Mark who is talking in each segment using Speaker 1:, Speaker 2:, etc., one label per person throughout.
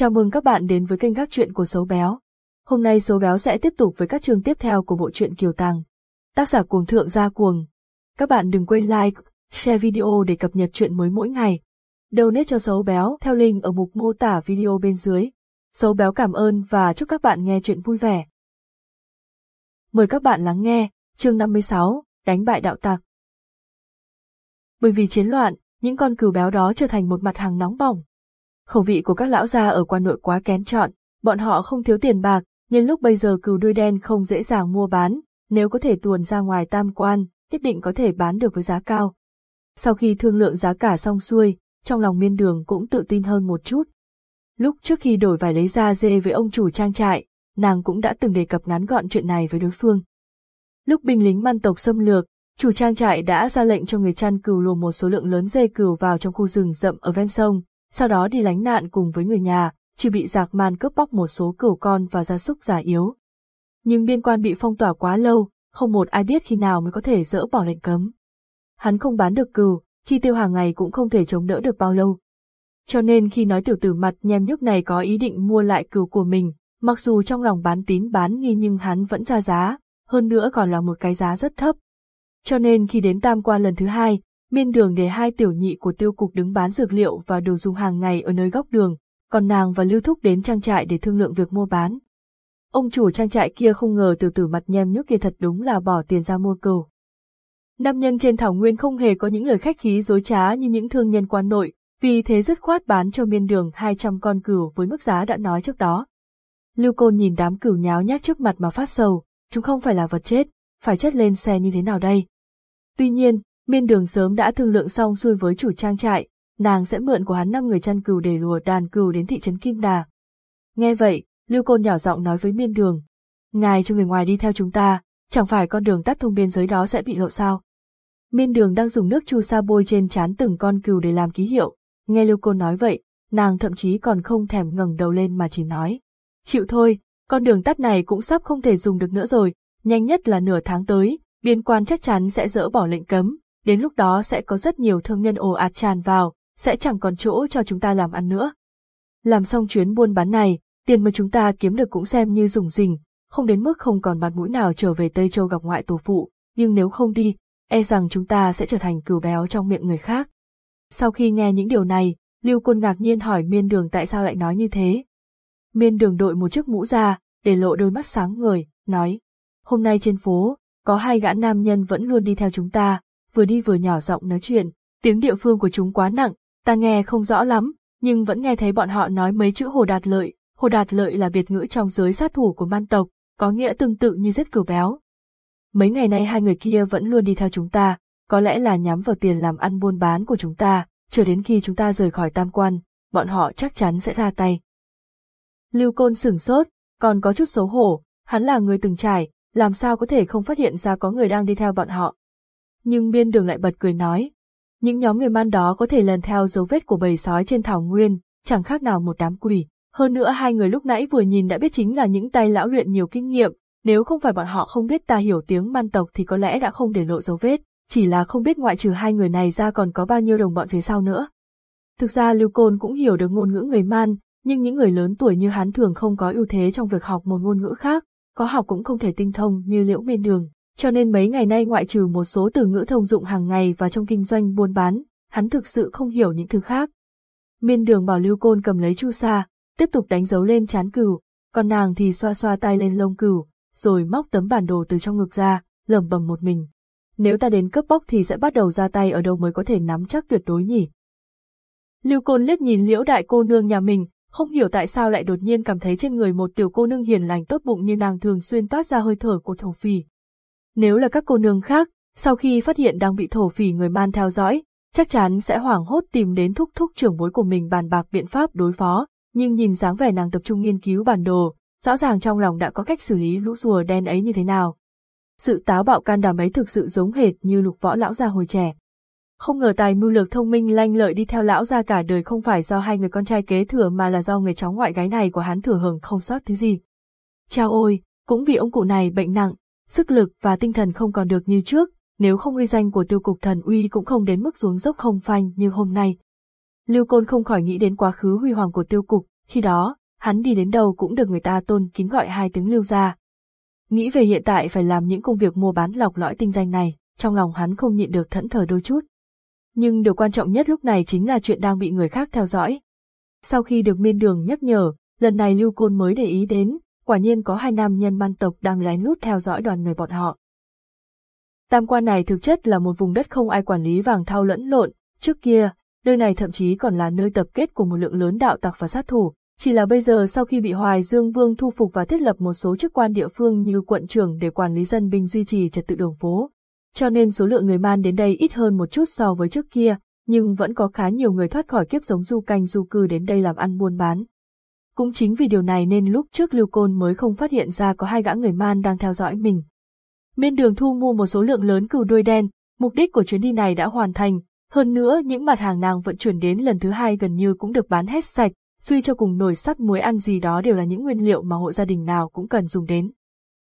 Speaker 1: Chào mừng các bạn đến với kênh các truyện của Sấu Béo. Hôm nay Sấu Béo sẽ tiếp tục với các chương tiếp theo của bộ truyện Kiều Tàng. Tác giả cuồng thượng gia cuồng. Các bạn đừng quên like, share video để cập nhật truyện mới mỗi ngày. Donate cho Sấu Béo theo link ở mục mô tả video bên dưới. Sấu Béo cảm ơn và chúc các bạn nghe truyện vui vẻ. Mời các bạn lắng nghe, chương 56, đánh bại đạo tặc. Bởi vì chiến loạn, những con cừu béo đó trở thành một mặt hàng nóng bỏng khẩu vị của các lão gia ở quan nội quá kén chọn, bọn họ không thiếu tiền bạc, nhưng lúc bây giờ cừu đuôi đen không dễ dàng mua bán, nếu có thể tuồn ra ngoài tam quan, nhất định có thể bán được với giá cao. Sau khi thương lượng giá cả xong xuôi, trong lòng miên đường cũng tự tin hơn một chút. Lúc trước khi đổi vải lấy da dê với ông chủ trang trại, nàng cũng đã từng đề cập ngắn gọn chuyện này với đối phương. Lúc binh lính man tộc xâm lược, chủ trang trại đã ra lệnh cho người chăn cừu lùa một số lượng lớn dê cừu vào trong khu rừng rậm ở ven sông, sau đó đi lánh nạn cùng với người nhà, chỉ bị giặc man cướp bóc một số cửu con và gia súc già yếu. Nhưng biên quan bị phong tỏa quá lâu, không một ai biết khi nào mới có thể dỡ bỏ lệnh cấm. Hắn không bán được cừu, chi tiêu hàng ngày cũng không thể chống đỡ được bao lâu. Cho nên khi nói tiểu tử mặt nhem nhúc này có ý định mua lại cừu của mình, mặc dù trong lòng bán tín bán nghi nhưng hắn vẫn ra giá, hơn nữa còn là một cái giá rất thấp. Cho nên khi đến tam quan lần thứ hai, Miên đường để hai tiểu nhị của tiêu cục đứng bán dược liệu và đồ dùng hàng ngày ở nơi góc đường, còn nàng và Lưu Thúc đến trang trại để thương lượng việc mua bán. Ông chủ trang trại kia không ngờ tiểu tử mặt nhem nhúc kia thật đúng là bỏ tiền ra mua cừu. Nam nhân trên thảo nguyên không hề có những lời khách khí dối trá như những thương nhân quan nội, vì thế dứt khoát bán cho miên đường 200 con cừu với mức giá đã nói trước đó. Lưu Côn nhìn đám cừu nháo nhác trước mặt mà phát sầu, chúng không phải là vật chết, phải chất lên xe như thế nào đây? Tuy nhiên, Miên đường sớm đã thương lượng xong xuôi với chủ trang trại, nàng sẽ mượn của hắn năm người chăn cừu để lùa đàn cừu đến thị trấn Kim Đà. Nghe vậy, Lưu Côn nhỏ giọng nói với miên đường. Ngài cho người ngoài đi theo chúng ta, chẳng phải con đường tắt thông biên giới đó sẽ bị lộ sao. Miên đường đang dùng nước chu sa bôi trên trán từng con cừu để làm ký hiệu, nghe Lưu Côn nói vậy, nàng thậm chí còn không thèm ngẩng đầu lên mà chỉ nói. Chịu thôi, con đường tắt này cũng sắp không thể dùng được nữa rồi, nhanh nhất là nửa tháng tới, biên quan chắc chắn sẽ dỡ bỏ lệnh cấm, đến lúc đó sẽ có rất nhiều thương nhân ồ ạt tràn vào, sẽ chẳng còn chỗ cho chúng ta làm ăn nữa. Làm xong chuyến buôn bán này, tiền mà chúng ta kiếm được cũng xem như dùng rình, không đến mức không còn mặt mũi nào trở về Tây Châu gặp ngoại tổ phụ, nhưng nếu không đi, e rằng chúng ta sẽ trở thành cừu béo trong miệng người khác. Sau khi nghe những điều này, Lưu Quân ngạc nhiên hỏi miên đường tại sao lại nói như thế. Miên đường đội một chiếc mũ ra, để lộ đôi mắt sáng người, nói, hôm nay trên phố, có hai gã nam nhân vẫn luôn đi theo chúng ta, vừa đi vừa nhỏ giọng nói chuyện, tiếng địa phương của chúng quá nặng, ta nghe không rõ lắm, nhưng vẫn nghe thấy bọn họ nói mấy chữ hồ đạt lợi, hồ đạt lợi là biệt ngữ trong giới sát thủ của man tộc, có nghĩa tương tự như rất cừu béo. Mấy ngày nay hai người kia vẫn luôn đi theo chúng ta, có lẽ là nhắm vào tiền làm ăn buôn bán của chúng ta, chờ đến khi chúng ta rời khỏi tam quan, bọn họ chắc chắn sẽ ra tay. Lưu Côn sửng sốt, còn có chút xấu hổ, hắn là người từng trải, làm sao có thể không phát hiện ra có người đang đi theo bọn họ nhưng biên đường lại bật cười nói. Những nhóm người man đó có thể lần theo dấu vết của bầy sói trên thảo nguyên, chẳng khác nào một đám quỷ. Hơn nữa hai người lúc nãy vừa nhìn đã biết chính là những tay lão luyện nhiều kinh nghiệm, nếu không phải bọn họ không biết ta hiểu tiếng man tộc thì có lẽ đã không để lộ dấu vết, chỉ là không biết ngoại trừ hai người này ra còn có bao nhiêu đồng bọn phía sau nữa. Thực ra Lưu Côn cũng hiểu được ngôn ngữ người man, nhưng những người lớn tuổi như hắn thường không có ưu thế trong việc học một ngôn ngữ khác, có học cũng không thể tinh thông như liễu miên đường cho nên mấy ngày nay ngoại trừ một số từ ngữ thông dụng hàng ngày và trong kinh doanh buôn bán, hắn thực sự không hiểu những thứ khác. Miên đường bảo lưu côn cầm lấy chu sa, tiếp tục đánh dấu lên chán cừu, còn nàng thì xoa xoa tay lên lông cừu, rồi móc tấm bản đồ từ trong ngực ra, lẩm bẩm một mình. Nếu ta đến cấp bóc thì sẽ bắt đầu ra tay ở đâu mới có thể nắm chắc tuyệt đối nhỉ? Lưu Côn liếc nhìn liễu đại cô nương nhà mình, không hiểu tại sao lại đột nhiên cảm thấy trên người một tiểu cô nương hiền lành tốt bụng như nàng thường xuyên toát ra hơi thở của thổ phỉ. Nếu là các cô nương khác, sau khi phát hiện đang bị thổ phỉ người man theo dõi, chắc chắn sẽ hoảng hốt tìm đến thúc thúc trưởng bối của mình bàn bạc biện pháp đối phó, nhưng nhìn dáng vẻ nàng tập trung nghiên cứu bản đồ, rõ ràng trong lòng đã có cách xử lý lũ rùa đen ấy như thế nào. Sự táo bạo can đảm ấy thực sự giống hệt như lục võ lão gia hồi trẻ. Không ngờ tài mưu lược thông minh lanh lợi đi theo lão gia cả đời không phải do hai người con trai kế thừa mà là do người cháu ngoại gái này của hắn thừa hưởng không sót thứ gì. Chao ôi, cũng vì ông cụ này bệnh nặng, sức lực và tinh thần không còn được như trước, nếu không uy danh của tiêu cục thần uy cũng không đến mức xuống dốc không phanh như hôm nay. Lưu Côn không khỏi nghĩ đến quá khứ huy hoàng của tiêu cục, khi đó, hắn đi đến đâu cũng được người ta tôn kính gọi hai tiếng lưu gia. Nghĩ về hiện tại phải làm những công việc mua bán lọc lõi tinh danh này, trong lòng hắn không nhịn được thẫn thờ đôi chút. Nhưng điều quan trọng nhất lúc này chính là chuyện đang bị người khác theo dõi. Sau khi được miên đường nhắc nhở, lần này Lưu Côn mới để ý đến, quả nhiên có hai nam nhân man tộc đang lén lút theo dõi đoàn người bọn họ. Tam quan này thực chất là một vùng đất không ai quản lý vàng thao lẫn lộn, trước kia, nơi này thậm chí còn là nơi tập kết của một lượng lớn đạo tặc và sát thủ, chỉ là bây giờ sau khi bị Hoài Dương Vương thu phục và thiết lập một số chức quan địa phương như quận trưởng để quản lý dân binh duy trì trật tự đường phố, cho nên số lượng người man đến đây ít hơn một chút so với trước kia, nhưng vẫn có khá nhiều người thoát khỏi kiếp giống du canh du cư đến đây làm ăn buôn bán. Cũng chính vì điều này nên lúc trước Lưu Côn mới không phát hiện ra có hai gã người man đang theo dõi mình. Miên đường thu mua một số lượng lớn cừu đuôi đen, mục đích của chuyến đi này đã hoàn thành, hơn nữa những mặt hàng nàng vận chuyển đến lần thứ hai gần như cũng được bán hết sạch, suy cho cùng nồi sắt muối ăn gì đó đều là những nguyên liệu mà hộ gia đình nào cũng cần dùng đến.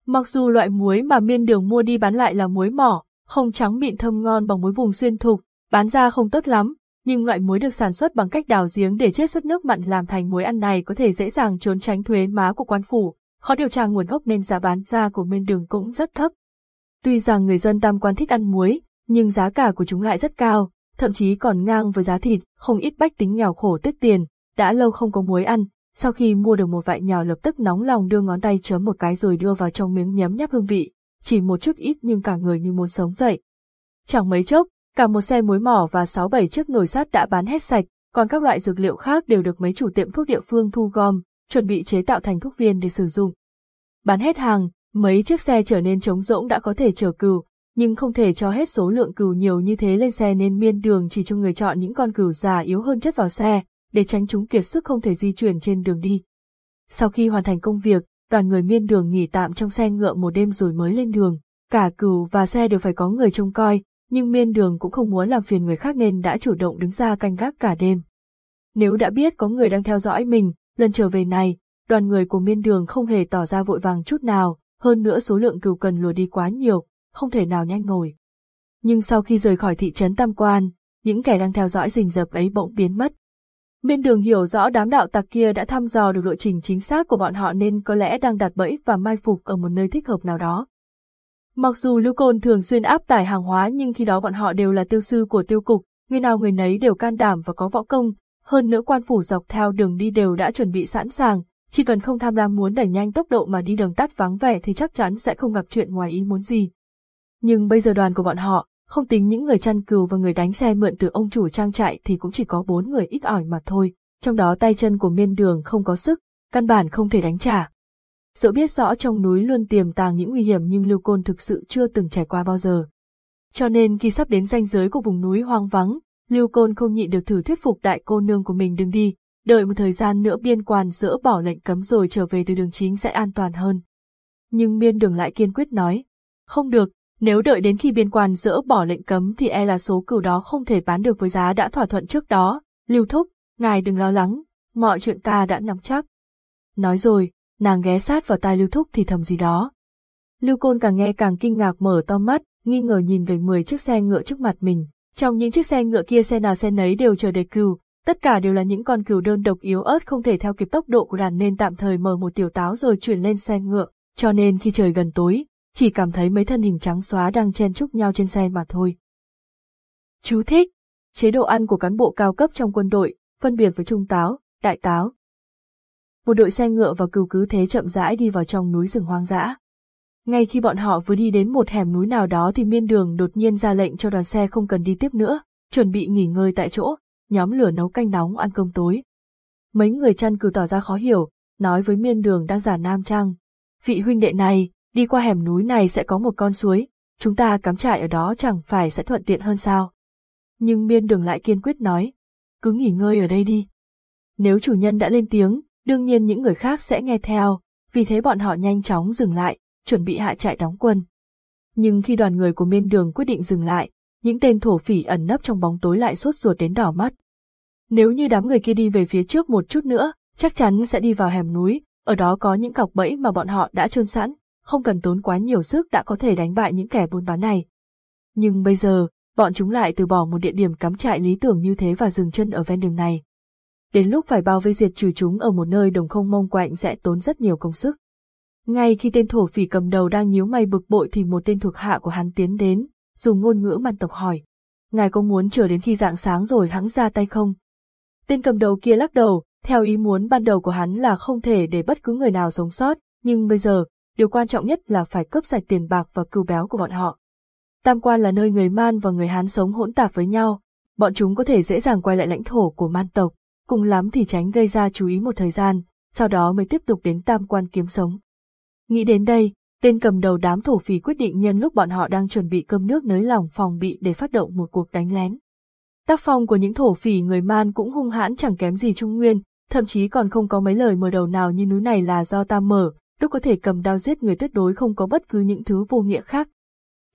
Speaker 1: Mặc dù loại muối mà miên đường mua đi bán lại là muối mỏ, không trắng mịn thơm ngon bằng muối vùng xuyên thục, bán ra không tốt lắm, nhưng loại muối được sản xuất bằng cách đào giếng để chiết xuất nước mặn làm thành muối ăn này có thể dễ dàng trốn tránh thuế má của quan phủ, khó điều tra nguồn gốc nên giá bán ra của bên đường cũng rất thấp. Tuy rằng người dân tam quan thích ăn muối, nhưng giá cả của chúng lại rất cao, thậm chí còn ngang với giá thịt, không ít bách tính nghèo khổ tiếc tiền, đã lâu không có muối ăn, sau khi mua được một vại nhỏ lập tức nóng lòng đưa ngón tay chấm một cái rồi đưa vào trong miếng nhấm nháp hương vị, chỉ một chút ít nhưng cả người như muốn sống dậy. Chẳng mấy chốc, cả một xe muối mỏ và sáu bảy chiếc nồi sắt đã bán hết sạch, còn các loại dược liệu khác đều được mấy chủ tiệm thuốc địa phương thu gom, chuẩn bị chế tạo thành thuốc viên để sử dụng. Bán hết hàng, mấy chiếc xe trở nên trống rỗng đã có thể chở cừu, nhưng không thể cho hết số lượng cừu nhiều như thế lên xe nên miên đường chỉ cho người chọn những con cừu già yếu hơn chất vào xe, để tránh chúng kiệt sức không thể di chuyển trên đường đi. Sau khi hoàn thành công việc, đoàn người miên đường nghỉ tạm trong xe ngựa một đêm rồi mới lên đường. Cả cừu và xe đều phải có người trông coi, nhưng miên đường cũng không muốn làm phiền người khác nên đã chủ động đứng ra canh gác cả đêm. Nếu đã biết có người đang theo dõi mình, lần trở về này, đoàn người của miên đường không hề tỏ ra vội vàng chút nào, hơn nữa số lượng cừu cần lùa đi quá nhiều, không thể nào nhanh nổi. Nhưng sau khi rời khỏi thị trấn Tam Quan, những kẻ đang theo dõi rình rập ấy bỗng biến mất. Miên đường hiểu rõ đám đạo tặc kia đã thăm dò được lộ trình chính xác của bọn họ nên có lẽ đang đặt bẫy và mai phục ở một nơi thích hợp nào đó. Mặc dù Lưu Côn thường xuyên áp tải hàng hóa nhưng khi đó bọn họ đều là tiêu sư của tiêu cục, người nào người nấy đều can đảm và có võ công, hơn nữa quan phủ dọc theo đường đi đều đã chuẩn bị sẵn sàng, chỉ cần không tham lam muốn đẩy nhanh tốc độ mà đi đường tắt vắng vẻ thì chắc chắn sẽ không gặp chuyện ngoài ý muốn gì. Nhưng bây giờ đoàn của bọn họ, không tính những người chăn cừu và người đánh xe mượn từ ông chủ trang trại thì cũng chỉ có bốn người ít ỏi mà thôi, trong đó tay chân của miên đường không có sức, căn bản không thể đánh trả. Dẫu biết rõ trong núi luôn tiềm tàng những nguy hiểm nhưng Lưu Côn thực sự chưa từng trải qua bao giờ. Cho nên khi sắp đến ranh giới của vùng núi hoang vắng, Lưu Côn không nhịn được thử thuyết phục đại cô nương của mình đừng đi, đợi một thời gian nữa biên quan dỡ bỏ lệnh cấm rồi trở về từ đường chính sẽ an toàn hơn. Nhưng miên đường lại kiên quyết nói, không được, nếu đợi đến khi biên quan dỡ bỏ lệnh cấm thì e là số cừu đó không thể bán được với giá đã thỏa thuận trước đó, lưu thúc, ngài đừng lo lắng, mọi chuyện ta đã nắm chắc. Nói rồi, nàng ghé sát vào tai lưu thúc thì thầm gì đó. Lưu côn càng nghe càng kinh ngạc mở to mắt, nghi ngờ nhìn về 10 chiếc xe ngựa trước mặt mình. Trong những chiếc xe ngựa kia xe nào xe nấy đều chờ đề cừu, tất cả đều là những con cừu đơn độc yếu ớt không thể theo kịp tốc độ của đàn nên tạm thời mở một tiểu táo rồi chuyển lên xe ngựa, cho nên khi trời gần tối, chỉ cảm thấy mấy thân hình trắng xóa đang chen chúc nhau trên xe mà thôi. Chú thích. Chế độ ăn của cán bộ cao cấp trong quân đội, phân biệt với trung táo, đại táo. Một đội xe ngựa và cừu cứ thế chậm rãi đi vào trong núi rừng hoang dã. Ngay khi bọn họ vừa đi đến một hẻm núi nào đó thì miên đường đột nhiên ra lệnh cho đoàn xe không cần đi tiếp nữa, chuẩn bị nghỉ ngơi tại chỗ, nhóm lửa nấu canh nóng ăn cơm tối. Mấy người chăn cừu tỏ ra khó hiểu, nói với miên đường đang giả nam trang. Vị huynh đệ này, đi qua hẻm núi này sẽ có một con suối, chúng ta cắm trại ở đó chẳng phải sẽ thuận tiện hơn sao. Nhưng miên đường lại kiên quyết nói, cứ nghỉ ngơi ở đây đi. Nếu chủ nhân đã lên tiếng, đương nhiên những người khác sẽ nghe theo, vì thế bọn họ nhanh chóng dừng lại, chuẩn bị hạ trại đóng quân. Nhưng khi đoàn người của miên đường quyết định dừng lại, những tên thổ phỉ ẩn nấp trong bóng tối lại sốt ruột đến đỏ mắt. Nếu như đám người kia đi về phía trước một chút nữa, chắc chắn sẽ đi vào hẻm núi, ở đó có những cọc bẫy mà bọn họ đã trôn sẵn, không cần tốn quá nhiều sức đã có thể đánh bại những kẻ buôn bán này. Nhưng bây giờ, bọn chúng lại từ bỏ một địa điểm cắm trại lý tưởng như thế và dừng chân ở ven đường này đến lúc phải bao vây diệt trừ chúng ở một nơi đồng không mông quạnh sẽ tốn rất nhiều công sức. Ngay khi tên thổ phỉ cầm đầu đang nhíu mày bực bội thì một tên thuộc hạ của hắn tiến đến, dùng ngôn ngữ man tộc hỏi. Ngài có muốn chờ đến khi dạng sáng rồi hắn ra tay không? Tên cầm đầu kia lắc đầu, theo ý muốn ban đầu của hắn là không thể để bất cứ người nào sống sót, nhưng bây giờ, điều quan trọng nhất là phải cướp sạch tiền bạc và cừu béo của bọn họ. Tam quan là nơi người Man và người Hán sống hỗn tạp với nhau, bọn chúng có thể dễ dàng quay lại lãnh thổ của Man tộc, cùng lắm thì tránh gây ra chú ý một thời gian, sau đó mới tiếp tục đến tam quan kiếm sống. Nghĩ đến đây, tên cầm đầu đám thổ phỉ quyết định nhân lúc bọn họ đang chuẩn bị cơm nước nới lỏng phòng bị để phát động một cuộc đánh lén. Tác phong của những thổ phỉ người Man cũng hung hãn chẳng kém gì Trung Nguyên, thậm chí còn không có mấy lời mở đầu nào như núi này là do ta mở, lúc có thể cầm đao giết người tuyệt đối không có bất cứ những thứ vô nghĩa khác.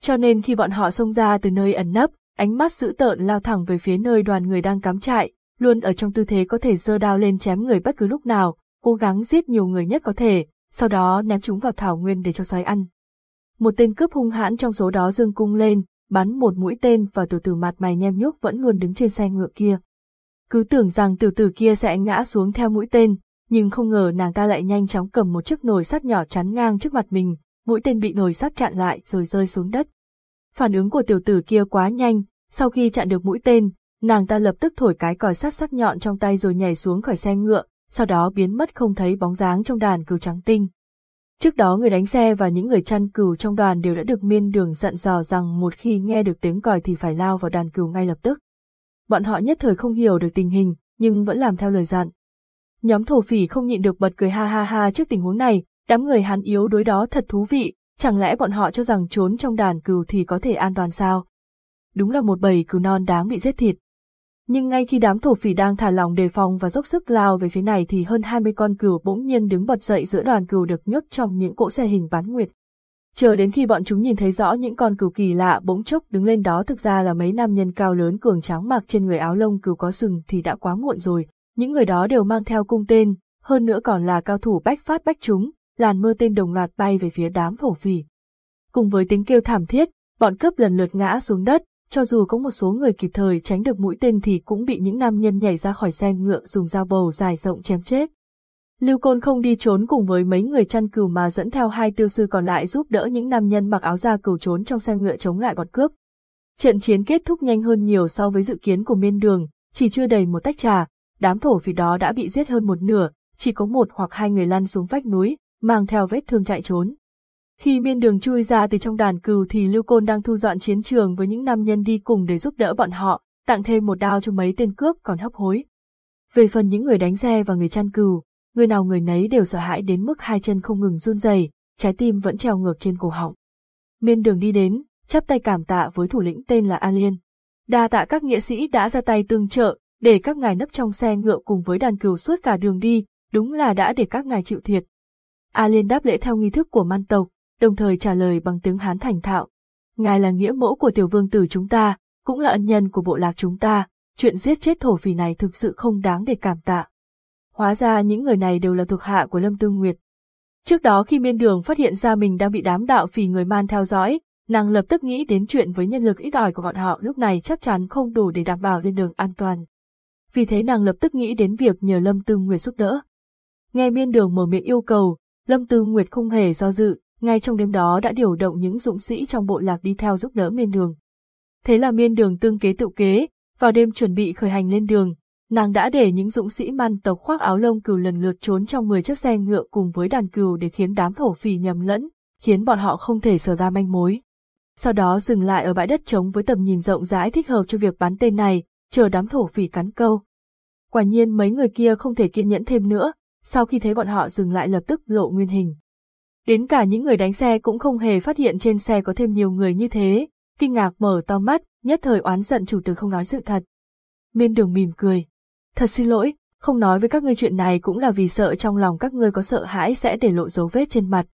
Speaker 1: Cho nên khi bọn họ xông ra từ nơi ẩn nấp, ánh mắt dữ tợn lao thẳng về phía nơi đoàn người đang cắm trại, luôn ở trong tư thế có thể giơ đao lên chém người bất cứ lúc nào, cố gắng giết nhiều người nhất có thể, sau đó ném chúng vào thảo nguyên để cho sói ăn. Một tên cướp hung hãn trong số đó dương cung lên, bắn một mũi tên và tiểu tử mặt mày nhem nhúc vẫn luôn đứng trên xe ngựa kia. Cứ tưởng rằng tiểu tử kia sẽ ngã xuống theo mũi tên, nhưng không ngờ nàng ta lại nhanh chóng cầm một chiếc nồi sắt nhỏ chắn ngang trước mặt mình, mũi tên bị nồi sắt chặn lại rồi rơi xuống đất. Phản ứng của tiểu tử kia quá nhanh, sau khi chặn được mũi tên, nàng ta lập tức thổi cái còi sắt sắc nhọn trong tay rồi nhảy xuống khỏi xe ngựa, sau đó biến mất không thấy bóng dáng trong đàn cừu trắng tinh. Trước đó người đánh xe và những người chăn cừu trong đoàn đều đã được miên đường dặn dò rằng một khi nghe được tiếng còi thì phải lao vào đàn cừu ngay lập tức. Bọn họ nhất thời không hiểu được tình hình, nhưng vẫn làm theo lời dặn. Nhóm thổ phỉ không nhịn được bật cười ha ha ha trước tình huống này, đám người hắn yếu đối đó thật thú vị, chẳng lẽ bọn họ cho rằng trốn trong đàn cừu thì có thể an toàn sao? Đúng là một bầy cừu non đáng bị giết thịt. Nhưng ngay khi đám thổ phỉ đang thả lòng đề phòng và dốc sức lao về phía này thì hơn 20 con cừu bỗng nhiên đứng bật dậy giữa đoàn cừu được nhốt trong những cỗ xe hình bán nguyệt. Chờ đến khi bọn chúng nhìn thấy rõ những con cừu kỳ lạ bỗng chốc đứng lên đó thực ra là mấy nam nhân cao lớn cường tráng mặc trên người áo lông cừu có sừng thì đã quá muộn rồi, những người đó đều mang theo cung tên, hơn nữa còn là cao thủ bách phát bách chúng, làn mưa tên đồng loạt bay về phía đám thổ phỉ. Cùng với tiếng kêu thảm thiết, bọn cướp lần lượt ngã xuống đất, cho dù có một số người kịp thời tránh được mũi tên thì cũng bị những nam nhân nhảy ra khỏi xe ngựa dùng dao bầu dài rộng chém chết. Lưu Côn không đi trốn cùng với mấy người chăn cừu mà dẫn theo hai tiêu sư còn lại giúp đỡ những nam nhân mặc áo da cừu trốn trong xe ngựa chống lại bọn cướp. Trận chiến kết thúc nhanh hơn nhiều so với dự kiến của miên đường, chỉ chưa đầy một tách trà, đám thổ phỉ đó đã bị giết hơn một nửa, chỉ có một hoặc hai người lăn xuống vách núi, mang theo vết thương chạy trốn. Khi miên đường chui ra từ trong đàn cừu thì Lưu Côn đang thu dọn chiến trường với những nam nhân đi cùng để giúp đỡ bọn họ, tặng thêm một đao cho mấy tên cướp còn hấp hối. Về phần những người đánh xe và người chăn cừu, người nào người nấy đều sợ hãi đến mức hai chân không ngừng run rẩy, trái tim vẫn treo ngược trên cổ họng. Miên đường đi đến, chắp tay cảm tạ với thủ lĩnh tên là A Liên. Đa tạ các nghĩa sĩ đã ra tay tương trợ, để các ngài nấp trong xe ngựa cùng với đàn cừu suốt cả đường đi, đúng là đã để các ngài chịu thiệt. A Liên đáp lễ theo nghi thức của man tộc, đồng thời trả lời bằng tiếng Hán thành thạo. Ngài là nghĩa mẫu của tiểu vương tử chúng ta, cũng là ân nhân của bộ lạc chúng ta, chuyện giết chết thổ phỉ này thực sự không đáng để cảm tạ. Hóa ra những người này đều là thuộc hạ của Lâm Tương Nguyệt. Trước đó khi miên đường phát hiện ra mình đang bị đám đạo phỉ người man theo dõi, nàng lập tức nghĩ đến chuyện với nhân lực ít ỏi của bọn họ lúc này chắc chắn không đủ để đảm bảo lên đường an toàn. Vì thế nàng lập tức nghĩ đến việc nhờ Lâm Tương Nguyệt giúp đỡ. Nghe miên đường mở miệng yêu cầu, Lâm Tư Nguyệt không hề do dự, ngay trong đêm đó đã điều động những dũng sĩ trong bộ lạc đi theo giúp đỡ miên đường. Thế là miên đường tương kế tự kế, vào đêm chuẩn bị khởi hành lên đường, nàng đã để những dũng sĩ man tộc khoác áo lông cừu lần lượt trốn trong 10 chiếc xe ngựa cùng với đàn cừu để khiến đám thổ phỉ nhầm lẫn, khiến bọn họ không thể sở ra manh mối. Sau đó dừng lại ở bãi đất trống với tầm nhìn rộng rãi thích hợp cho việc bắn tên này, chờ đám thổ phỉ cắn câu. Quả nhiên mấy người kia không thể kiên nhẫn thêm nữa, sau khi thấy bọn họ dừng lại lập tức lộ nguyên hình. Đến cả những người đánh xe cũng không hề phát hiện trên xe có thêm nhiều người như thế, kinh ngạc mở to mắt, nhất thời oán giận chủ tử không nói sự thật. Miên đường mỉm cười. Thật xin lỗi, không nói với các ngươi chuyện này cũng là vì sợ trong lòng các ngươi có sợ hãi sẽ để lộ dấu vết trên mặt.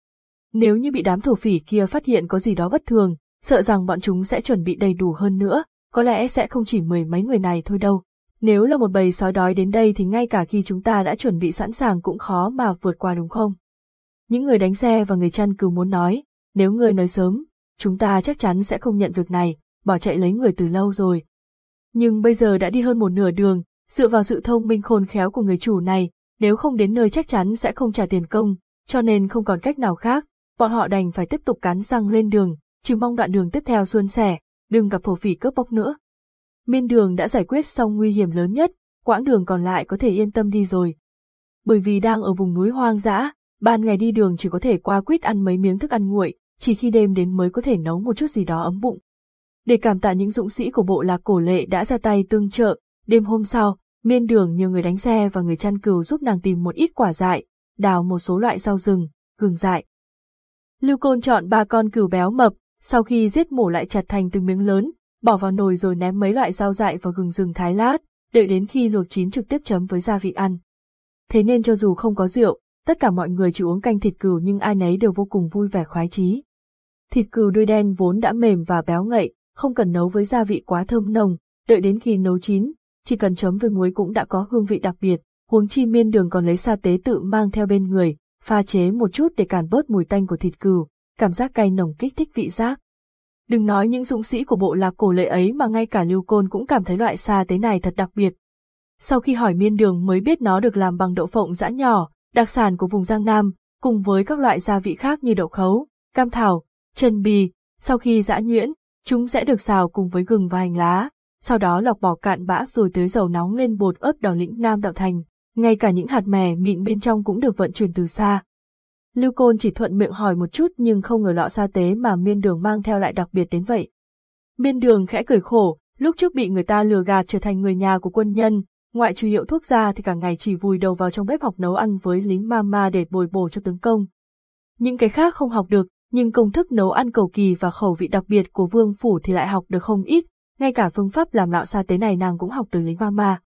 Speaker 1: Nếu như bị đám thổ phỉ kia phát hiện có gì đó bất thường, sợ rằng bọn chúng sẽ chuẩn bị đầy đủ hơn nữa, có lẽ sẽ không chỉ mười mấy người này thôi đâu. Nếu là một bầy sói đói đến đây thì ngay cả khi chúng ta đã chuẩn bị sẵn sàng cũng khó mà vượt qua đúng không? Những người đánh xe và người chăn cừu muốn nói, nếu người nói sớm, chúng ta chắc chắn sẽ không nhận việc này, bỏ chạy lấy người từ lâu rồi. Nhưng bây giờ đã đi hơn một nửa đường, Dựa vào sự thông minh khôn khéo của người chủ này, nếu không đến nơi chắc chắn sẽ không trả tiền công, cho nên không còn cách nào khác, bọn họ đành phải tiếp tục cắn răng lên đường, chỉ mong đoạn đường tiếp theo suôn sẻ, đừng gặp thổ phỉ cướp bóc nữa. Miên đường đã giải quyết xong nguy hiểm lớn nhất, quãng đường còn lại có thể yên tâm đi rồi. Bởi vì đang ở vùng núi hoang dã, ban ngày đi đường chỉ có thể qua quýt ăn mấy miếng thức ăn nguội, chỉ khi đêm đến mới có thể nấu một chút gì đó ấm bụng. Để cảm tạ những dũng sĩ của bộ lạc cổ lệ đã ra tay tương trợ, đêm hôm sau, miên đường nhờ người đánh xe và người chăn cừu giúp nàng tìm một ít quả dại, đào một số loại rau rừng, gừng dại. Lưu Côn chọn ba con cừu béo mập, sau khi giết mổ lại chặt thành từng miếng lớn, bỏ vào nồi rồi ném mấy loại rau dại vào gừng rừng thái lát, đợi đến khi luộc chín trực tiếp chấm với gia vị ăn. Thế nên cho dù không có rượu, tất cả mọi người chỉ uống canh thịt cừu nhưng ai nấy đều vô cùng vui vẻ khoái chí. Thịt cừu đuôi đen vốn đã mềm và béo ngậy, không cần nấu với gia vị quá thơm nồng, đợi đến khi nấu chín, chỉ cần chấm với muối cũng đã có hương vị đặc biệt, huống chi miên đường còn lấy sa tế tự mang theo bên người, pha chế một chút để cản bớt mùi tanh của thịt cừu, cảm giác cay nồng kích thích vị giác. Đừng nói những dũng sĩ của bộ lạc cổ lệ ấy mà ngay cả Lưu Côn cũng cảm thấy loại sa tế này thật đặc biệt. Sau khi hỏi miên đường mới biết nó được làm bằng đậu phộng giã nhỏ, đặc sản của vùng Giang Nam, cùng với các loại gia vị khác như đậu khấu, cam thảo, chân bì, sau khi giã nhuyễn, chúng sẽ được xào cùng với gừng và hành lá, sau đó lọc bỏ cạn bã rồi tưới dầu nóng lên bột ớt đỏ lĩnh nam tạo thành, ngay cả những hạt mè mịn bên trong cũng được vận chuyển từ xa. Lưu Côn chỉ thuận miệng hỏi một chút nhưng không ngờ lọ sa tế mà miên đường mang theo lại đặc biệt đến vậy. Miên đường khẽ cười khổ, lúc trước bị người ta lừa gạt trở thành người nhà của quân nhân, ngoại trừ hiệu thuốc ra thì cả ngày chỉ vùi đầu vào trong bếp học nấu ăn với lính mama để bồi bổ cho tướng công. Những cái khác không học được, nhưng công thức nấu ăn cầu kỳ và khẩu vị đặc biệt của vương phủ thì lại học được không ít, ngay cả phương pháp làm lạo sa tế này nàng cũng học từ lính mama.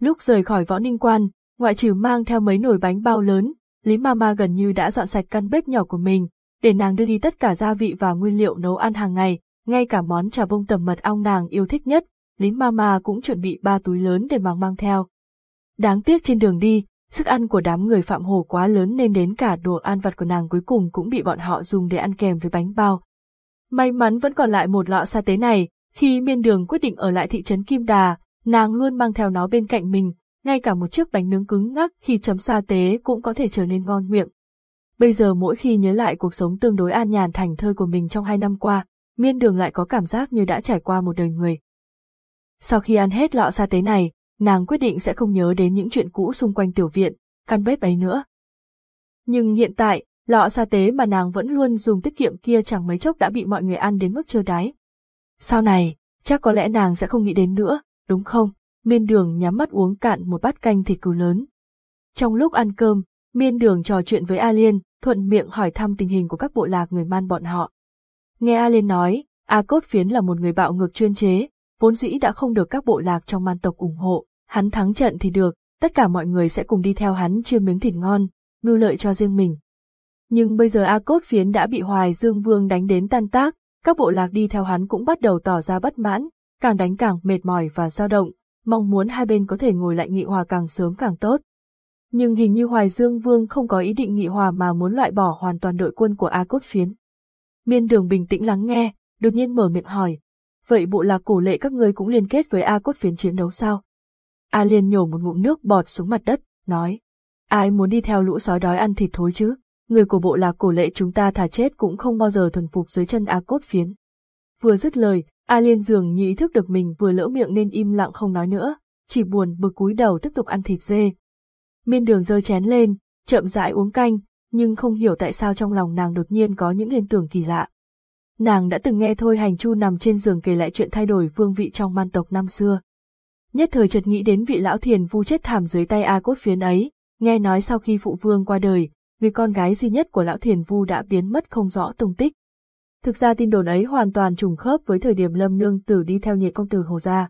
Speaker 1: Lúc rời khỏi võ ninh quan, ngoại trừ mang theo mấy nồi bánh bao lớn, Lý Mama gần như đã dọn sạch căn bếp nhỏ của mình, để nàng đưa đi tất cả gia vị và nguyên liệu nấu ăn hàng ngày, ngay cả món trà bông tầm mật ong nàng yêu thích nhất, Lý Mama cũng chuẩn bị ba túi lớn để mang mang theo. Đáng tiếc trên đường đi, sức ăn của đám người phạm hồ quá lớn nên đến cả đồ ăn vặt của nàng cuối cùng cũng bị bọn họ dùng để ăn kèm với bánh bao. May mắn vẫn còn lại một lọ sa tế này, khi miên đường quyết định ở lại thị trấn Kim Đà, nàng luôn mang theo nó bên cạnh mình, ngay cả một chiếc bánh nướng cứng ngắc khi chấm sa tế cũng có thể trở nên ngon miệng. Bây giờ mỗi khi nhớ lại cuộc sống tương đối an nhàn thành thơi của mình trong hai năm qua, miên đường lại có cảm giác như đã trải qua một đời người. Sau khi ăn hết lọ sa tế này, nàng quyết định sẽ không nhớ đến những chuyện cũ xung quanh tiểu viện, căn bếp ấy nữa. Nhưng hiện tại, lọ sa tế mà nàng vẫn luôn dùng tiết kiệm kia chẳng mấy chốc đã bị mọi người ăn đến mức trơ đáy. Sau này, chắc có lẽ nàng sẽ không nghĩ đến nữa, đúng không? Miên đường nhắm mắt uống cạn một bát canh thịt cừu lớn. Trong lúc ăn cơm, miên đường trò chuyện với A Liên, thuận miệng hỏi thăm tình hình của các bộ lạc người man bọn họ. Nghe A Liên nói, A Cốt Phiến là một người bạo ngược chuyên chế, vốn dĩ đã không được các bộ lạc trong man tộc ủng hộ, hắn thắng trận thì được, tất cả mọi người sẽ cùng đi theo hắn chia miếng thịt ngon, mưu lợi cho riêng mình. Nhưng bây giờ A Cốt Phiến đã bị Hoài Dương Vương đánh đến tan tác, các bộ lạc đi theo hắn cũng bắt đầu tỏ ra bất mãn, càng đánh càng mệt mỏi và dao động, mong muốn hai bên có thể ngồi lại nghị hòa càng sớm càng tốt. Nhưng hình như Hoài Dương Vương không có ý định nghị hòa mà muốn loại bỏ hoàn toàn đội quân của A Cốt Phiến. Miên đường bình tĩnh lắng nghe, đột nhiên mở miệng hỏi. Vậy bộ lạc cổ lệ các ngươi cũng liên kết với A Cốt Phiến chiến đấu sao? A Liên nhổ một ngụm nước bọt xuống mặt đất, nói. Ai muốn đi theo lũ sói đói ăn thịt thối chứ? Người của bộ lạc cổ lệ chúng ta thả chết cũng không bao giờ thuần phục dưới chân A Cốt Phiến. Vừa dứt lời, A Liên dường như ý thức được mình vừa lỡ miệng nên im lặng không nói nữa, chỉ buồn bực cúi đầu tiếp tục ăn thịt dê. Miên đường giơ chén lên, chậm rãi uống canh, nhưng không hiểu tại sao trong lòng nàng đột nhiên có những liên tưởng kỳ lạ. Nàng đã từng nghe Thôi Hành Chu nằm trên giường kể lại chuyện thay đổi vương vị trong man tộc năm xưa. Nhất thời chợt nghĩ đến vị lão thiền vu chết thảm dưới tay A cốt phiến ấy, nghe nói sau khi phụ vương qua đời, người con gái duy nhất của lão thiền vu đã biến mất không rõ tung tích. Thực ra tin đồn ấy hoàn toàn trùng khớp với thời điểm Lâm Nương Tử đi theo nhiệt công tử Hồ Gia.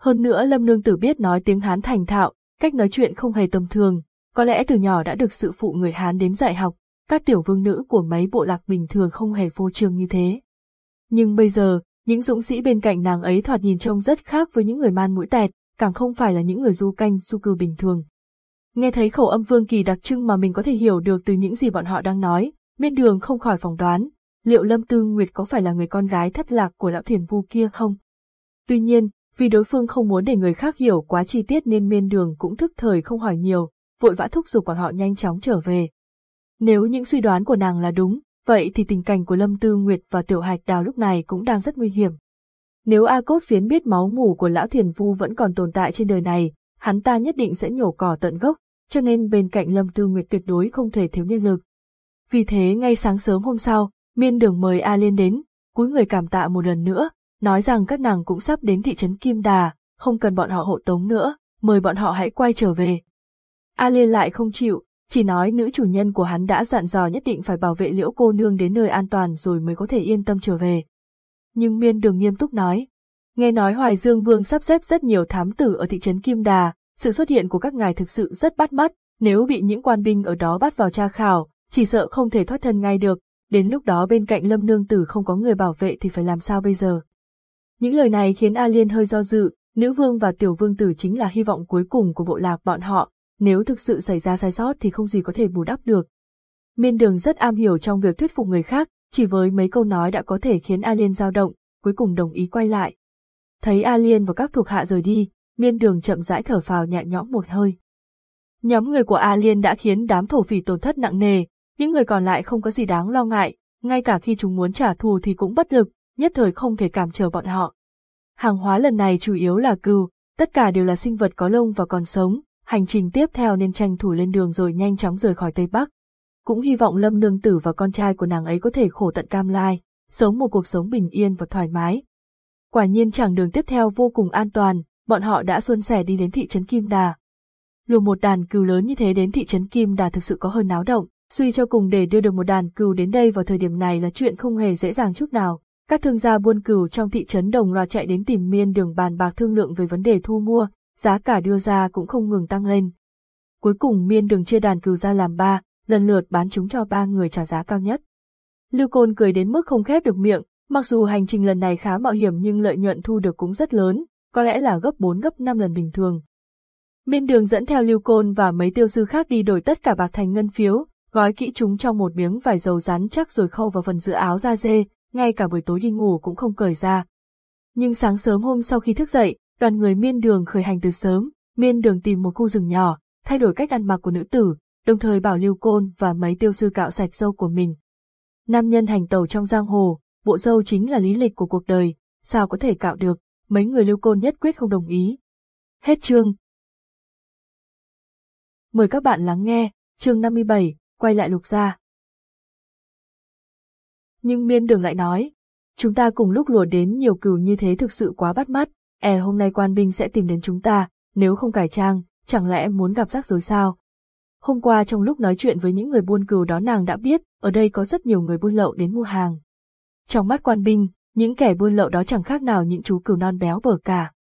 Speaker 1: Hơn nữa Lâm Nương Tử biết nói tiếng Hán thành thạo, cách nói chuyện không hề tầm thường, có lẽ từ nhỏ đã được sự phụ người Hán đến dạy học, các tiểu vương nữ của mấy bộ lạc bình thường không hề vô trường như thế. Nhưng bây giờ, những dũng sĩ bên cạnh nàng ấy thoạt nhìn trông rất khác với những người man mũi tẹt, càng không phải là những người du canh du cư bình thường. Nghe thấy khẩu âm vương kỳ đặc trưng mà mình có thể hiểu được từ những gì bọn họ đang nói, miên đường không khỏi phỏng đoán, liệu Lâm Tư Nguyệt có phải là người con gái thất lạc của lão thiền vu kia không? Tuy nhiên, Vì đối phương không muốn để người khác hiểu quá chi tiết nên miên đường cũng thức thời không hỏi nhiều, vội vã thúc giục bọn họ nhanh chóng trở về. Nếu những suy đoán của nàng là đúng, vậy thì tình cảnh của Lâm Tư Nguyệt và Tiểu Hạch Đào lúc này cũng đang rất nguy hiểm. Nếu A Cốt Phiến biết máu mủ của Lão Thiền Vu vẫn còn tồn tại trên đời này, hắn ta nhất định sẽ nhổ cỏ tận gốc, cho nên bên cạnh Lâm Tư Nguyệt tuyệt đối không thể thiếu nhân lực. Vì thế ngay sáng sớm hôm sau, miên đường mời A Liên đến, cúi người cảm tạ một lần nữa, nói rằng các nàng cũng sắp đến thị trấn Kim Đà, không cần bọn họ hộ tống nữa, mời bọn họ hãy quay trở về. A Liên lại không chịu, chỉ nói nữ chủ nhân của hắn đã dặn dò nhất định phải bảo vệ liễu cô nương đến nơi an toàn rồi mới có thể yên tâm trở về. Nhưng miên đường nghiêm túc nói, nghe nói Hoài Dương Vương sắp xếp rất nhiều thám tử ở thị trấn Kim Đà, sự xuất hiện của các ngài thực sự rất bắt mắt, nếu bị những quan binh ở đó bắt vào tra khảo, chỉ sợ không thể thoát thân ngay được, đến lúc đó bên cạnh lâm nương tử không có người bảo vệ thì phải làm sao bây giờ. Những lời này khiến A Liên hơi do dự, nữ vương và tiểu vương tử chính là hy vọng cuối cùng của bộ lạc bọn họ, nếu thực sự xảy ra sai sót thì không gì có thể bù đắp được. Miên đường rất am hiểu trong việc thuyết phục người khác, chỉ với mấy câu nói đã có thể khiến A Liên dao động, cuối cùng đồng ý quay lại. Thấy A Liên và các thuộc hạ rời đi, miên đường chậm rãi thở phào nhẹ nhõm một hơi. Nhóm người của A Liên đã khiến đám thổ phỉ tổn thất nặng nề, những người còn lại không có gì đáng lo ngại, ngay cả khi chúng muốn trả thù thì cũng bất lực, nhất thời không thể cản trở bọn họ. Hàng hóa lần này chủ yếu là cừu, tất cả đều là sinh vật có lông và còn sống, hành trình tiếp theo nên tranh thủ lên đường rồi nhanh chóng rời khỏi Tây Bắc. Cũng hy vọng Lâm Nương Tử và con trai của nàng ấy có thể khổ tận cam lai, sống một cuộc sống bình yên và thoải mái. Quả nhiên chặng đường tiếp theo vô cùng an toàn, bọn họ đã xuân sẻ đi đến thị trấn Kim Đà. Lùa một đàn cừu lớn như thế đến thị trấn Kim Đà thực sự có hơi náo động, suy cho cùng để đưa được một đàn cừu đến đây vào thời điểm này là chuyện không hề dễ dàng chút nào. Các thương gia buôn cừu trong thị trấn đồng loạt chạy đến tìm miên đường bàn bạc thương lượng về vấn đề thu mua, giá cả đưa ra cũng không ngừng tăng lên. Cuối cùng miên đường chia đàn cừu ra làm ba, lần lượt bán chúng cho ba người trả giá cao nhất. Lưu Côn cười đến mức không khép được miệng, mặc dù hành trình lần này khá mạo hiểm nhưng lợi nhuận thu được cũng rất lớn, có lẽ là gấp 4 gấp 5 lần bình thường. Miên đường dẫn theo Lưu Côn và mấy tiêu sư khác đi đổi tất cả bạc thành ngân phiếu, gói kỹ chúng trong một miếng vải dầu rắn chắc rồi khâu vào phần giữa áo da dê, ngay cả buổi tối đi ngủ cũng không cởi ra. Nhưng sáng sớm hôm sau khi thức dậy, đoàn người miên đường khởi hành từ sớm, miên đường tìm một khu rừng nhỏ, thay đổi cách ăn mặc của nữ tử, đồng thời bảo lưu côn và mấy tiêu sư cạo sạch dâu của mình. Nam nhân hành tẩu trong giang hồ, bộ dâu chính là lý lịch của cuộc đời, sao có thể cạo được, mấy người lưu côn nhất quyết không đồng ý. Hết chương. Mời các bạn lắng nghe, chương 57, quay lại lục gia. Nhưng miên đường lại nói, chúng ta cùng lúc lùa đến nhiều cừu như thế thực sự quá bắt mắt, e hôm nay quan binh sẽ tìm đến chúng ta, nếu không cải trang, chẳng lẽ em muốn gặp rắc rối sao? Hôm qua trong lúc nói chuyện với những người buôn cừu đó nàng đã biết, ở đây có rất nhiều người buôn lậu đến mua hàng. Trong mắt quan binh, những kẻ buôn lậu đó chẳng khác nào những chú cừu non béo bở cả.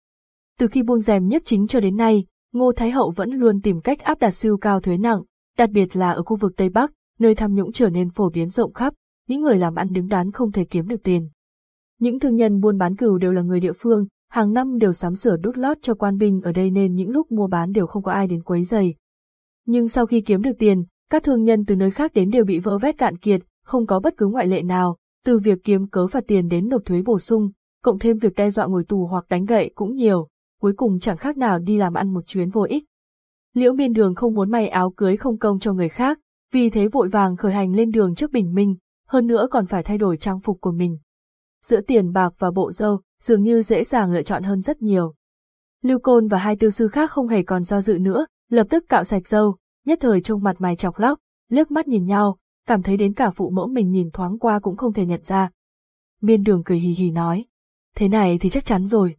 Speaker 1: Từ khi buông rèm nhất chính cho đến nay, Ngô Thái Hậu vẫn luôn tìm cách áp đặt siêu cao thuế nặng, đặc biệt là ở khu vực Tây Bắc, nơi tham nhũng trở nên phổ biến rộng khắp, những người làm ăn đứng đắn không thể kiếm được tiền. Những thương nhân buôn bán cừu đều là người địa phương, hàng năm đều sắm sửa đút lót cho quan binh ở đây nên những lúc mua bán đều không có ai đến quấy giày. Nhưng sau khi kiếm được tiền, các thương nhân từ nơi khác đến đều bị vỡ vét cạn kiệt, không có bất cứ ngoại lệ nào, từ việc kiếm cớ phạt tiền đến nộp thuế bổ sung, cộng thêm việc đe dọa ngồi tù hoặc đánh gậy cũng nhiều, cuối cùng chẳng khác nào đi làm ăn một chuyến vô ích. Liễu miên đường không muốn may áo cưới không công cho người khác, vì thế vội vàng khởi hành lên đường trước bình minh, hơn nữa còn phải thay đổi trang phục của mình. Giữa tiền bạc và bộ dâu, dường như dễ dàng lựa chọn hơn rất nhiều. Lưu Côn và hai tiêu sư khác không hề còn do dự nữa, lập tức cạo sạch dâu, nhất thời trông mặt mày chọc lóc, liếc mắt nhìn nhau, cảm thấy đến cả phụ mẫu mình nhìn thoáng qua cũng không thể nhận ra. Miên đường cười hì hì nói, thế này thì chắc chắn rồi.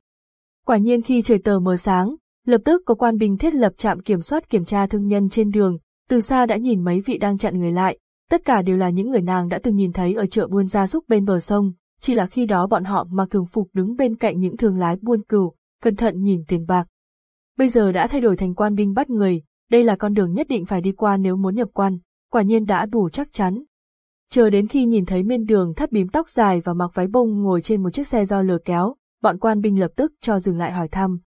Speaker 1: Quả nhiên khi trời tờ mờ sáng, lập tức có quan binh thiết lập trạm kiểm soát kiểm tra thương nhân trên đường, từ xa đã nhìn mấy vị đang chặn người lại, tất cả đều là những người nàng đã từng nhìn thấy ở chợ buôn gia súc bên bờ sông, chỉ là khi đó bọn họ mặc thường phục đứng bên cạnh những thương lái buôn cừu, cẩn thận nhìn tiền bạc. Bây giờ đã thay đổi thành quan binh bắt người, đây là con đường nhất định phải đi qua nếu muốn nhập quan, quả nhiên đã đủ chắc chắn. Chờ đến khi nhìn thấy miên đường thắt bím tóc dài và mặc váy bông ngồi trên một chiếc xe do lừa kéo, bọn quan binh lập tức cho dừng lại hỏi thăm.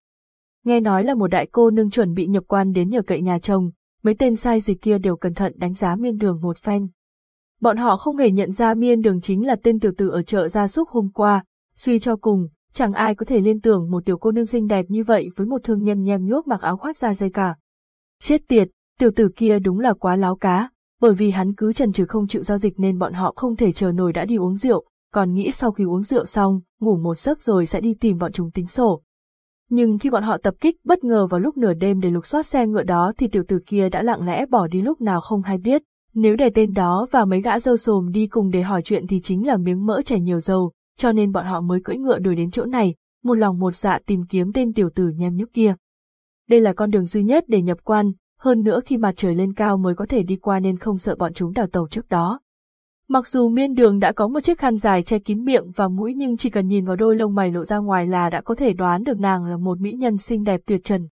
Speaker 1: Nghe nói là một đại cô nương chuẩn bị nhập quan đến nhờ cậy nhà chồng, mấy tên sai dịch kia đều cẩn thận đánh giá miên đường một phen. Bọn họ không hề nhận ra miên đường chính là tên tiểu tử ở chợ gia súc hôm qua, suy cho cùng, chẳng ai có thể liên tưởng một tiểu cô nương xinh đẹp như vậy với một thương nhân nhem nhuốc mặc áo khoác da dây cả. Chết tiệt, tiểu tử kia đúng là quá láo cá, bởi vì hắn cứ trần trừ không chịu giao dịch nên bọn họ không thể chờ nổi đã đi uống rượu, còn nghĩ sau khi uống rượu xong, ngủ một giấc rồi sẽ đi tìm bọn chúng tính sổ. Nhưng khi bọn họ tập kích bất ngờ vào lúc nửa đêm để lục soát xe ngựa đó thì tiểu tử kia đã lặng lẽ bỏ đi lúc nào không hay biết. Nếu để tên đó và mấy gã dâu sồm đi cùng để hỏi chuyện thì chính là miếng mỡ chảy nhiều dầu, cho nên bọn họ mới cưỡi ngựa đuổi đến chỗ này, một lòng một dạ tìm kiếm tên tiểu tử nhem nhúc kia. Đây là con đường duy nhất để nhập quan, hơn nữa khi mặt trời lên cao mới có thể đi qua nên không sợ bọn chúng đào tàu trước đó. Mặc dù miên đường đã có một chiếc khăn dài che kín miệng và mũi nhưng chỉ cần nhìn vào đôi lông mày lộ ra ngoài là đã có thể đoán được nàng là một mỹ nhân xinh đẹp tuyệt trần.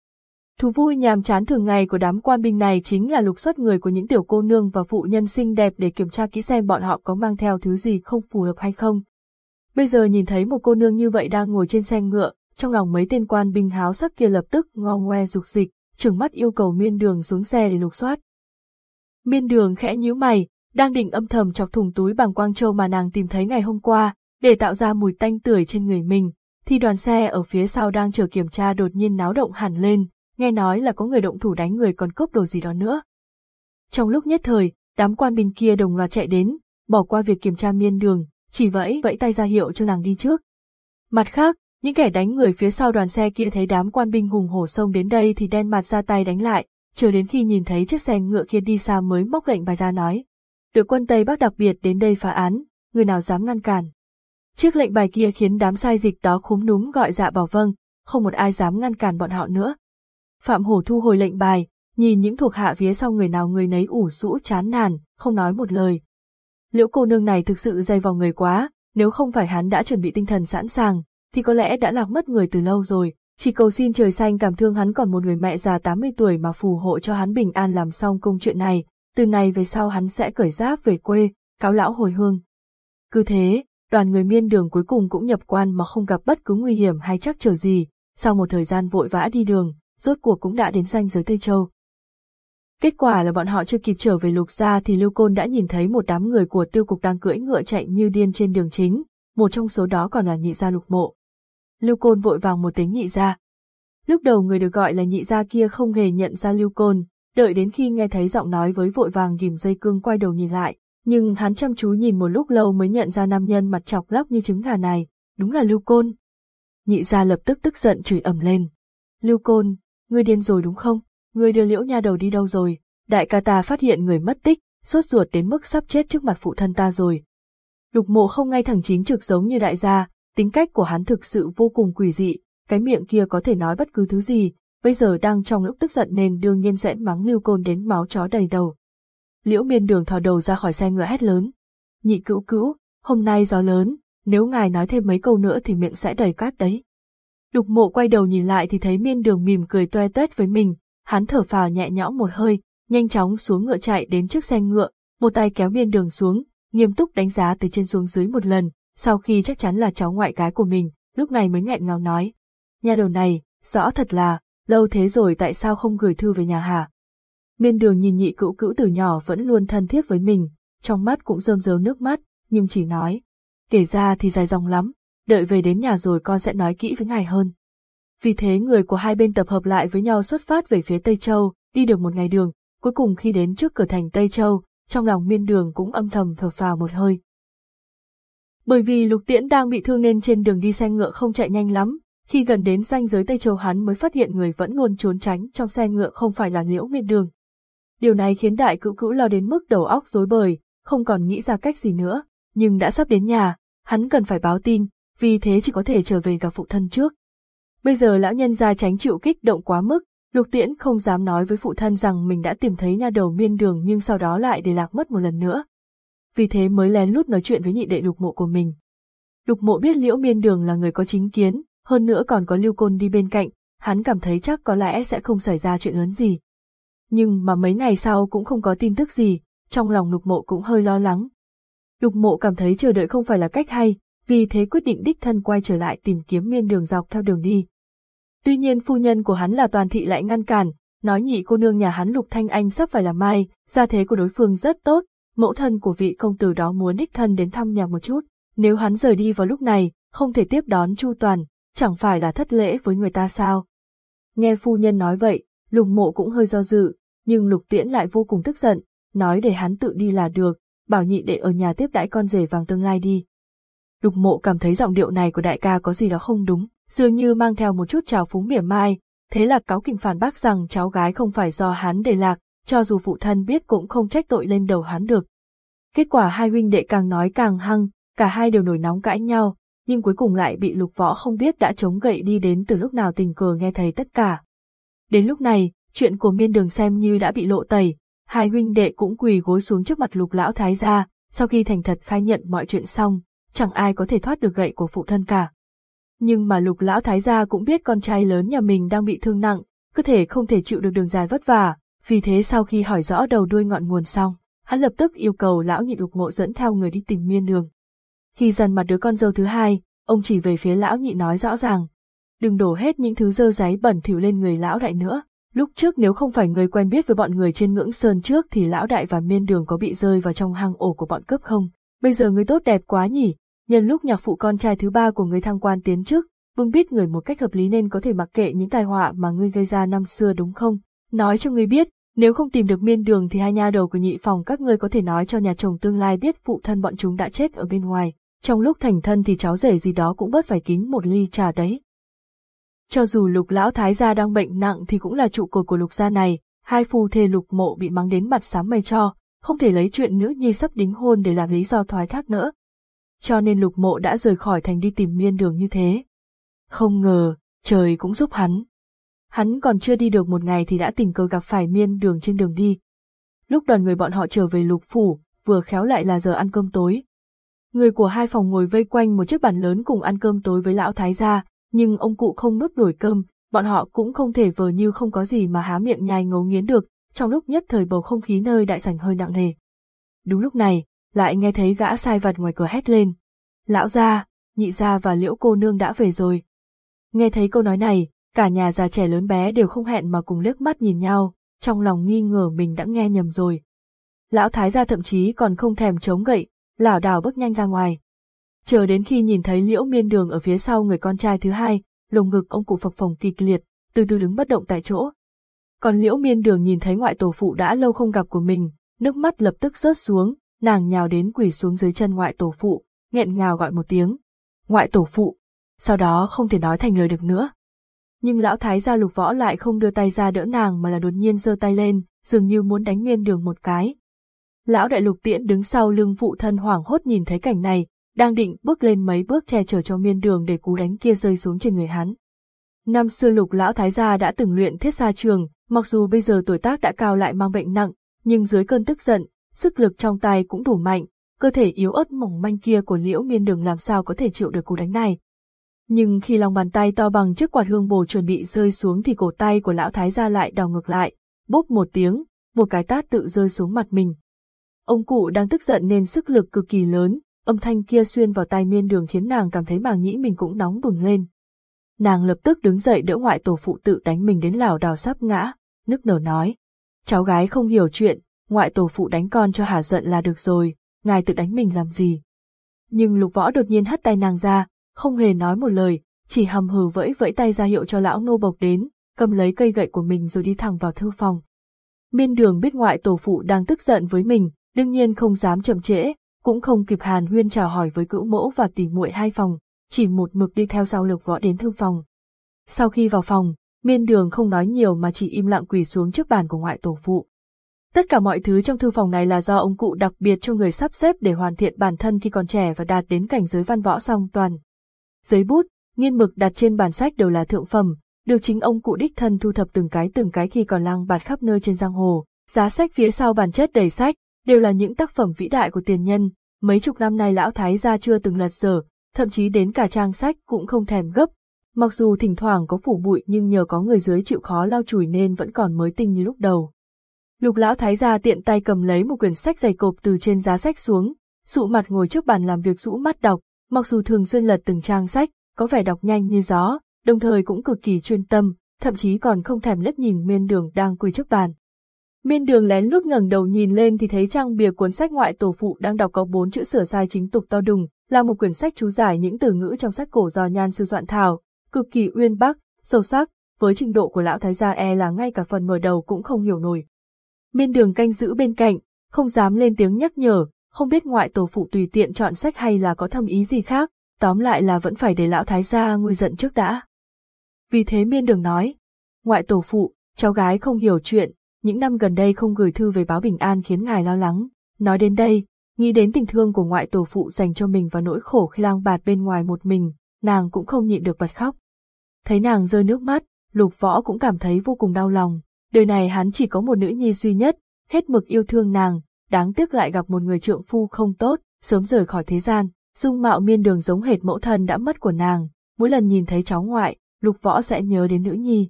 Speaker 1: Thú vui nhàm chán thường ngày của đám quan binh này chính là lục soát người của những tiểu cô nương và phụ nhân xinh đẹp để kiểm tra kỹ xem bọn họ có mang theo thứ gì không phù hợp hay không. Bây giờ nhìn thấy một cô nương như vậy đang ngồi trên xe ngựa, trong lòng mấy tên quan binh háo sắc kia lập tức ngo ngoe dục dịch, trừng mắt yêu cầu miên đường xuống xe để lục soát. Miên đường khẽ nhíu mày, đang định âm thầm chọc thùng túi bằng quang châu mà nàng tìm thấy ngày hôm qua, để tạo ra mùi tanh tưởi trên người mình, thì đoàn xe ở phía sau đang chờ kiểm tra đột nhiên náo động hẳn lên, nghe nói là có người động thủ đánh người còn cướp đồ gì đó nữa. Trong lúc nhất thời, đám quan binh kia đồng loạt chạy đến, bỏ qua việc kiểm tra miên đường, chỉ vẫy vẫy tay ra hiệu cho nàng đi trước. Mặt khác, những kẻ đánh người phía sau đoàn xe kia thấy đám quan binh hùng hổ xông đến đây thì đen mặt ra tay đánh lại, chờ đến khi nhìn thấy chiếc xe ngựa kia đi xa mới móc lệnh bài ra nói. Đội quân Tây Bắc đặc biệt đến đây phá án, người nào dám ngăn cản. Chiếc lệnh bài kia khiến đám sai dịch đó khúm núm gọi dạ bảo vâng, không một ai dám ngăn cản bọn họ nữa. Phạm Hổ thu hồi lệnh bài, nhìn những thuộc hạ phía sau người nào người nấy ủ rũ chán nản, không nói một lời. Liễu cô nương này thực sự dày vào người quá, nếu không phải hắn đã chuẩn bị tinh thần sẵn sàng, thì có lẽ đã lạc mất người từ lâu rồi, chỉ cầu xin trời xanh cảm thương hắn còn một người mẹ già 80 tuổi mà phù hộ cho hắn bình an làm xong công chuyện này, từ nay về sau hắn sẽ cởi giáp về quê, cáo lão hồi hương. Cứ thế, đoàn người miên đường cuối cùng cũng nhập quan mà không gặp bất cứ nguy hiểm hay chắc trở gì, sau một thời gian vội vã đi đường, rốt cuộc cũng đã đến ranh giới Tây Châu. Kết quả là bọn họ chưa kịp trở về lục gia thì Lưu Côn đã nhìn thấy một đám người của tiêu cục đang cưỡi ngựa chạy như điên trên đường chính, một trong số đó còn là nhị gia lục mộ. Lưu Côn vội vàng một tiếng nhị gia. Lúc đầu người được gọi là nhị gia kia không hề nhận ra Lưu Côn, đợi đến khi nghe thấy giọng nói với vội vàng ghim dây cương quay đầu nhìn lại, nhưng hắn chăm chú nhìn một lúc lâu mới nhận ra nam nhân mặt chọc lóc như trứng gà này, đúng là Lưu Côn. Nhị gia lập tức tức giận chửi ầm lên. Lưu Côn, ngươi điên rồi đúng không? Ngươi đưa liễu nha đầu đi đâu rồi? Đại ca ta phát hiện người mất tích, sốt ruột đến mức sắp chết trước mặt phụ thân ta rồi. Lục mộ không ngay thẳng chính trực giống như đại gia, tính cách của hắn thực sự vô cùng quỷ dị, cái miệng kia có thể nói bất cứ thứ gì, bây giờ đang trong lúc tức giận nên đương nhiên sẽ mắng lưu côn đến máu chó đầy đầu. Liễu miên đường thò đầu ra khỏi xe ngựa hét lớn. Nhị cữu cữu, hôm nay gió lớn, nếu ngài nói thêm mấy câu nữa thì miệng sẽ đầy cát đấy. Đục mộ quay đầu nhìn lại thì thấy miên đường mỉm cười toe toét với mình, hắn thở phào nhẹ nhõm một hơi, nhanh chóng xuống ngựa chạy đến trước xe ngựa, một tay kéo miên đường xuống, nghiêm túc đánh giá từ trên xuống dưới một lần, sau khi chắc chắn là cháu ngoại gái của mình, lúc này mới nghẹn ngào nói. Nhà đầu này, rõ thật là, lâu thế rồi tại sao không gửi thư về nhà hả? Miên đường nhìn nhị cữu cữu từ nhỏ vẫn luôn thân thiết với mình, trong mắt cũng rơm rớm nước mắt, nhưng chỉ nói. Kể ra thì dài dòng lắm, đợi về đến nhà rồi con sẽ nói kỹ với ngài hơn. Vì thế người của hai bên tập hợp lại với nhau xuất phát về phía Tây Châu, đi được một ngày đường, cuối cùng khi đến trước cửa thành Tây Châu, trong lòng miên đường cũng âm thầm thở phào một hơi. Bởi vì lục tiễn đang bị thương nên trên đường đi xe ngựa không chạy nhanh lắm, khi gần đến ranh giới Tây Châu hắn mới phát hiện người vẫn luôn trốn tránh trong xe ngựa không phải là liễu miên đường. Điều này khiến đại cữu cữu lo đến mức đầu óc rối bời, không còn nghĩ ra cách gì nữa, nhưng đã sắp đến nhà, hắn cần phải báo tin, vì thế chỉ có thể trở về gặp phụ thân trước. Bây giờ lão nhân gia tránh chịu kích động quá mức, lục tiễn không dám nói với phụ thân rằng mình đã tìm thấy nha đầu miên đường nhưng sau đó lại để lạc mất một lần nữa. Vì thế mới lén lút nói chuyện với nhị đệ lục mộ của mình. Lục mộ biết liễu miên đường là người có chính kiến, hơn nữa còn có lưu côn đi bên cạnh, hắn cảm thấy chắc có lẽ sẽ không xảy ra chuyện lớn gì. Nhưng mà mấy ngày sau cũng không có tin tức gì, trong lòng lục mộ cũng hơi lo lắng. Lục mộ cảm thấy chờ đợi không phải là cách hay, vì thế quyết định đích thân quay trở lại tìm kiếm miên đường dọc theo đường đi. Tuy nhiên phu nhân của hắn là toàn thị lại ngăn cản, nói nhị cô nương nhà hắn Lục Thanh Anh sắp phải là mai, gia thế của đối phương rất tốt, mẫu thân của vị công tử đó muốn đích thân đến thăm nhà một chút, nếu hắn rời đi vào lúc này, không thể tiếp đón chu toàn, chẳng phải là thất lễ với người ta sao. Nghe phu nhân nói vậy, lục mộ cũng hơi do dự, nhưng lục tiễn lại vô cùng tức giận, nói để hắn tự đi là được, bảo nhị để ở nhà tiếp đãi con rể vàng tương lai đi. Lục mộ cảm thấy giọng điệu này của đại ca có gì đó không đúng, dường như mang theo một chút trào phúng mỉa mai, thế là cáo kình phản bác rằng cháu gái không phải do hắn để lạc, cho dù phụ thân biết cũng không trách tội lên đầu hắn được. Kết quả hai huynh đệ càng nói càng hăng, cả hai đều nổi nóng cãi nhau, nhưng cuối cùng lại bị lục võ không biết đã chống gậy đi đến từ lúc nào tình cờ nghe thấy tất cả. Đến lúc này, chuyện của miên đường xem như đã bị lộ tẩy, hai huynh đệ cũng quỳ gối xuống trước mặt lục lão thái gia, sau khi thành thật khai nhận mọi chuyện xong, chẳng ai có thể thoát được gậy của phụ thân cả. Nhưng mà lục lão thái gia cũng biết con trai lớn nhà mình đang bị thương nặng, cơ thể không thể chịu được đường dài vất vả, vì thế sau khi hỏi rõ đầu đuôi ngọn nguồn xong, hắn lập tức yêu cầu lão nhị lục mộ dẫn theo người đi tìm miên đường. Khi dần mặt đứa con dâu thứ hai, ông chỉ về phía lão nhị nói rõ ràng. Đừng đổ hết những thứ dơ giấy bẩn thỉu lên người lão đại nữa. Lúc trước nếu không phải người quen biết với bọn người trên ngưỡng sơn trước thì lão đại và miên đường có bị rơi vào trong hang ổ của bọn cướp không? Bây giờ người tốt đẹp quá nhỉ, nhân lúc nhạc phụ con trai thứ ba của người thăng quan tiến chức vương biết người một cách hợp lý nên có thể mặc kệ những tai họa mà ngươi gây ra năm xưa đúng không? Nói cho ngươi biết, nếu không tìm được miên đường thì hai nha đầu của nhị phòng các ngươi có thể nói cho nhà chồng tương lai biết phụ thân bọn chúng đã chết ở bên ngoài. Trong lúc thành thân thì cháu rể gì đó cũng bớt phải kính một ly trà đấy. Cho dù lục lão thái gia đang bệnh nặng thì cũng là trụ cột của lục gia này, hai phu thê lục mộ bị mắng đến mặt sám mây cho, không thể lấy chuyện nữ nhi sắp đính hôn để làm lý do thoái thác nữa. Cho nên lục mộ đã rời khỏi thành đi tìm miên đường như thế. Không ngờ, trời cũng giúp hắn. Hắn còn chưa đi được một ngày thì đã tình cờ gặp phải miên đường trên đường đi. Lúc đoàn người bọn họ trở về lục phủ, vừa khéo lại là giờ ăn cơm tối. Người của hai phòng ngồi vây quanh một chiếc bàn lớn cùng ăn cơm tối với lão thái gia, nhưng ông cụ không nuốt đuổi cơm, bọn họ cũng không thể vờ như không có gì mà há miệng nhai ngấu nghiến được, trong lúc nhất thời bầu không khí nơi đại sảnh hơi nặng nề. Đúng lúc này, lại nghe thấy gã sai vặt ngoài cửa hét lên. Lão gia, nhị gia và liễu cô nương đã về rồi. Nghe thấy câu nói này, cả nhà già trẻ lớn bé đều không hẹn mà cùng liếc mắt nhìn nhau, trong lòng nghi ngờ mình đã nghe nhầm rồi. Lão thái gia thậm chí còn không thèm chống gậy, lảo đảo bước nhanh ra ngoài. Chờ đến khi nhìn thấy liễu miên đường ở phía sau người con trai thứ hai, lồng ngực ông cụ phập phồng kịch liệt, từ từ đứng bất động tại chỗ. Còn liễu miên đường nhìn thấy ngoại tổ phụ đã lâu không gặp của mình, nước mắt lập tức rớt xuống, nàng nhào đến quỳ xuống dưới chân ngoại tổ phụ, nghẹn ngào gọi một tiếng. Ngoại tổ phụ. Sau đó không thể nói thành lời được nữa. Nhưng lão thái gia lục võ lại không đưa tay ra đỡ nàng mà là đột nhiên giơ tay lên, dường như muốn đánh miên đường một cái. Lão đại lục tiễn đứng sau lưng phụ thân hoảng hốt nhìn thấy cảnh này, đang định bước lên mấy bước che chở cho miên đường để cú đánh kia rơi xuống trên người hắn. Năm xưa lục lão thái gia đã từng luyện thiết xa trường, mặc dù bây giờ tuổi tác đã cao lại mang bệnh nặng, nhưng dưới cơn tức giận, sức lực trong tay cũng đủ mạnh, cơ thể yếu ớt mỏng manh kia của liễu miên đường làm sao có thể chịu được cú đánh này. Nhưng khi lòng bàn tay to bằng chiếc quạt hương bồ chuẩn bị rơi xuống thì cổ tay của lão thái gia lại đào ngược lại, bốp một tiếng, một cái tát tự rơi xuống mặt mình. Ông cụ đang tức giận nên sức lực cực kỳ lớn, âm thanh kia xuyên vào tai miên đường khiến nàng cảm thấy màng nhĩ mình cũng nóng bừng lên. Nàng lập tức đứng dậy đỡ ngoại tổ phụ tự đánh mình đến lảo đảo sắp ngã, nức nở nói. Cháu gái không hiểu chuyện, ngoại tổ phụ đánh con cho hà giận là được rồi, ngài tự đánh mình làm gì. Nhưng lục võ đột nhiên hất tay nàng ra, không hề nói một lời, chỉ hầm hừ vẫy vẫy tay ra hiệu cho lão nô bộc đến, cầm lấy cây gậy của mình rồi đi thẳng vào thư phòng. Miên đường biết ngoại tổ phụ đang tức giận với mình, đương nhiên không dám chậm trễ, cũng không kịp hàn huyên chào hỏi với cữu mẫu và tỷ muội hai phòng, chỉ một mực đi theo sau lục võ đến thư phòng. Sau khi vào phòng, miên đường không nói nhiều mà chỉ im lặng quỳ xuống trước bàn của ngoại tổ phụ. Tất cả mọi thứ trong thư phòng này là do ông cụ đặc biệt cho người sắp xếp để hoàn thiện bản thân khi còn trẻ và đạt đến cảnh giới văn võ song toàn. Giấy bút, nghiên mực đặt trên bản sách đều là thượng phẩm, được chính ông cụ đích thân thu thập từng cái từng cái khi còn lang bạt khắp nơi trên giang hồ. Giá sách phía sau bản chất đầy sách, đều là những tác phẩm vĩ đại của tiền nhân, mấy chục năm nay lão thái gia chưa từng lật dở, thậm chí đến cả trang sách cũng không thèm gấp. Mặc dù thỉnh thoảng có phủ bụi nhưng nhờ có người dưới chịu khó lau chùi nên vẫn còn mới tinh như lúc đầu. Lục lão thái gia tiện tay cầm lấy một quyển sách dày cộp từ trên giá sách xuống, sụ mặt ngồi trước bàn làm việc rũ mắt đọc, mặc dù thường xuyên lật từng trang sách, có vẻ đọc nhanh như gió, đồng thời cũng cực kỳ chuyên tâm, thậm chí còn không thèm liếc nhìn miên đường đang quỳ trước bàn. Miên đường lén lút ngẩng đầu nhìn lên thì thấy trang bìa cuốn sách ngoại tổ phụ đang đọc có bốn chữ sửa sai chính tục to đùng, là một quyển sách chú giải những từ ngữ trong sách cổ do nhan sư soạn thảo, cực kỳ uyên bác, sâu sắc, với trình độ của lão thái gia e là ngay cả phần mở đầu cũng không hiểu nổi. Miên đường canh giữ bên cạnh, không dám lên tiếng nhắc nhở, không biết ngoại tổ phụ tùy tiện chọn sách hay là có thâm ý gì khác, tóm lại là vẫn phải để lão thái gia nguôi giận trước đã. Vì thế miên đường nói, ngoại tổ phụ, cháu gái không hiểu chuyện, những năm gần đây không gửi thư về báo bình an khiến ngài lo lắng. Nói đến đây, nghĩ đến tình thương của ngoại tổ phụ dành cho mình và nỗi khổ khi lang bạt bên ngoài một mình, nàng cũng không nhịn được bật khóc. Thấy nàng rơi nước mắt, lục võ cũng cảm thấy vô cùng đau lòng. Đời này hắn chỉ có một nữ nhi duy nhất, hết mực yêu thương nàng, đáng tiếc lại gặp một người trượng phu không tốt, sớm rời khỏi thế gian. Dung mạo miên đường giống hệt mẫu thân đã mất của nàng, mỗi lần nhìn thấy cháu ngoại, lục võ sẽ nhớ đến nữ nhi.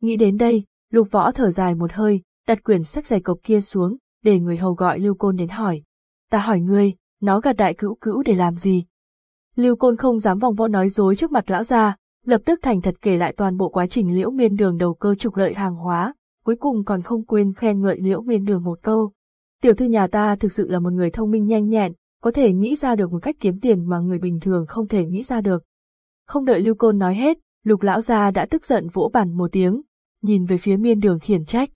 Speaker 1: Nghĩ đến đây, lục võ thở dài một hơi, đặt quyển sách dày cộc kia xuống, để người hầu gọi Lưu Côn đến hỏi. Ta hỏi ngươi, nó gạt đại cữu cữu để làm gì? Lưu Côn không dám vòng vo nói dối trước mặt lão gia, lập tức thành thật kể lại toàn bộ quá trình liễu miên đường đầu cơ trục lợi hàng hóa, cuối cùng còn không quên khen ngợi liễu miên đường một câu. Tiểu thư nhà ta thực sự là một người thông minh nhanh nhẹn, có thể nghĩ ra được một cách kiếm tiền mà người bình thường không thể nghĩ ra được. Không đợi Lưu Côn nói hết, lục lão gia đã tức giận vỗ bàn một tiếng, nhìn về phía miên đường khiển trách.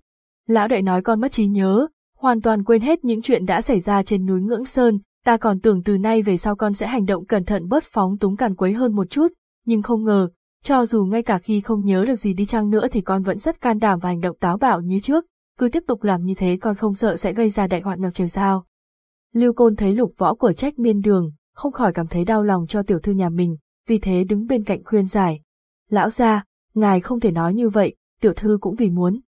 Speaker 1: Lão đệ nói con mất trí nhớ, hoàn toàn quên hết những chuyện đã xảy ra trên núi Ngưỡng Sơn, ta còn tưởng từ nay về sau con sẽ hành động cẩn thận bớt phóng túng càn quấy hơn một chút, nhưng không ngờ, cho dù ngay cả khi không nhớ được gì đi chăng nữa thì con vẫn rất can đảm và hành động táo bạo như trước, cứ tiếp tục làm như thế con không sợ sẽ gây ra đại họa ngập trời sao. Lưu Côn thấy lục võ của trách miên đường, không khỏi cảm thấy đau lòng cho tiểu thư nhà mình, vì thế đứng bên cạnh khuyên giải. Lão gia, ngài không thể nói như vậy, tiểu thư cũng vì muốn.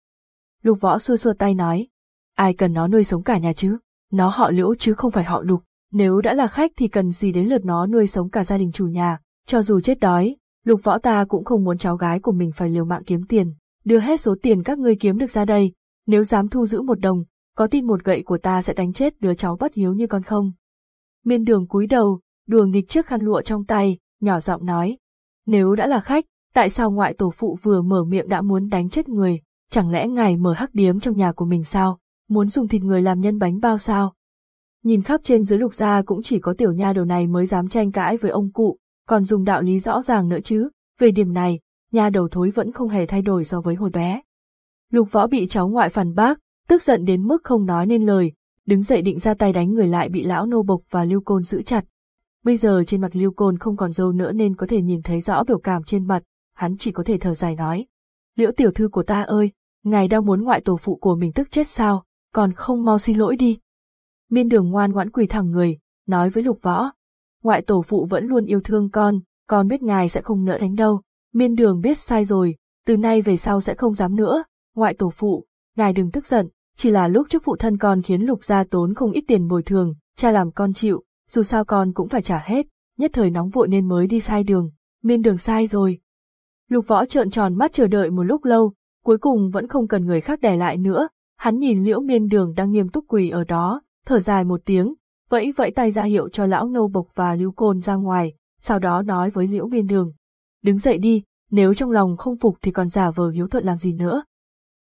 Speaker 1: Lục võ xua xua tay nói, ai cần nó nuôi sống cả nhà chứ, nó họ liễu chứ không phải họ lục, nếu đã là khách thì cần gì đến lượt nó nuôi sống cả gia đình chủ nhà, cho dù chết đói, lục võ ta cũng không muốn cháu gái của mình phải liều mạng kiếm tiền, đưa hết số tiền các ngươi kiếm được ra đây, nếu dám thu giữ một đồng, có tin một gậy của ta sẽ đánh chết đứa cháu bất hiếu như con không. Miên đường cúi đầu, đùa nghịch chiếc khăn lụa trong tay, nhỏ giọng nói, nếu đã là khách, tại sao ngoại tổ phụ vừa mở miệng đã muốn đánh chết người, chẳng lẽ ngài mở hắc điếm trong nhà của mình sao, muốn dùng thịt người làm nhân bánh bao sao? Nhìn khắp trên dưới lục gia cũng chỉ có tiểu nha đầu này mới dám tranh cãi với ông cụ, còn dùng đạo lý rõ ràng nữa chứ, về điểm này, nhà đầu thối vẫn không hề thay đổi so với hồi bé. Lục võ bị cháu ngoại phản bác, tức giận đến mức không nói nên lời, đứng dậy định ra tay đánh người lại bị lão nô bộc và lưu côn giữ chặt. Bây giờ trên mặt lưu côn không còn dâu nữa nên có thể nhìn thấy rõ biểu cảm trên mặt, hắn chỉ có thể thở dài nói. Liễu tiểu thư của ta ơi, ngài đang muốn ngoại tổ phụ của mình tức chết sao, còn không mau xin lỗi đi. Miên đường ngoan ngoãn quỳ thẳng người, nói với lục võ. Ngoại tổ phụ vẫn luôn yêu thương con, con biết ngài sẽ không nỡ đánh đâu. Miên đường biết sai rồi, từ nay về sau sẽ không dám nữa. Ngoại tổ phụ, ngài đừng tức giận, chỉ là lúc trước phụ thân con khiến lục gia tốn không ít tiền bồi thường, cha làm con chịu, dù sao con cũng phải trả hết, nhất thời nóng vội nên mới đi sai đường, miên đường sai rồi. Lục võ trợn tròn mắt chờ đợi một lúc lâu, cuối cùng vẫn không cần người khác đè lại nữa, hắn nhìn liễu miên đường đang nghiêm túc quỳ ở đó, thở dài một tiếng, vẫy vẫy tay ra hiệu cho lão nô bộc và lưu côn ra ngoài, sau đó nói với liễu biên đường. Đứng dậy đi, nếu trong lòng không phục thì còn giả vờ hiếu thuận làm gì nữa.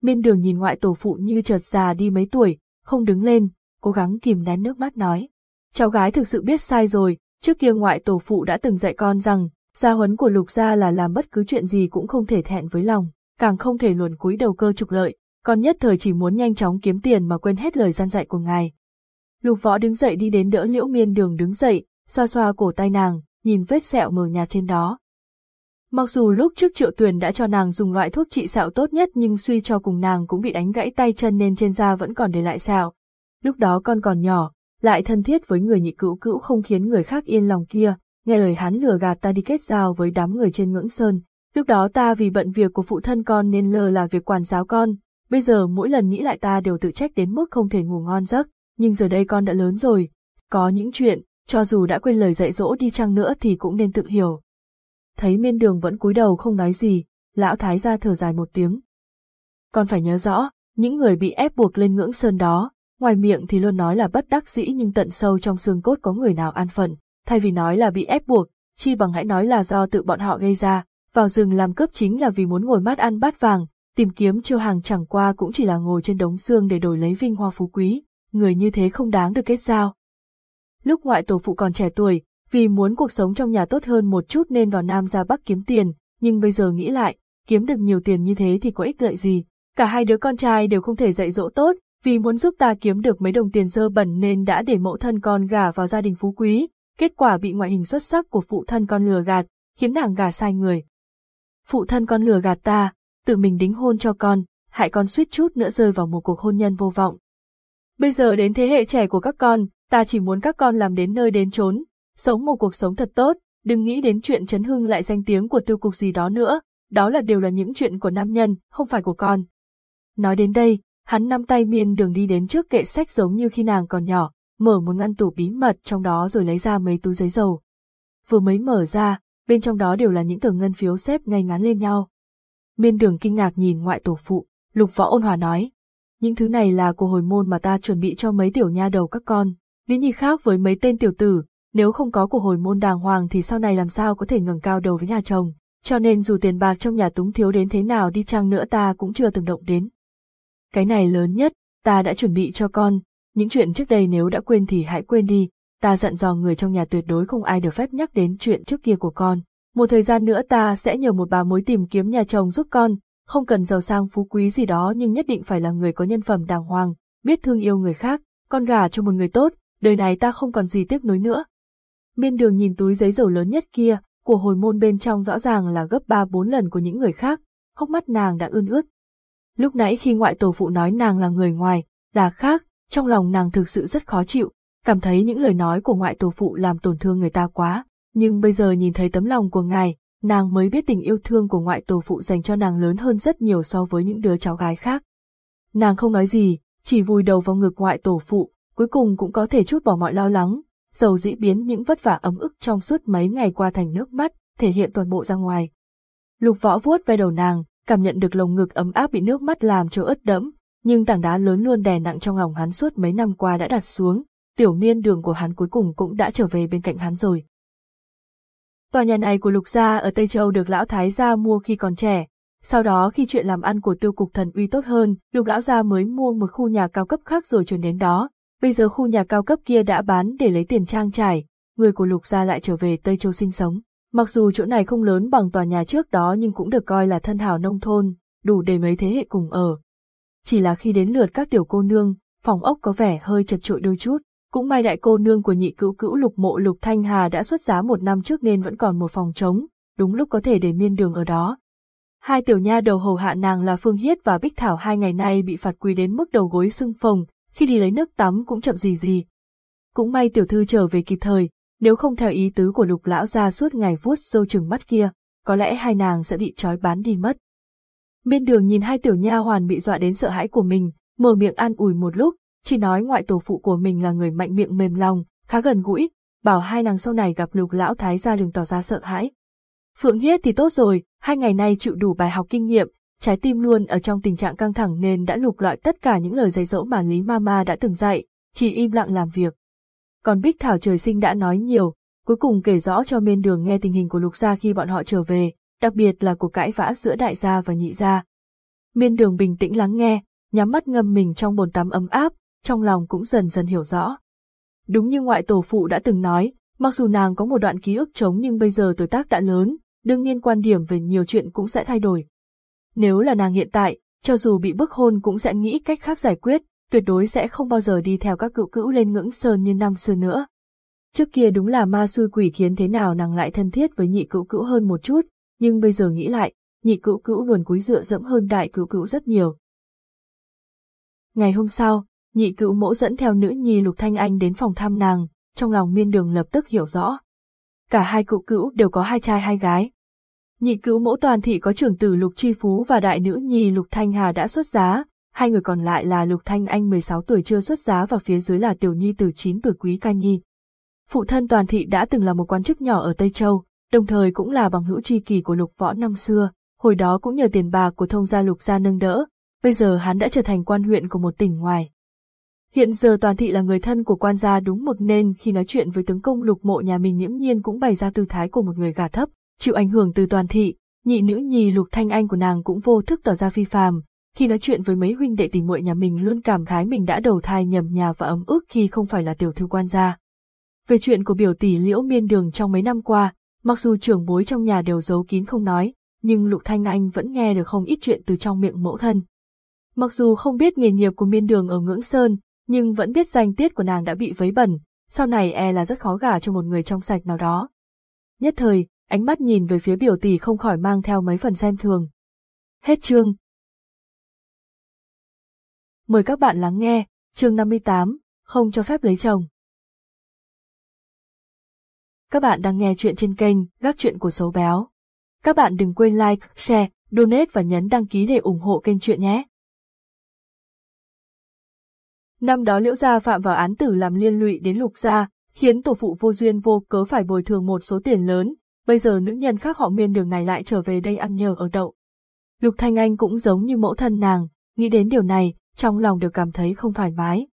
Speaker 1: Miên đường nhìn ngoại tổ phụ như chợt già đi mấy tuổi, không đứng lên, cố gắng kìm nén nước mắt nói. Cháu gái thực sự biết sai rồi, trước kia ngoại tổ phụ đã từng dạy con rằng, gia huấn của lục gia là làm bất cứ chuyện gì cũng không thể thẹn với lòng, càng không thể luồn cúi đầu cơ trục lợi, con nhất thời chỉ muốn nhanh chóng kiếm tiền mà quên hết lời gian dạy của ngài. Lục võ đứng dậy đi đến đỡ liễu miên đường đứng dậy, xoa xoa cổ tay nàng, nhìn vết sẹo mờ nhạt trên đó. Mặc dù lúc trước triệu tuyền đã cho nàng dùng loại thuốc trị sẹo tốt nhất nhưng suy cho cùng nàng cũng bị đánh gãy tay chân nên trên da vẫn còn để lại sẹo. Lúc đó con còn nhỏ, lại thân thiết với người nhị cữu cữu không khiến người khác yên lòng kia, nghe lời hắn lừa gạt ta đi kết giao với đám người trên ngưỡng sơn. Lúc đó ta vì bận việc của phụ thân con nên lơ là việc quản giáo con, bây giờ mỗi lần nghĩ lại ta đều tự trách đến mức không thể ngủ ngon giấc, nhưng giờ đây con đã lớn rồi, có những chuyện, cho dù đã quên lời dạy dỗ đi chăng nữa thì cũng nên tự hiểu. Thấy miên đường vẫn cúi đầu không nói gì, lão thái gia thở dài một tiếng. Con phải nhớ rõ, những người bị ép buộc lên ngưỡng sơn đó, ngoài miệng thì luôn nói là bất đắc dĩ nhưng tận sâu trong xương cốt có người nào an phận, thay vì nói là bị ép buộc, chi bằng hãy nói là do tự bọn họ gây ra, vào rừng làm cướp chính là vì muốn ngồi mát ăn bát vàng, tìm kiếm chiêu hàng chẳng qua cũng chỉ là ngồi trên đống xương để đổi lấy vinh hoa phú quý, người như thế không đáng được kết giao. Lúc ngoại tổ phụ còn trẻ tuổi, vì muốn cuộc sống trong nhà tốt hơn một chút nên vào Nam ra Bắc kiếm tiền, nhưng bây giờ nghĩ lại, kiếm được nhiều tiền như thế thì có ích lợi gì. Cả hai đứa con trai đều không thể dạy dỗ tốt, vì muốn giúp ta kiếm được mấy đồng tiền dơ bẩn nên đã để mẫu thân con gả vào gia đình phú quý, kết quả bị ngoại hình xuất sắc của phụ thân con lừa gạt, khiến nàng gả sai người. Phụ thân con lừa gạt ta, tự mình đính hôn cho con, hại con suýt chút nữa rơi vào một cuộc hôn nhân vô vọng. Bây giờ đến thế hệ trẻ của các con, ta chỉ muốn các con làm đến nơi đến chốn, sống một cuộc sống thật tốt, đừng nghĩ đến chuyện chấn hưng lại danh tiếng của tiêu cục gì đó nữa, đó là đều là những chuyện của nam nhân, không phải của con. Nói đến đây, hắn nắm tay miên đường đi đến trước kệ sách giống như khi nàng còn nhỏ, mở một ngăn tủ bí mật trong đó rồi lấy ra mấy túi giấy dầu. Vừa mới mở ra, bên trong đó đều là những tờ ngân phiếu xếp ngay ngắn lên nhau. Miên đường kinh ngạc nhìn ngoại tổ phụ, lục võ ôn hòa nói. Những thứ này là của hồi môn mà ta chuẩn bị cho mấy tiểu nha đầu các con, lý nhi khác với mấy tên tiểu tử, nếu không có của hồi môn đàng hoàng thì sau này làm sao có thể ngẩng cao đầu với nhà chồng, cho nên dù tiền bạc trong nhà túng thiếu đến thế nào đi chăng nữa ta cũng chưa từng động đến. Cái này lớn nhất, ta đã chuẩn bị cho con, những chuyện trước đây nếu đã quên thì hãy quên đi, ta dặn dò người trong nhà tuyệt đối không ai được phép nhắc đến chuyện trước kia của con. Một thời gian nữa ta sẽ nhờ một bà mối tìm kiếm nhà chồng giúp con, không cần giàu sang phú quý gì đó nhưng nhất định phải là người có nhân phẩm đàng hoàng, biết thương yêu người khác, con gà cho một người tốt, đời này ta không còn gì tiếc nối nữa. Miên đường nhìn túi giấy dầu lớn nhất kia, của hồi môn bên trong rõ ràng là gấp ba bốn lần của những người khác, hốc mắt nàng đã ươn ướt. Lúc nãy khi ngoại tổ phụ nói nàng là người ngoài, là khác, trong lòng nàng thực sự rất khó chịu, cảm thấy những lời nói của ngoại tổ phụ làm tổn thương người ta quá, nhưng bây giờ nhìn thấy tấm lòng của ngài, nàng mới biết tình yêu thương của ngoại tổ phụ dành cho nàng lớn hơn rất nhiều so với những đứa cháu gái khác. Nàng không nói gì, chỉ vùi đầu vào ngực ngoại tổ phụ, cuối cùng cũng có thể chút bỏ mọi lo lắng, dầu dĩ biến những vất vả ấm ức trong suốt mấy ngày qua thành nước mắt, thể hiện toàn bộ ra ngoài. Lục võ vuốt ve đầu nàng, cảm nhận được lồng ngực ấm áp bị nước mắt làm cho ướt đẫm, nhưng tảng đá lớn luôn đè nặng trong lòng hắn suốt mấy năm qua đã đặt xuống, tiểu miên đường của hắn cuối cùng cũng đã trở về bên cạnh hắn rồi. Tòa nhà này của Lục Gia ở Tây Châu được Lão Thái Gia mua khi còn trẻ, sau đó khi chuyện làm ăn của tiêu cục thần uy tốt hơn, Lục Lão Gia mới mua một khu nhà cao cấp khác rồi chuyển đến đó, bây giờ khu nhà cao cấp kia đã bán để lấy tiền trang trải, người của Lục Gia lại trở về Tây Châu sinh sống. Mặc dù chỗ này không lớn bằng tòa nhà trước đó nhưng cũng được coi là thân hào nông thôn, đủ để mấy thế hệ cùng ở. Chỉ là khi đến lượt các tiểu cô nương, phòng ốc có vẻ hơi chật trội đôi chút. Cũng may đại cô nương của nhị cữu cữu lục mộ lục thanh hà đã xuất giá một năm trước nên vẫn còn một phòng trống, đúng lúc có thể để miên đường ở đó. Hai tiểu nha đầu hầu hạ nàng là Phương Hiết và Bích Thảo hai ngày nay bị phạt quỳ đến mức đầu gối sưng phồng, khi đi lấy nước tắm cũng chậm gì gì. Cũng may tiểu thư trở về kịp thời, nếu không theo ý tứ của lục lão ra suốt ngày vuốt dâu chừng mắt kia, có lẽ hai nàng sẽ bị trói bán đi mất. Miên đường nhìn hai tiểu nha hoàn bị dọa đến sợ hãi của mình, mở miệng an ủi một lúc, chỉ nói ngoại tổ phụ của mình là người mạnh miệng mềm lòng, khá gần gũi, bảo hai nàng sau này gặp lục lão thái gia đừng tỏ ra sợ hãi. Phượng Hiết thì tốt rồi, hai ngày nay chịu đủ bài học kinh nghiệm, trái tim luôn ở trong tình trạng căng thẳng nên đã lục loại tất cả những lời dạy dỗ mà Lý Mama đã từng dạy, chỉ im lặng làm việc. Còn Bích Thảo trời sinh đã nói nhiều, cuối cùng kể rõ cho miên đường nghe tình hình của lục gia khi bọn họ trở về, đặc biệt là cuộc cãi vã giữa đại gia và nhị gia. Miên đường bình tĩnh lắng nghe, nhắm mắt ngâm mình trong bồn tắm ấm áp, trong lòng cũng dần dần hiểu rõ. Đúng như ngoại tổ phụ đã từng nói, mặc dù nàng có một đoạn ký ức trống nhưng bây giờ tuổi tác đã lớn, đương nhiên quan điểm về nhiều chuyện cũng sẽ thay đổi. Nếu là nàng hiện tại, cho dù bị bức hôn cũng sẽ nghĩ cách khác giải quyết, tuyệt đối sẽ không bao giờ đi theo các cựu cữu lên ngưỡng sơn như năm xưa nữa. Trước kia đúng là ma xui quỷ khiến thế nào nàng lại thân thiết với nhị cữu cữu hơn một chút, nhưng bây giờ nghĩ lại, nhị cữu cữu luôn cúi dựa dẫm hơn đại cữu cữu rất nhiều. Ngày hôm sau, nhị cựu mẫu dẫn theo nữ nhi Lục Thanh Anh đến phòng thăm nàng, trong lòng miên đường lập tức hiểu rõ. Cả hai cụ cữu đều có hai trai hai gái. Nhị cữu mẫu toàn thị có trưởng tử Lục Chi Phú và đại nữ nhi Lục Thanh Hà đã xuất giá, hai người còn lại là Lục Thanh Anh 16 tuổi chưa xuất giá và phía dưới là tiểu nhi từ 9 tuổi Quý Ca Nhi. Phụ thân toàn thị đã từng là một quan chức nhỏ ở Tây Châu, đồng thời cũng là bằng hữu tri kỳ của Lục Võ năm xưa, hồi đó cũng nhờ tiền bạc của thông gia Lục gia nâng đỡ, bây giờ hắn đã trở thành quan huyện của một tỉnh ngoài. Hiện giờ toàn thị là người thân của quan gia đúng mực nên khi nói chuyện với tướng công lục mộ nhà mình nghiễm nhiên cũng bày ra tư thái của một người gà thấp, chịu ảnh hưởng từ toàn thị, nhị nữ nhì Lục Thanh Anh của nàng cũng vô thức tỏ ra phi phàm, khi nói chuyện với mấy huynh đệ tình muội nhà mình luôn cảm khái mình đã đầu thai nhầm nhà và ấm ức khi không phải là tiểu thư quan gia. Về chuyện của biểu tỷ Liễu Miên Đường trong mấy năm qua, mặc dù trưởng bối trong nhà đều giấu kín không nói, nhưng Lục Thanh Anh vẫn nghe được không ít chuyện từ trong miệng mẫu thân. Mặc dù không biết nghề nghiệp của Miên Đường ở Ngưỡng Sơn, nhưng vẫn biết danh tiết của nàng đã bị vấy bẩn, sau này e là rất khó gả cho một người trong sạch nào đó. Nhất thời, ánh mắt nhìn về phía biểu tỷ không khỏi mang theo mấy phần xem thường. Hết chương. Mời các bạn lắng nghe, chương 58, không cho phép lấy chồng. Các bạn đang nghe chuyện trên kênh Gác Chuyện của Số Béo. Các bạn đừng quên like, share, donate và nhấn đăng ký để ủng hộ kênh chuyện nhé. Năm đó Liễu Gia phạm vào án tử làm liên lụy đến Lục Gia, khiến tổ phụ vô duyên vô cớ phải bồi thường một số tiền lớn, bây giờ nữ nhân khác họ miên đường này lại trở về đây ăn nhờ ở đậu. Lục Thanh Anh cũng giống như mẫu thân nàng, nghĩ đến điều này, trong lòng đều cảm thấy không thoải mái.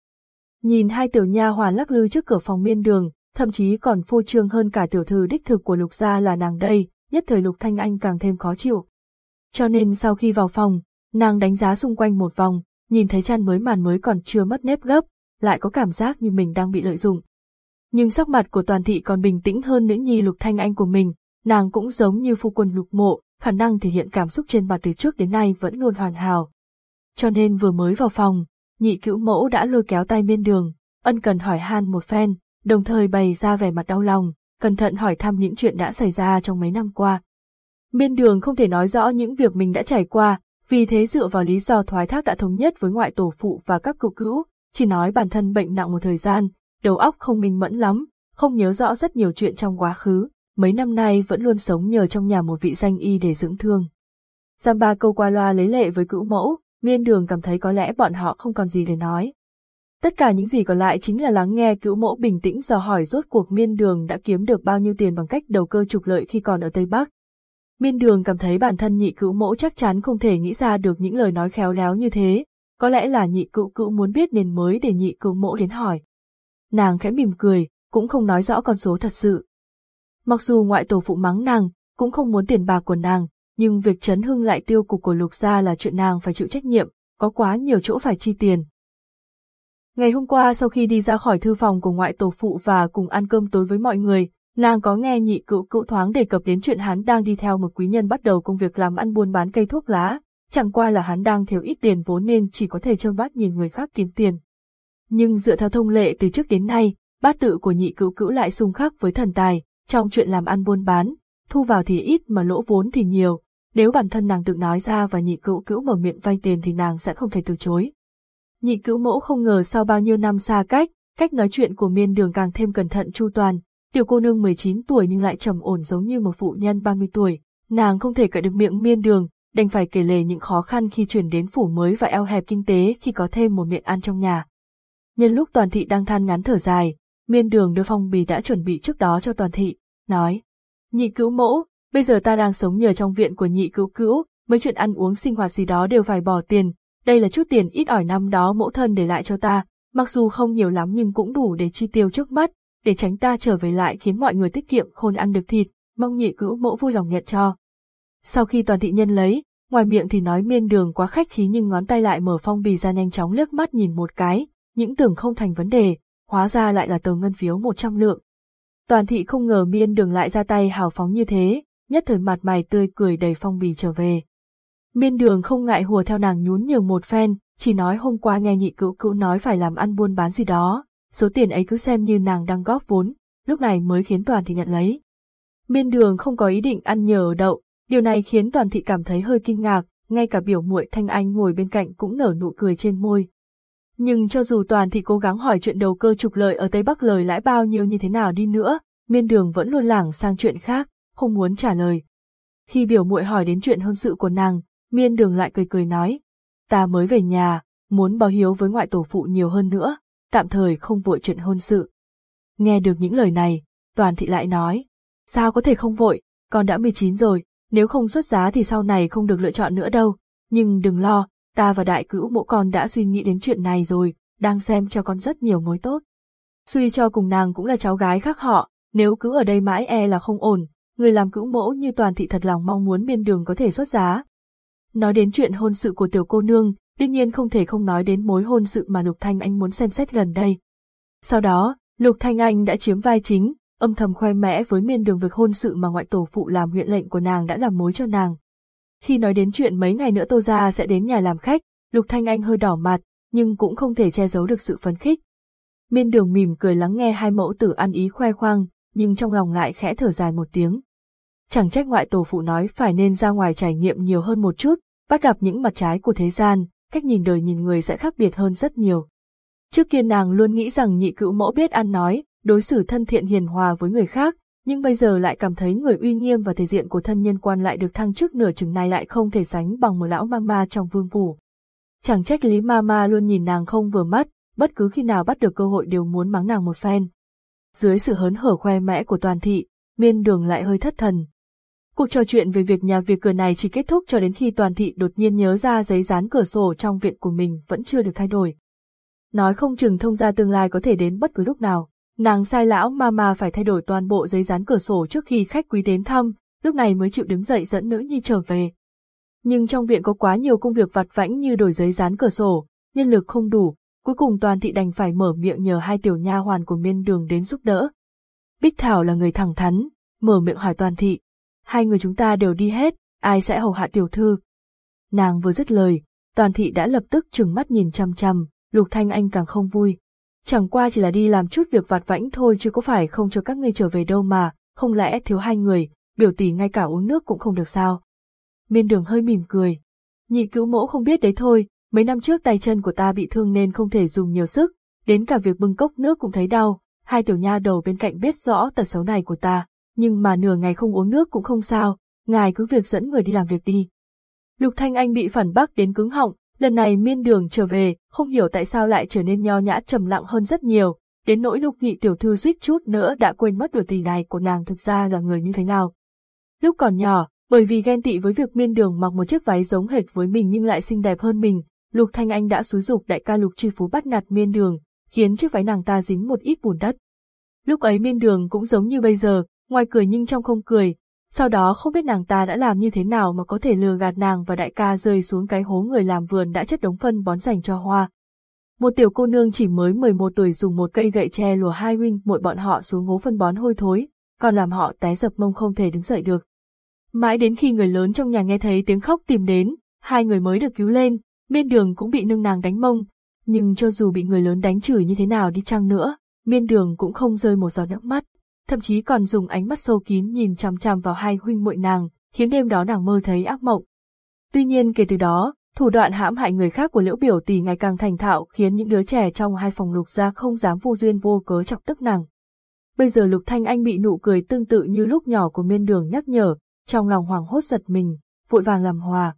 Speaker 1: Nhìn hai tiểu nha hoàn lắc lư trước cửa phòng miên đường, thậm chí còn phô trương hơn cả tiểu thư đích thực của Lục gia là nàng đây, nhất thời Lục Thanh Anh càng thêm khó chịu. Cho nên sau khi vào phòng, nàng đánh giá xung quanh một vòng, nhìn thấy chăn mới màn mới còn chưa mất nếp gấp, lại có cảm giác như mình đang bị lợi dụng. Nhưng sắc mặt của toàn thị còn bình tĩnh hơn nữ nhi Lục Thanh Anh của mình, nàng cũng giống như phu quân Lục Mộ, khả năng thể hiện cảm xúc trên mặt từ trước đến nay vẫn luôn hoàn hảo. Cho nên vừa mới vào phòng, nhị cữu mẫu đã lôi kéo tay miên đường, ân cần hỏi han một phen, đồng thời bày ra vẻ mặt đau lòng, cẩn thận hỏi thăm những chuyện đã xảy ra trong mấy năm qua. Miên đường không thể nói rõ những việc mình đã trải qua, vì thế dựa vào lý do thoái thác đã thống nhất với ngoại tổ phụ và các cựu cữu, chỉ nói bản thân bệnh nặng một thời gian, đầu óc không minh mẫn lắm, không nhớ rõ rất nhiều chuyện trong quá khứ, mấy năm nay vẫn luôn sống nhờ trong nhà một vị danh y để dưỡng thương. Giam ba câu qua loa lấy lệ với cữu mẫu, miên đường cảm thấy có lẽ bọn họ không còn gì để nói. Tất cả những gì còn lại chính là lắng nghe cữu mẫu bình tĩnh dò hỏi rốt cuộc miên đường đã kiếm được bao nhiêu tiền bằng cách đầu cơ trục lợi khi còn ở Tây Bắc. Miên đường cảm thấy bản thân nhị cữu mẫu chắc chắn không thể nghĩ ra được những lời nói khéo léo như thế, có lẽ là nhị cữu cữu muốn biết nên mới để nhị cữu mẫu đến hỏi. Nàng khẽ mỉm cười, cũng không nói rõ con số thật sự. Mặc dù ngoại tổ phụ mắng nàng, cũng không muốn tiền bạc của nàng, nhưng việc chấn hưng lại tiêu cục của lục gia là chuyện nàng phải chịu trách nhiệm, có quá nhiều chỗ phải chi tiền. Ngày hôm qua sau khi đi ra khỏi thư phòng của ngoại tổ phụ và cùng ăn cơm tối với mọi người, nàng có nghe nhị cữu cữu thoáng đề cập đến chuyện hắn đang đi theo một quý nhân bắt đầu công việc làm ăn buôn bán cây thuốc lá, chẳng qua là hắn đang thiếu ít tiền vốn nên chỉ có thể trơ mắt nhìn người khác kiếm tiền. Nhưng dựa theo thông lệ từ trước đến nay, bát tự của nhị cữu cữu lại xung khắc với thần tài, trong chuyện làm ăn buôn bán, thu vào thì ít mà lỗ vốn thì nhiều, nếu bản thân nàng tự nói ra và nhị cữu cữu mở miệng vay tiền thì nàng sẽ không thể từ chối. Nhị cữu mẫu không ngờ sau bao nhiêu năm xa cách, cách nói chuyện của miên đường càng thêm cẩn thận chu toàn, tiểu cô nương 19 tuổi nhưng lại trầm ổn giống như một phụ nhân 30 tuổi, nàng không thể cậy được miệng miên đường, đành phải kể lể những khó khăn khi chuyển đến phủ mới và eo hẹp kinh tế khi có thêm một miệng ăn trong nhà. Nhân lúc toàn thị đang than ngắn thở dài, miên đường đưa phong bì đã chuẩn bị trước đó cho toàn thị, nói, nhị cứu mẫu, bây giờ ta đang sống nhờ trong viện của nhị cứu cứu, mấy chuyện ăn uống sinh hoạt gì đó đều phải bỏ tiền, đây là chút tiền ít ỏi năm đó mẫu thân để lại cho ta, mặc dù không nhiều lắm nhưng cũng đủ để chi tiêu trước mắt, để tránh ta trở về lại khiến mọi người tiết kiệm khôn ăn được thịt, mong nhị cữu mẫu vui lòng nhận cho. Sau khi toàn thị nhân lấy, ngoài miệng thì nói miên đường quá khách khí nhưng ngón tay lại mở phong bì ra nhanh chóng liếc mắt nhìn một cái, những tưởng không thành vấn đề, hóa ra lại là tờ ngân phiếu 100 lượng. Toàn thị không ngờ miên đường lại ra tay hào phóng như thế, nhất thời mặt mày tươi cười đầy phong bì trở về. Miên đường không ngại hùa theo nàng nhún nhường một phen, chỉ nói hôm qua nghe nhị cữu cữu nói phải làm ăn buôn bán gì đó, số tiền ấy cứ xem như nàng đang góp vốn, lúc này mới khiến toàn thị nhận lấy. Miên đường không có ý định ăn nhờ ở đậu, điều này khiến toàn thị cảm thấy hơi kinh ngạc, ngay cả biểu muội Thanh Anh ngồi bên cạnh cũng nở nụ cười trên môi. Nhưng cho dù toàn thị cố gắng hỏi chuyện đầu cơ trục lợi ở Tây Bắc lời lãi bao nhiêu như thế nào đi nữa, miên đường vẫn luôn lảng sang chuyện khác, không muốn trả lời. Khi biểu muội hỏi đến chuyện hôn sự của nàng, miên đường lại cười cười nói, ta mới về nhà, muốn báo hiếu với ngoại tổ phụ nhiều hơn nữa, tạm thời không vội chuyện hôn sự. Nghe được những lời này, toàn thị lại nói, sao có thể không vội, con đã 19 rồi, nếu không xuất giá thì sau này không được lựa chọn nữa đâu, nhưng đừng lo, ta và đại cữu mộ con đã suy nghĩ đến chuyện này rồi, đang xem cho con rất nhiều mối tốt. Suy cho cùng nàng cũng là cháu gái khác họ, nếu cứ ở đây mãi e là không ổn, người làm cữu mẫu như toàn thị thật lòng mong muốn miên đường có thể xuất giá. Nói đến chuyện hôn sự của tiểu cô nương, đương nhiên không thể không nói đến mối hôn sự mà Lục Thanh Anh muốn xem xét gần đây. Sau đó, Lục Thanh Anh đã chiếm vai chính, âm thầm khoe mẽ với miên đường việc hôn sự mà ngoại tổ phụ làm huyện lệnh của nàng đã làm mối cho nàng. Khi nói đến chuyện mấy ngày nữa Tô Gia sẽ đến nhà làm khách, Lục Thanh Anh hơi đỏ mặt, nhưng cũng không thể che giấu được sự phấn khích. Miên đường mỉm cười lắng nghe hai mẫu tử ăn ý khoe khoang, nhưng trong lòng lại khẽ thở dài một tiếng. Chẳng trách ngoại tổ phụ nói phải nên ra ngoài trải nghiệm nhiều hơn một chút, bắt gặp những mặt trái của thế gian, cách nhìn đời nhìn người sẽ khác biệt hơn rất nhiều. Trước kia nàng luôn nghĩ rằng nhị cữu mẫu biết ăn nói, đối xử thân thiện hiền hòa với người khác, nhưng bây giờ lại cảm thấy người uy nghiêm và thể diện của thân nhân quan lại được thăng chức nửa chừng này lại không thể sánh bằng một lão mama trong vương phủ. Chẳng trách Lý Mama luôn nhìn nàng không vừa mắt, bất cứ khi nào bắt được cơ hội đều muốn mắng nàng một phen. Dưới sự hớn hở khoe mẽ của toàn thị, miên đường lại hơi thất thần. Cuộc trò chuyện về việc nhà việc cửa này chỉ kết thúc cho đến khi toàn thị đột nhiên nhớ ra giấy dán cửa sổ trong viện của mình vẫn chưa được thay đổi. Nói không chừng thông gia tương lai có thể đến bất cứ lúc nào. Nàng sai lão mama phải thay đổi toàn bộ giấy dán cửa sổ trước khi khách quý đến thăm, lúc này mới chịu đứng dậy dẫn nữ nhi trở về. Nhưng trong viện có quá nhiều công việc vặt vãnh như đổi giấy dán cửa sổ, nhân lực không đủ, cuối cùng toàn thị đành phải mở miệng nhờ hai tiểu nha hoàn của miên đường đến giúp đỡ. Bích Thảo là người thẳng thắn, mở miệng hỏi toàn thị. Hai người chúng ta đều đi hết, ai sẽ hầu hạ tiểu thư? Nàng vừa dứt lời, toàn thị đã lập tức trừng mắt nhìn chăm chăm, lục thanh anh càng không vui. Chẳng qua chỉ là đi làm chút việc vặt vãnh thôi chứ có phải không cho các ngươi trở về đâu mà, không lẽ thiếu hai người, biểu tỷ ngay cả uống nước cũng không được sao. Miên đường hơi mỉm cười. Nhị cứu mẫu không biết đấy thôi, mấy năm trước tay chân của ta bị thương nên không thể dùng nhiều sức, đến cả việc bưng cốc nước cũng thấy đau, hai tiểu nha đầu bên cạnh biết rõ tật xấu này của ta, nhưng mà nửa ngày không uống nước cũng không sao, ngài cứ việc dẫn người đi làm việc đi. Lục Thanh Anh bị phản bác đến cứng họng, lần này miên đường trở về, không hiểu tại sao lại trở nên nho nhã trầm lặng hơn rất nhiều, đến nỗi lục nhị tiểu thư suýt chút nữa đã quên mất biểu tỷ này của nàng thực ra là người như thế nào. Lúc còn nhỏ, bởi vì ghen tị với việc miên đường mặc một chiếc váy giống hệt với mình nhưng lại xinh đẹp hơn mình, Lục Thanh Anh đã xúi dục đại ca Lục Chi Phú bắt nạt miên đường, khiến chiếc váy nàng ta dính một ít bùn đất. Lúc ấy miên đường cũng giống như bây giờ, ngoài cười nhưng trong không cười, sau đó không biết nàng ta đã làm như thế nào mà có thể lừa gạt nàng và đại ca rơi xuống cái hố người làm vườn đã chất đống phân bón dành cho hoa. Một tiểu cô nương chỉ mới 11 tuổi dùng một cây gậy tre lùa hai huynh muội bọn họ xuống hố phân bón hôi thối, còn làm họ té dập mông không thể đứng dậy được. Mãi đến khi người lớn trong nhà nghe thấy tiếng khóc tìm đến, hai người mới được cứu lên, miên đường cũng bị nương nàng đánh mông, nhưng cho dù bị người lớn đánh chửi như thế nào đi chăng nữa, miên đường cũng không rơi một giọt nước mắt, thậm chí còn dùng ánh mắt sâu kín nhìn chằm chằm vào hai huynh muội nàng, khiến đêm đó nàng mơ thấy ác mộng. Tuy nhiên kể từ đó, thủ đoạn hãm hại người khác của liễu biểu tỷ ngày càng thành thạo khiến những đứa trẻ trong hai phòng lục gia không dám vô duyên vô cớ chọc tức nàng. Bây giờ lục thanh anh bị nụ cười tương tự như lúc nhỏ của miên đường nhắc nhở, trong lòng hoảng hốt giật mình, vội vàng làm hòa.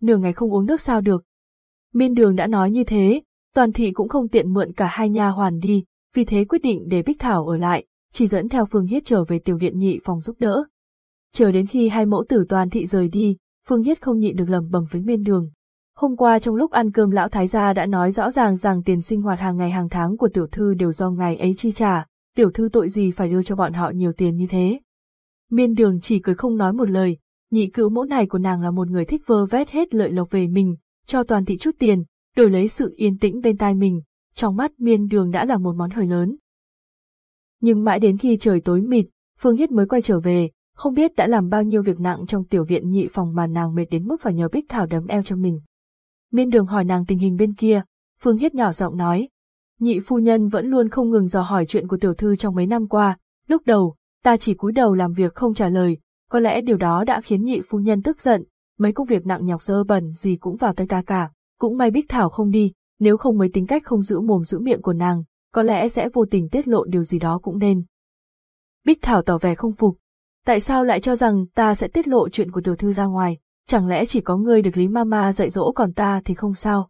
Speaker 1: Nửa ngày không uống nước sao được. Miên đường đã nói như thế, toàn thị cũng không tiện mượn cả hai nha hoàn đi, vì thế quyết định để Bích Thảo ở lại, chỉ dẫn theo Phương Hiết trở về tiểu điện nhị phòng giúp đỡ. Chờ đến khi hai mẫu tử toàn thị rời đi, Phương Hiết không nhịn được lầm bầm với miên đường. Hôm qua trong lúc ăn cơm lão thái gia đã nói rõ ràng rằng tiền sinh hoạt hàng ngày hàng tháng của tiểu thư đều do ngài ấy chi trả, tiểu thư tội gì phải đưa cho bọn họ nhiều tiền như thế. Miên đường chỉ cười không nói một lời, nhị cữu mẫu này của nàng là một người thích vơ vét hết lợi lộc về mình, cho toàn thị chút tiền, đổi lấy sự yên tĩnh bên tai mình, trong mắt miên đường đã là một món hời lớn. Nhưng mãi đến khi trời tối mịt, Phương Hiết mới quay trở về, không biết đã làm bao nhiêu việc nặng trong tiểu viện nhị phòng mà nàng mệt đến mức phải nhờ Bích Thảo đấm eo cho mình. Miên đường hỏi nàng tình hình bên kia, Phương Hiết nhỏ giọng nói. Nhị phu nhân vẫn luôn không ngừng dò hỏi chuyện của tiểu thư trong mấy năm qua, lúc đầu, ta chỉ cúi đầu làm việc không trả lời, có lẽ điều đó đã khiến nhị phu nhân tức giận, mấy công việc nặng nhọc dơ bẩn gì cũng vào tay ta cả, cũng may Bích Thảo không đi, nếu không mấy tính cách không giữ mồm giữ miệng của nàng, có lẽ sẽ vô tình tiết lộ điều gì đó cũng nên. Bích Thảo tỏ vẻ không phục, tại sao lại cho rằng ta sẽ tiết lộ chuyện của tiểu thư ra ngoài, chẳng lẽ chỉ có ngươi được Lý Mama dạy dỗ còn ta thì không sao.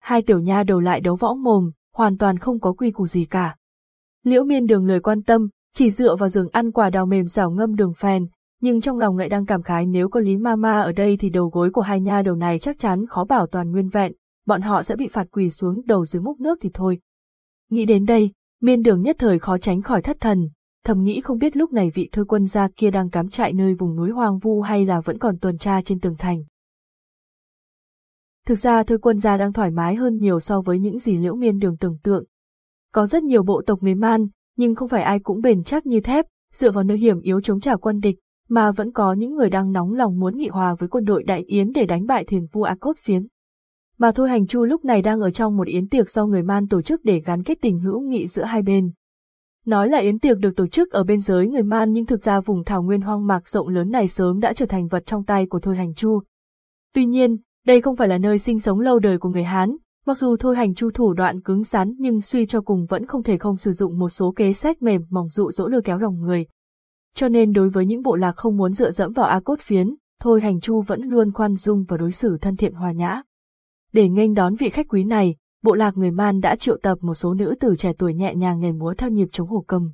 Speaker 1: Hai tiểu nha đầu lại đấu võ mồm, hoàn toàn không có quy củ gì cả. Liễu miên đường lời quan tâm, chỉ dựa vào giường ăn quả đào mềm xào ngâm đường phèn, nhưng trong lòng lại đang cảm khái nếu có Lý Mama ở đây thì đầu gối của hai nha đầu này chắc chắn khó bảo toàn nguyên vẹn, bọn họ sẽ bị phạt quỳ xuống đầu dưới múc nước thì thôi. Nghĩ đến đây, miên đường nhất thời khó tránh khỏi thất thần, thầm nghĩ không biết lúc này vị thôi quân gia kia đang cắm trại nơi vùng núi hoang vu hay là vẫn còn tuần tra trên tường thành. Thực ra thôi quân gia đang thoải mái hơn nhiều so với những gì liễu miên đường tưởng tượng. Có rất nhiều bộ tộc người man, nhưng không phải ai cũng bền chắc như thép, dựa vào nơi hiểm yếu chống trả quân địch, mà vẫn có những người đang nóng lòng muốn nghị hòa với quân đội Đại Yến để đánh bại thuyền vua A Cốt Phiến. Mà Thôi Hành Chu lúc này đang ở trong một yến tiệc do người Man tổ chức để gắn kết tình hữu nghị giữa hai bên. Nói là yến tiệc được tổ chức ở bên giới người Man nhưng thực ra vùng thảo nguyên hoang mạc rộng lớn này sớm đã trở thành vật trong tay của Thôi Hành Chu. Tuy nhiên, đây không phải là nơi sinh sống lâu đời của người Hán, mặc dù Thôi Hành Chu thủ đoạn cứng rắn nhưng suy cho cùng vẫn không thể không sử dụng một số kế sách mềm mỏng dụ dỗ lừa kéo lòng người. Cho nên đối với những bộ lạc không muốn dựa dẫm vào A Cốt Phiến, Thôi Hành Chu vẫn luôn khoan dung và đối xử thân thiện hòa nhã. Để nghênh đón vị khách quý này, bộ lạc người Man đã triệu tập một số nữ tử trẻ tuổi nhẹ nhàng nhảy múa theo nhịp chống hổ cầm.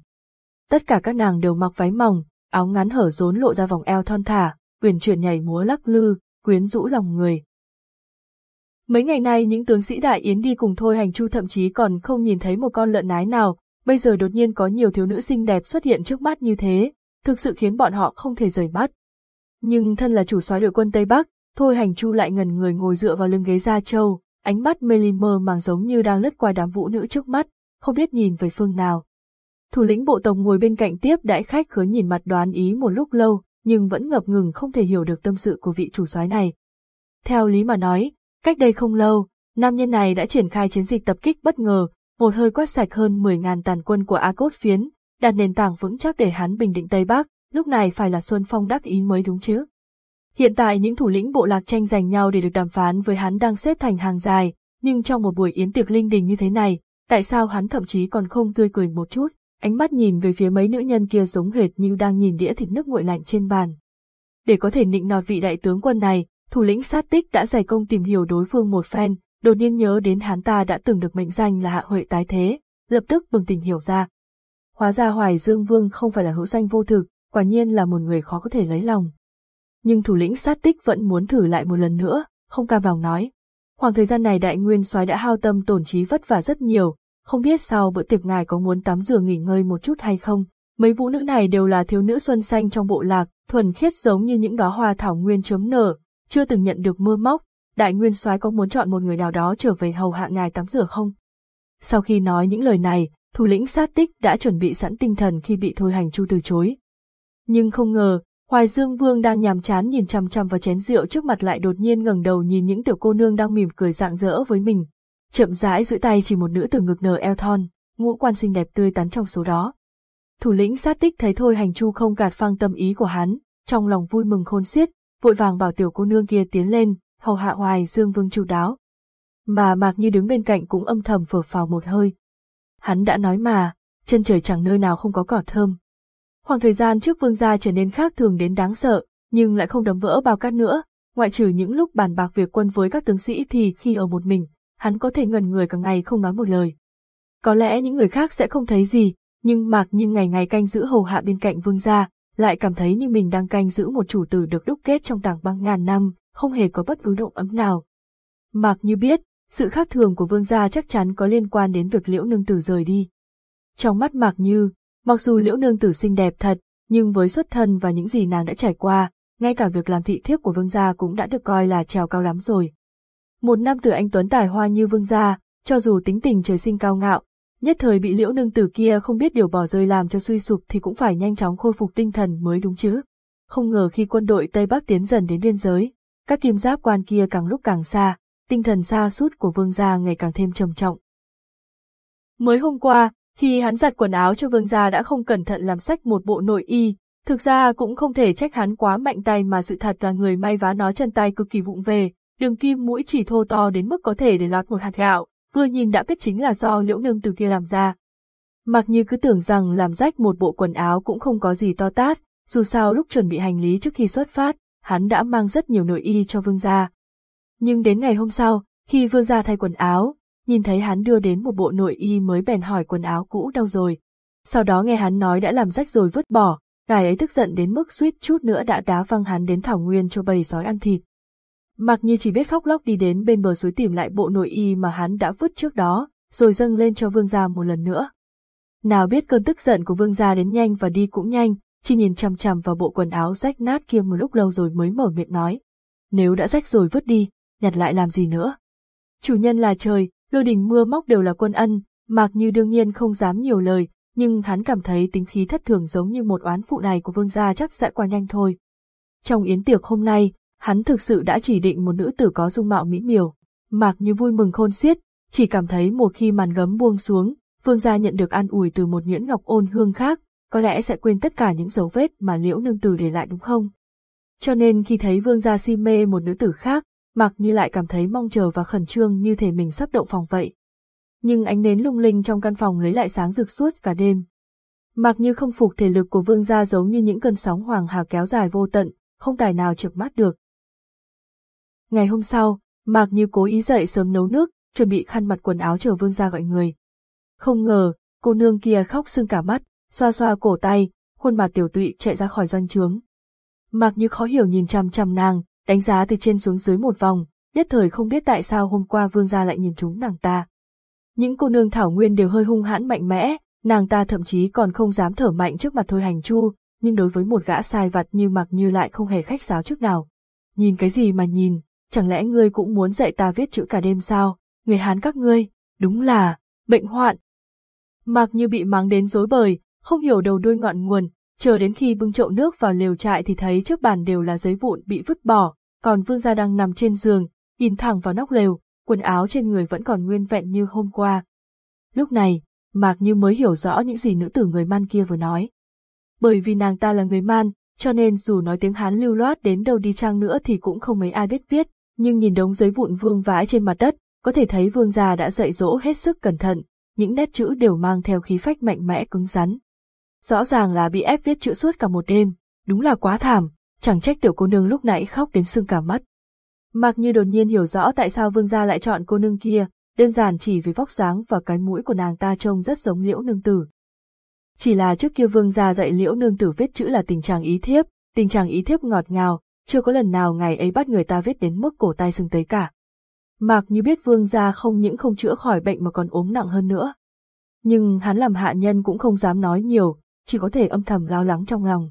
Speaker 1: Tất cả các nàng đều mặc váy mỏng, áo ngắn hở rốn lộ ra vòng eo thon thả, quyền chuyển nhảy múa lắc lư, quyến rũ lòng người. Mấy ngày nay những tướng sĩ đại yến đi cùng thôi hành chu thậm chí còn không nhìn thấy một con lợn nái nào, bây giờ đột nhiên có nhiều thiếu nữ xinh đẹp xuất hiện trước mắt như thế, thực sự khiến bọn họ không thể rời mắt. Nhưng thân là chủ soái đội quân Tây Bắc, Thôi hành chu lại ngần người ngồi dựa vào lưng ghế da trâu, ánh mắt mê ly mơ màng giống như đang lướt qua đám vũ nữ trước mắt, không biết nhìn về phương nào. Thủ lĩnh bộ tộc ngồi bên cạnh tiếp đãi khách khứa nhìn mặt đoán ý một lúc lâu, nhưng vẫn ngập ngừng không thể hiểu được tâm sự của vị chủ soái này. Theo lý mà nói, cách đây không lâu, nam nhân này đã triển khai chiến dịch tập kích bất ngờ, một hơi quét sạch hơn 10.000 tàn quân của A Cốt Phiến, đặt nền tảng vững chắc để hắn bình định Tây Bắc, lúc này phải là Xuân Phong đắc ý mới đúng chứ. Hiện tại những thủ lĩnh bộ lạc tranh giành nhau để được đàm phán với hắn đang xếp thành hàng dài, nhưng trong một buổi yến tiệc linh đình như thế này, tại sao hắn thậm chí còn không tươi cười một chút, ánh mắt nhìn về phía mấy nữ nhân kia giống hệt như đang nhìn đĩa thịt nước nguội lạnh trên bàn. Để có thể nịnh nọt vị đại tướng quân này, thủ lĩnh sát tích đã dày công tìm hiểu đối phương một phen, đột nhiên nhớ đến hắn ta đã từng được mệnh danh là hạ huệ tái thế, lập tức bừng tỉnh hiểu ra. Hóa ra Hoài Dương Vương không phải là hữu danh vô thực, quả nhiên là một người khó có thể lấy lòng nhưng thủ lĩnh sát tích vẫn muốn thử lại một lần nữa, không cam lòng nói. Khoảng thời gian này đại nguyên soái đã hao tâm tổn trí vất vả rất nhiều, không biết sau bữa tiệc ngài có muốn tắm rửa nghỉ ngơi một chút hay không. Mấy vũ nữ này đều là thiếu nữ xuân xanh trong bộ lạc, thuần khiết giống như những đóa hoa thảo nguyên chấm nở, chưa từng nhận được mưa móc. Đại nguyên soái có muốn chọn một người nào đó trở về hầu hạ ngài tắm rửa không? Sau khi nói những lời này, thủ lĩnh sát tích đã chuẩn bị sẵn tinh thần khi bị thôi hành chu từ chối. Nhưng không ngờ, Hoài Dương Vương đang nhàm chán nhìn chằm chằm vào chén rượu trước mặt lại đột nhiên ngẩng đầu nhìn những tiểu cô nương đang mỉm cười rạng rỡ với mình. Chậm rãi duỗi tay chỉ một nữ tử ngực nở eo thon, ngũ quan xinh đẹp tươi tắn trong số đó. Thủ lĩnh sát tích thấy thôi hành chu không gạt phang tâm ý của hắn, trong lòng vui mừng khôn xiết, vội vàng bảo tiểu cô nương kia tiến lên, hầu hạ Hoài Dương Vương chu đáo. Mà Mạc Như đứng bên cạnh cũng âm thầm phở phào một hơi. Hắn đã nói mà, chân trời chẳng nơi nào không có cỏ thơm, Khoảng thời gian trước vương gia trở nên khác thường đến đáng sợ, nhưng lại không đấm vỡ bao cát nữa, ngoại trừ những lúc bàn bạc việc quân với các tướng sĩ thì khi ở một mình, hắn có thể ngần người cả ngày không nói một lời. Có lẽ những người khác sẽ không thấy gì, nhưng Mạc Như ngày ngày canh giữ hầu hạ bên cạnh vương gia, lại cảm thấy như mình đang canh giữ một chủ tử được đúc kết trong tảng băng ngàn năm, không hề có bất cứ động ấm nào. Mạc Như biết, sự khác thường của vương gia chắc chắn có liên quan đến việc liễu nương tử rời đi. Trong mắt Mạc Như, Mặc dù liễu nương tử xinh đẹp thật, nhưng với xuất thân và những gì nàng đã trải qua, ngay cả việc làm thị thiếp của vương gia cũng đã được coi là trèo cao lắm rồi. Một nam tử anh Tuấn tài hoa như vương gia, cho dù tính tình trời sinh cao ngạo, nhất thời bị liễu nương tử kia không biết điều bỏ rơi làm cho suy sụp thì cũng phải nhanh chóng khôi phục tinh thần mới đúng chứ. Không ngờ khi quân đội Tây Bắc tiến dần đến biên giới, các kim giáp quan kia càng lúc càng xa, tinh thần xa sút của vương gia ngày càng thêm trầm trọng. Mới hôm qua, khi hắn giặt quần áo cho vương gia đã không cẩn thận làm sách một bộ nội y, thực ra cũng không thể trách hắn quá mạnh tay mà sự thật là người may vá nó chân tay cực kỳ vụng về, đường kim mũi chỉ thô to đến mức có thể để lọt một hạt gạo, vừa nhìn đã biết chính là do liễu nương từ kia làm ra. Mặc như cứ tưởng rằng làm rách một bộ quần áo cũng không có gì to tát, dù sao lúc chuẩn bị hành lý trước khi xuất phát, hắn đã mang rất nhiều nội y cho vương gia. Nhưng đến ngày hôm sau, khi vương gia thay quần áo, nhìn thấy hắn đưa đến một bộ nội y mới bèn hỏi quần áo cũ đâu rồi. Sau đó nghe hắn nói đã làm rách rồi vứt bỏ, ngài ấy tức giận đến mức suýt chút nữa đã đá văng hắn đến thảo nguyên cho bầy sói ăn thịt. Mặc như chỉ biết khóc lóc đi đến bên bờ suối tìm lại bộ nội y mà hắn đã vứt trước đó, rồi dâng lên cho vương gia một lần nữa. Nào biết cơn tức giận của vương gia đến nhanh và đi cũng nhanh, chỉ nhìn chằm chằm vào bộ quần áo rách nát kia một lúc lâu rồi mới mở miệng nói. Nếu đã rách rồi vứt đi, nhặt lại làm gì nữa. Chủ nhân là trời, lôi đình mưa móc đều là quân ân, Mạc Như đương nhiên không dám nhiều lời, nhưng hắn cảm thấy tính khí thất thường giống như một oán phụ này của vương gia chắc sẽ qua nhanh thôi. Trong yến tiệc hôm nay, hắn thực sự đã chỉ định một nữ tử có dung mạo mỹ miều. Mạc Như vui mừng khôn xiết, chỉ cảm thấy một khi màn gấm buông xuống, vương gia nhận được an ủi từ một nhuyễn ngọc ôn hương khác, có lẽ sẽ quên tất cả những dấu vết mà liễu nương tử để lại đúng không? Cho nên khi thấy vương gia si mê một nữ tử khác, Mạc Như lại cảm thấy mong chờ và khẩn trương như thể mình sắp động phòng vậy. Nhưng ánh nến lung linh trong căn phòng lấy lại sáng rực suốt cả đêm. Mạc Như không phục thể lực của vương gia giống như những cơn sóng hoàng hà kéo dài vô tận, không tài nào chợp mắt được. Ngày hôm sau, Mạc Như cố ý dậy sớm nấu nước, chuẩn bị khăn mặt quần áo chờ vương gia gọi người. Không ngờ, cô nương kia khóc sưng cả mắt, xoa xoa cổ tay, khuôn mặt tiểu tụy chạy ra khỏi doanh trướng. Mạc Như khó hiểu nhìn chằm chằm nàng, đánh giá từ trên xuống dưới một vòng, nhất thời không biết tại sao hôm qua vương gia lại nhìn chúng nàng ta. Những cô nương thảo nguyên đều hơi hung hãn mạnh mẽ, nàng ta thậm chí còn không dám thở mạnh trước mặt thôi hành chu, nhưng đối với một gã sai vặt như Mạc Như lại không hề khách sáo trước nào. Nhìn cái gì mà nhìn, chẳng lẽ ngươi cũng muốn dạy ta viết chữ cả đêm sao, người Hán các ngươi, đúng là, bệnh hoạn. Mạc Như bị mắng đến dối bời, không hiểu đầu đuôi ngọn nguồn, chờ đến khi bưng chậu nước vào lều trại thì thấy trước bàn đều là giấy vụn bị vứt bỏ, còn vương gia đang nằm trên giường, nhìn thẳng vào nóc lều, quần áo trên người vẫn còn nguyên vẹn như hôm qua. Lúc này, Mạc Như mới hiểu rõ những gì nữ tử người man kia vừa nói. Bởi vì nàng ta là người man, cho nên dù nói tiếng Hán lưu loát đến đâu đi chăng nữa thì cũng không mấy ai biết viết, nhưng nhìn đống giấy vụn vương vãi trên mặt đất, có thể thấy vương gia đã dạy dỗ hết sức cẩn thận, những nét chữ đều mang theo khí phách mạnh mẽ cứng rắn. Rõ ràng là bị ép viết chữ suốt cả một đêm, đúng là quá thảm, chẳng trách tiểu cô nương lúc nãy khóc đến sưng cả mắt. Mạc Như đột nhiên hiểu rõ tại sao vương gia lại chọn cô nương kia, đơn giản chỉ vì vóc dáng và cái mũi của nàng ta trông rất giống liễu nương tử. Chỉ là trước kia vương gia dạy liễu nương tử viết chữ là tình trạng ý thiếp, tình trạng ý thiếp ngọt ngào, chưa có lần nào ngày ấy bắt người ta viết đến mức cổ tay sưng tấy cả. Mạc như biết vương gia không những không chữa khỏi bệnh mà còn ốm nặng hơn nữa. Nhưng hắn làm hạ nhân cũng không dám nói nhiều, chỉ có thể âm thầm lo lắng trong lòng.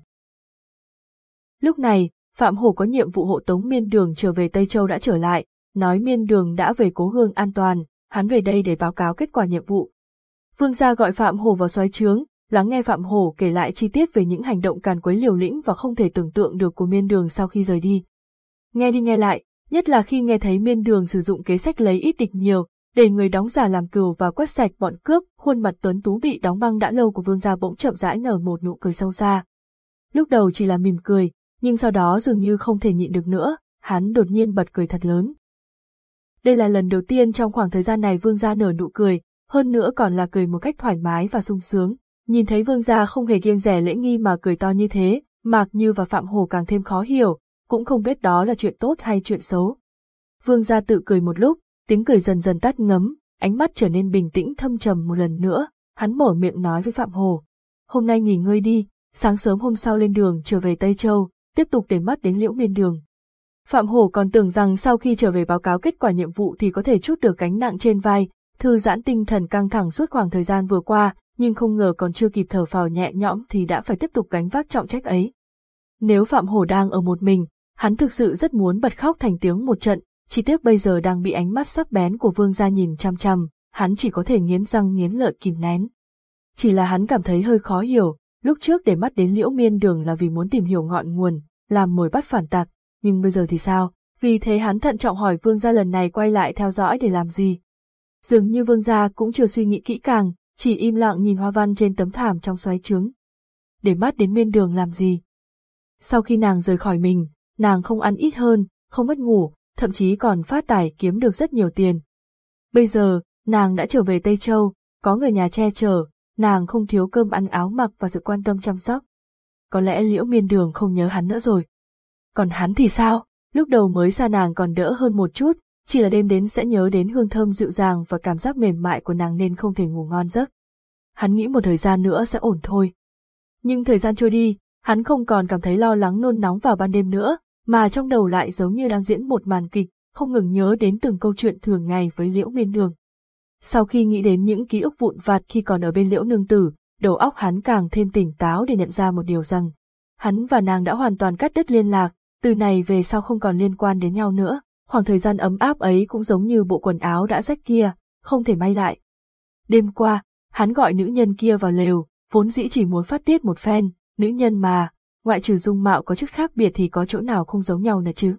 Speaker 1: Lúc này, Phạm Hổ có nhiệm vụ hộ tống miên đường trở về Tây Châu đã trở lại, nói miên đường đã về cố hương an toàn, hắn về đây để báo cáo kết quả nhiệm vụ. Vương gia gọi Phạm Hổ vào xoáy trướng, lắng nghe Phạm Hổ kể lại chi tiết về những hành động càn quấy liều lĩnh và không thể tưởng tượng được của miên đường sau khi rời đi. Nghe đi nghe lại, nhất là khi nghe thấy miên đường sử dụng kế sách lấy ít địch nhiều, để người đóng giả làm cừu và quét sạch bọn cướp, khuôn mặt tuấn tú bị đóng băng đã lâu của vương gia bỗng chậm rãi nở một nụ cười sâu xa. Lúc đầu chỉ là mỉm cười, nhưng sau đó dường như không thể nhịn được nữa, hắn đột nhiên bật cười thật lớn. Đây là lần đầu tiên trong khoảng thời gian này vương gia nở nụ cười, hơn nữa còn là cười một cách thoải mái và sung sướng. Nhìn thấy vương gia không hề kiêng rẻ lễ nghi mà cười to như thế, Mạc Như và Phạm Hồ càng thêm khó hiểu, cũng không biết đó là chuyện tốt hay chuyện xấu. Vương gia tự cười một lúc, tiếng cười dần dần tắt ngấm, ánh mắt trở nên bình tĩnh thâm trầm một lần nữa, hắn mở miệng nói với Phạm Hồ. Hôm nay nghỉ ngơi đi, sáng sớm hôm sau lên đường trở về Tây Châu, tiếp tục để mắt đến liễu miên đường. Phạm Hổ còn tưởng rằng sau khi trở về báo cáo kết quả nhiệm vụ thì có thể chút được gánh nặng trên vai, thư giãn tinh thần căng thẳng suốt khoảng thời gian vừa qua, nhưng không ngờ còn chưa kịp thở phào nhẹ nhõm thì đã phải tiếp tục gánh vác trọng trách ấy. Nếu Phạm Hổ đang ở một mình, hắn thực sự rất muốn bật khóc thành tiếng một trận, chỉ tiếc bây giờ đang bị ánh mắt sắc bén của vương gia nhìn chăm chăm, hắn chỉ có thể nghiến răng nghiến lợi kìm nén. Chỉ là hắn cảm thấy hơi khó hiểu, lúc trước để mắt đến liễu miên đường là vì muốn tìm hiểu ngọn nguồn, làm mồi bắt phản tặc, nhưng bây giờ thì sao? Vì thế hắn thận trọng hỏi vương gia lần này quay lại theo dõi để làm gì. Dường như vương gia cũng chưa suy nghĩ kỹ càng, chỉ im lặng nhìn hoa văn trên tấm thảm trong xoáy trứng. Để mắt đến miên đường làm gì? Sau khi nàng rời khỏi mình, nàng không ăn ít hơn, không mất ngủ, thậm chí còn phát tài kiếm được rất nhiều tiền. Bây giờ, nàng đã trở về Tây Châu, có người nhà che chở, nàng không thiếu cơm ăn áo mặc và sự quan tâm chăm sóc. Có lẽ liễu miên đường không nhớ hắn nữa rồi. Còn hắn thì sao? Lúc đầu mới xa nàng còn đỡ hơn một chút, chỉ là đêm đến sẽ nhớ đến hương thơm dịu dàng và cảm giác mềm mại của nàng nên không thể ngủ ngon giấc. Hắn nghĩ một thời gian nữa sẽ ổn thôi. Nhưng thời gian trôi đi, hắn không còn cảm thấy lo lắng nôn nóng vào ban đêm nữa, mà trong đầu lại giống như đang diễn một màn kịch, không ngừng nhớ đến từng câu chuyện thường ngày với liễu miên đường. Sau khi nghĩ đến những ký ức vụn vặt khi còn ở bên liễu nương tử, đầu óc hắn càng thêm tỉnh táo để nhận ra một điều rằng, hắn và nàng đã hoàn toàn cắt đứt liên lạc, từ này về sau không còn liên quan đến nhau nữa, khoảng thời gian ấm áp ấy cũng giống như bộ quần áo đã rách kia, không thể may lại. Đêm qua, hắn gọi nữ nhân kia vào lều, vốn dĩ chỉ muốn phát tiết một phen, nữ nhân mà, ngoại trừ dung mạo có chút khác biệt thì có chỗ nào không giống nhau nữa chứ.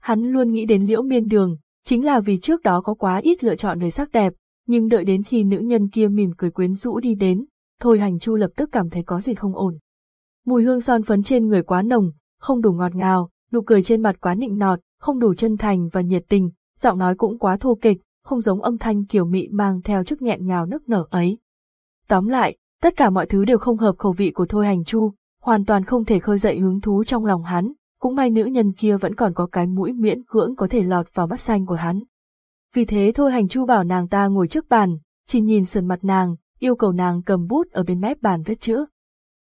Speaker 1: Hắn luôn nghĩ đến liễu miên đường, chính là vì trước đó có quá ít lựa chọn người sắc đẹp, nhưng đợi đến khi nữ nhân kia mỉm cười quyến rũ đi đến, thôi hành chu lập tức cảm thấy có gì không ổn. Mùi hương son phấn trên người quá nồng, không đủ ngọt ngào, nụ cười trên mặt quá nịnh nọt, không đủ chân thành và nhiệt tình, giọng nói cũng quá thô kịch, không giống âm thanh kiểu mị mang theo chút nghẹn ngào nức nở ấy. Tóm lại, tất cả mọi thứ đều không hợp khẩu vị của Thôi Hành Chu, hoàn toàn không thể khơi dậy hứng thú trong lòng hắn, cũng may nữ nhân kia vẫn còn có cái mũi miễn cưỡng có thể lọt vào mắt xanh của hắn. Vì thế Thôi Hành Chu bảo nàng ta ngồi trước bàn, chỉ nhìn sườn mặt nàng, yêu cầu nàng cầm bút ở bên mép bàn viết chữ.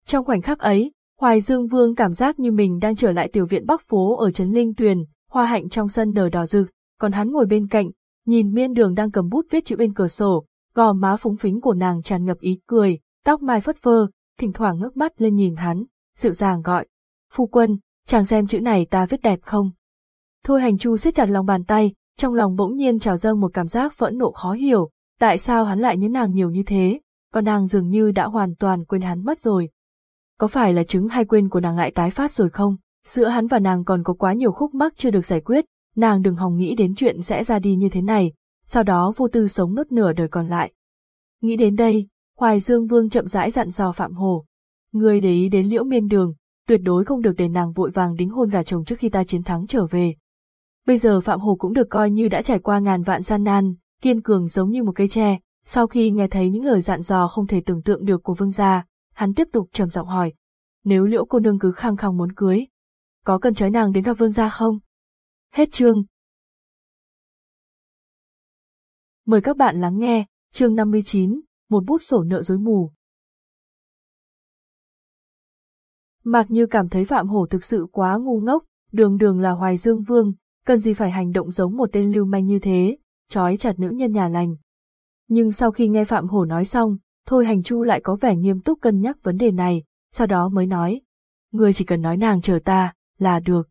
Speaker 1: Trong khoảnh khắc ấy, Hoài Dương Vương cảm giác như mình đang trở lại tiểu viện Bắc Phố ở Trấn Linh Tuyền, hoa hạnh trong sân đờ đỏ rực, còn hắn ngồi bên cạnh, nhìn miên đường đang cầm bút viết chữ bên cửa sổ, gò má phúng phính của nàng tràn ngập ý cười, tóc mai phất phơ, thỉnh thoảng ngước mắt lên nhìn hắn, dịu dàng gọi. Phu quân, chàng xem chữ này ta viết đẹp không? Thôi hành chu siết chặt lòng bàn tay, trong lòng bỗng nhiên trào dâng một cảm giác phẫn nộ khó hiểu, tại sao hắn lại nhớ nàng nhiều như thế, còn nàng dường như đã hoàn toàn quên hắn mất rồi. Có phải là chứng hay quên của nàng lại tái phát rồi không? Giữa hắn và nàng còn có quá nhiều khúc mắc chưa được giải quyết, nàng đừng hòng nghĩ đến chuyện sẽ ra đi như thế này, sau đó vô tư sống nốt nửa đời còn lại. Nghĩ đến đây, Hoài Dương Vương chậm rãi dặn dò Phạm Hồ. Người để ý đến liễu miên đường, tuyệt đối không được để nàng vội vàng đính hôn gà chồng trước khi ta chiến thắng trở về. Bây giờ Phạm Hồ cũng được coi như đã trải qua ngàn vạn gian nan, kiên cường giống như một cây tre. Sau khi nghe thấy những lời dặn dò không thể tưởng tượng được của vương gia, hắn tiếp tục trầm giọng hỏi. Nếu liễu cô nương cứ khăng khăng muốn cưới, có cần trói nàng đến gặp vương gia không? Hết chương. Mời các bạn lắng nghe, chương 59, một bút sổ nợ rối mù. Mạc Như cảm thấy Phạm Hổ thực sự quá ngu ngốc, đường đường là Hoài Dương Vương, cần gì phải hành động giống một tên lưu manh như thế, trói chặt nữ nhân nhà lành. Nhưng sau khi nghe Phạm Hổ nói xong, Thôi Hành Chu lại có vẻ nghiêm túc cân nhắc vấn đề này, sau đó mới nói. Ngươi chỉ cần nói nàng chờ ta, là được.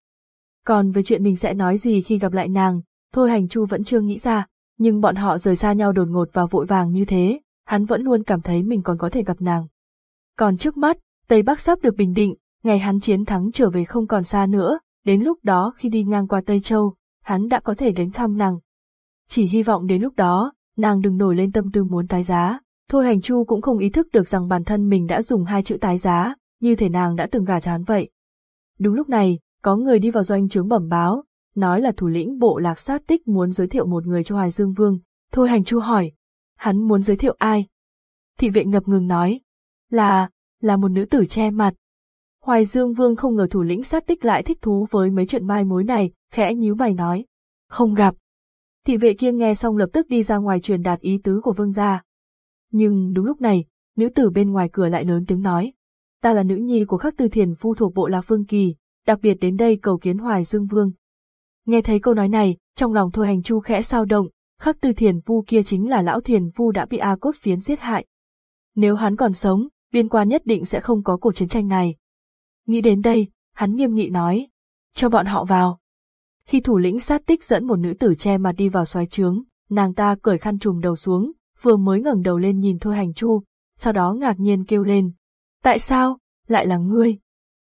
Speaker 1: Còn về chuyện mình sẽ nói gì khi gặp lại nàng, Thôi Hành Chu vẫn chưa nghĩ ra, nhưng bọn họ rời xa nhau đột ngột và vội vàng như thế, hắn vẫn luôn cảm thấy mình còn có thể gặp nàng. Còn trước mắt, Tây Bắc sắp được bình định, ngày hắn chiến thắng trở về không còn xa nữa, đến lúc đó khi đi ngang qua Tây Châu, hắn đã có thể đến thăm nàng. Chỉ hy vọng đến lúc đó, nàng đừng nổi lên tâm tư muốn tái giá. Thôi hành chu cũng không ý thức được rằng bản thân mình đã dùng hai chữ tái giá, như thể nàng đã từng gả cho hắn vậy. Đúng lúc này, có người đi vào doanh trướng bẩm báo, nói là thủ lĩnh bộ lạc sát tích muốn giới thiệu một người cho Hoài Dương Vương. Thôi hành chu hỏi, hắn muốn giới thiệu ai? Thị vệ ngập ngừng nói, là, là một nữ tử che mặt. Hoài Dương Vương không ngờ thủ lĩnh sát tích lại thích thú với mấy chuyện mai mối này, khẽ nhíu mày nói, không gặp. Thị vệ kia nghe xong lập tức đi ra ngoài truyền đạt ý tứ của vương gia. Nhưng đúng lúc này, nữ tử bên ngoài cửa lại lớn tiếng nói, ta là nữ nhi của khắc tư thiền phu thuộc bộ la Phương Kỳ, đặc biệt đến đây cầu kiến Hoài Dương Vương. Nghe thấy câu nói này, trong lòng Thôi Hành Chu khẽ sao động, khắc tư thiền vu kia chính là lão thiền vu đã bị A cốt phiến giết hại. Nếu hắn còn sống, biên quan nhất định sẽ không có cuộc chiến tranh này. Nghĩ đến đây, hắn nghiêm nghị nói, cho bọn họ vào. Khi thủ lĩnh sát tích dẫn một nữ tử che mặt đi vào xoáy trướng, nàng ta cởi khăn trùm đầu xuống, vừa mới ngẩng đầu lên nhìn Thôi Hành Chu, sau đó ngạc nhiên kêu lên. Tại sao, lại là ngươi?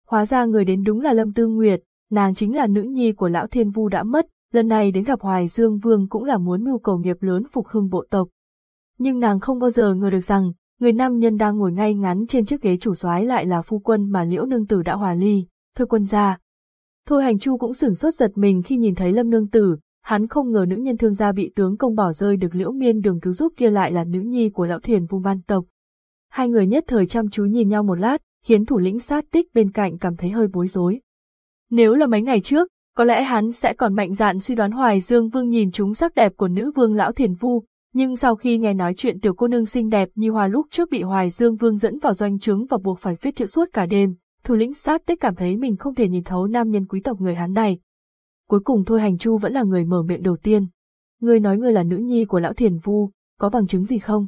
Speaker 1: Hóa ra người đến đúng là Lâm Tư Nguyệt, nàng chính là nữ nhi của lão thiên vu đã mất, lần này đến gặp Hoài Dương Vương cũng là muốn mưu cầu nghiệp lớn phục hưng bộ tộc. Nhưng nàng không bao giờ ngờ được rằng, người nam nhân đang ngồi ngay ngắn trên chiếc ghế chủ soái lại là phu quân mà liễu nương tử đã hòa ly, thôi quân gia. Thôi hành chu cũng sửng sốt giật mình khi nhìn thấy lâm nương tử, hắn không ngờ nữ nhân thương gia bị tướng công bỏ rơi được liễu miên đường cứu giúp kia lại là nữ nhi của lão thiền vùng ban tộc. Hai người nhất thời chăm chú nhìn nhau một lát, khiến thủ lĩnh sát tích bên cạnh cảm thấy hơi bối rối. Nếu là mấy ngày trước, có lẽ hắn sẽ còn mạnh dạn suy đoán Hoài Dương Vương nhìn chúng sắc đẹp của nữ vương lão thiền vu, nhưng sau khi nghe nói chuyện tiểu cô nương xinh đẹp như hoa lúc trước bị Hoài Dương Vương dẫn vào doanh trướng và buộc phải viết chữ suốt cả đêm, thủ lĩnh sát tích cảm thấy mình không thể nhìn thấu nam nhân quý tộc người hắn này. Cuối cùng Thôi Hành Chu vẫn là người mở miệng đầu tiên. Ngươi nói ngươi là nữ nhi của lão thiền vu, có bằng chứng gì không?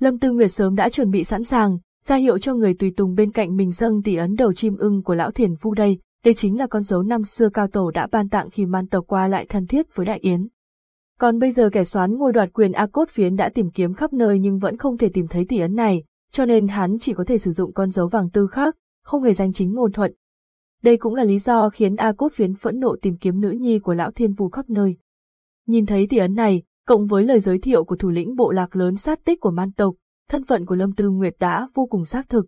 Speaker 1: Lâm Tư Nguyệt sớm đã chuẩn bị sẵn sàng, ra hiệu cho người tùy tùng bên cạnh mình dâng tỷ ấn đầu chim ưng của lão thiền Vu đây, đây chính là con dấu năm xưa cao tổ đã ban tặng khi man tộc qua lại thân thiết với đại yến. Còn bây giờ kẻ soán ngôi đoạt quyền A Cốt Phiến đã tìm kiếm khắp nơi nhưng vẫn không thể tìm thấy tỷ ấn này, cho nên hắn chỉ có thể sử dụng con dấu vàng tư khác, không hề danh chính ngôn thuận. Đây cũng là lý do khiến A Cốt Phiến phẫn nộ tìm kiếm nữ nhi của lão thiên vu khắp nơi. Nhìn thấy tỷ ấn này, cộng với lời giới thiệu của thủ lĩnh bộ lạc lớn sát tích của man tộc, thân phận của Lâm Tư Nguyệt đã vô cùng xác thực.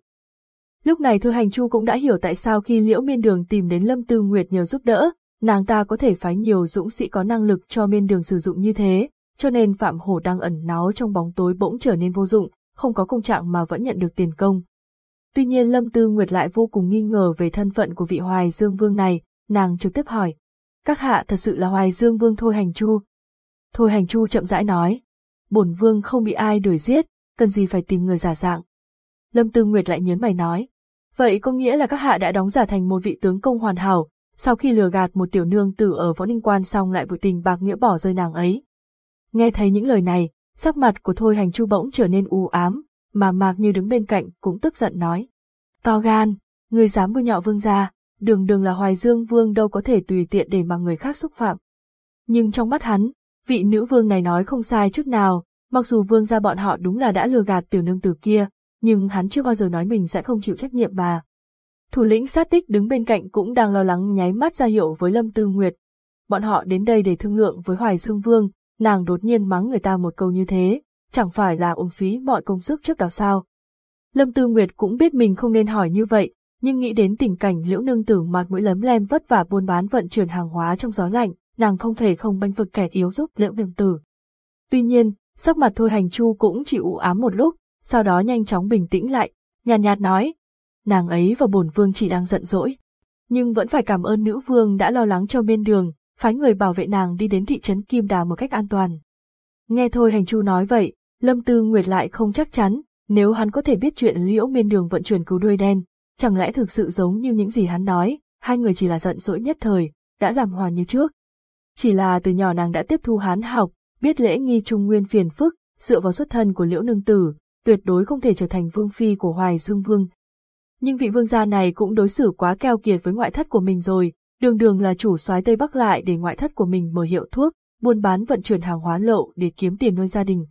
Speaker 1: Lúc này Thôi Hành Chu cũng đã hiểu tại sao khi Liễu Miên Đường tìm đến Lâm Tư Nguyệt nhờ giúp đỡ, nàng ta có thể phái nhiều dũng sĩ có năng lực cho Miên Đường sử dụng như thế, cho nên Phạm Hổ đang ẩn náu trong bóng tối bỗng trở nên vô dụng, không có công trạng mà vẫn nhận được tiền công. Tuy nhiên Lâm Tư Nguyệt lại vô cùng nghi ngờ về thân phận của vị Hoài Dương Vương này, nàng trực tiếp hỏi. Các hạ thật sự là Hoài Dương Vương Thôi Hành Chu. Thôi Hành Chu chậm rãi nói. Bổn Vương không bị ai đuổi giết, cần gì phải tìm người giả dạng. Lâm Tư Nguyệt lại nhớn mày nói. Vậy có nghĩa là các hạ đã đóng giả thành một vị tướng công hoàn hảo, sau khi lừa gạt một tiểu nương tử ở võ ninh quan xong lại vội tình bạc nghĩa bỏ rơi nàng ấy. Nghe thấy những lời này, sắc mặt của Thôi Hành Chu bỗng trở nên u ám, mà Mạc Như đứng bên cạnh cũng tức giận nói. To gan, người dám bôi nhọ vương gia, đường đường là Hoài Dương Vương đâu có thể tùy tiện để mà người khác xúc phạm. Nhưng trong mắt hắn, vị nữ vương này nói không sai chút nào, mặc dù vương gia bọn họ đúng là đã lừa gạt tiểu nương tử kia, nhưng hắn chưa bao giờ nói mình sẽ không chịu trách nhiệm bà Thủ lĩnh sát tích đứng bên cạnh cũng đang lo lắng nháy mắt ra hiệu với Lâm Tư Nguyệt. Bọn họ đến đây để thương lượng với Hoài Dương Vương, nàng đột nhiên mắng người ta một câu như thế, chẳng phải là uổng phí mọi công sức trước đó sao. Lâm Tư Nguyệt cũng biết mình không nên hỏi như vậy, nhưng nghĩ đến tình cảnh liễu nương tử mặt mũi lấm lem vất vả buôn bán vận chuyển hàng hóa trong gió lạnh, nàng không thể không bênh vực kẻ yếu giúp liễu nương tử. Tuy nhiên, sắc mặt thôi hành chu cũng chỉ u ám một lúc, sau đó nhanh chóng bình tĩnh lại, nhàn nhạt, nhạt nói, nàng ấy và bổn vương chỉ đang giận dỗi. Nhưng vẫn phải cảm ơn nữ vương đã lo lắng cho bên đường, phái người bảo vệ nàng đi đến thị trấn Kim Đà một cách an toàn. Nghe thôi hành chu nói vậy, Lâm Tư Nguyệt lại không chắc chắn, nếu hắn có thể biết chuyện liễu miên đường vận chuyển cứu đuôi đen, chẳng lẽ thực sự giống như những gì hắn nói, hai người chỉ là giận dỗi nhất thời, đã làm hòa như trước. Chỉ là từ nhỏ nàng đã tiếp thu hắn học, biết lễ nghi trung nguyên phiền phức, dựa vào xuất thân của liễu nương tử, tuyệt đối không thể trở thành vương phi của Hoài Dương Vương. Nhưng vị vương gia này cũng đối xử quá keo kiệt với ngoại thất của mình rồi, đường đường là chủ soái Tây Bắc lại để ngoại thất của mình mở hiệu thuốc, buôn bán vận chuyển hàng hóa lậu để kiếm tiền nuôi gia đình.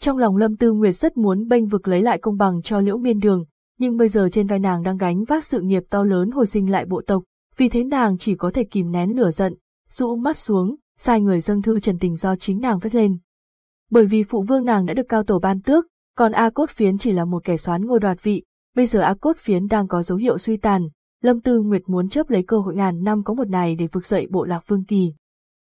Speaker 1: Trong lòng Lâm Tư Nguyệt rất muốn bênh vực lấy lại công bằng cho liễu miên đường, nhưng bây giờ trên vai nàng đang gánh vác sự nghiệp to lớn hồi sinh lại bộ tộc, vì thế nàng chỉ có thể kìm nén lửa giận, rũ mắt xuống, sai người dâng thư trần tình do chính nàng viết lên. Bởi vì phụ vương nàng đã được cao tổ ban tước, còn A Cốt Phiến chỉ là một kẻ xoán ngôi đoạt vị, bây giờ A Cốt Phiến đang có dấu hiệu suy tàn, Lâm Tư Nguyệt muốn chấp lấy cơ hội ngàn năm có một này để vực dậy bộ lạc vương kỳ.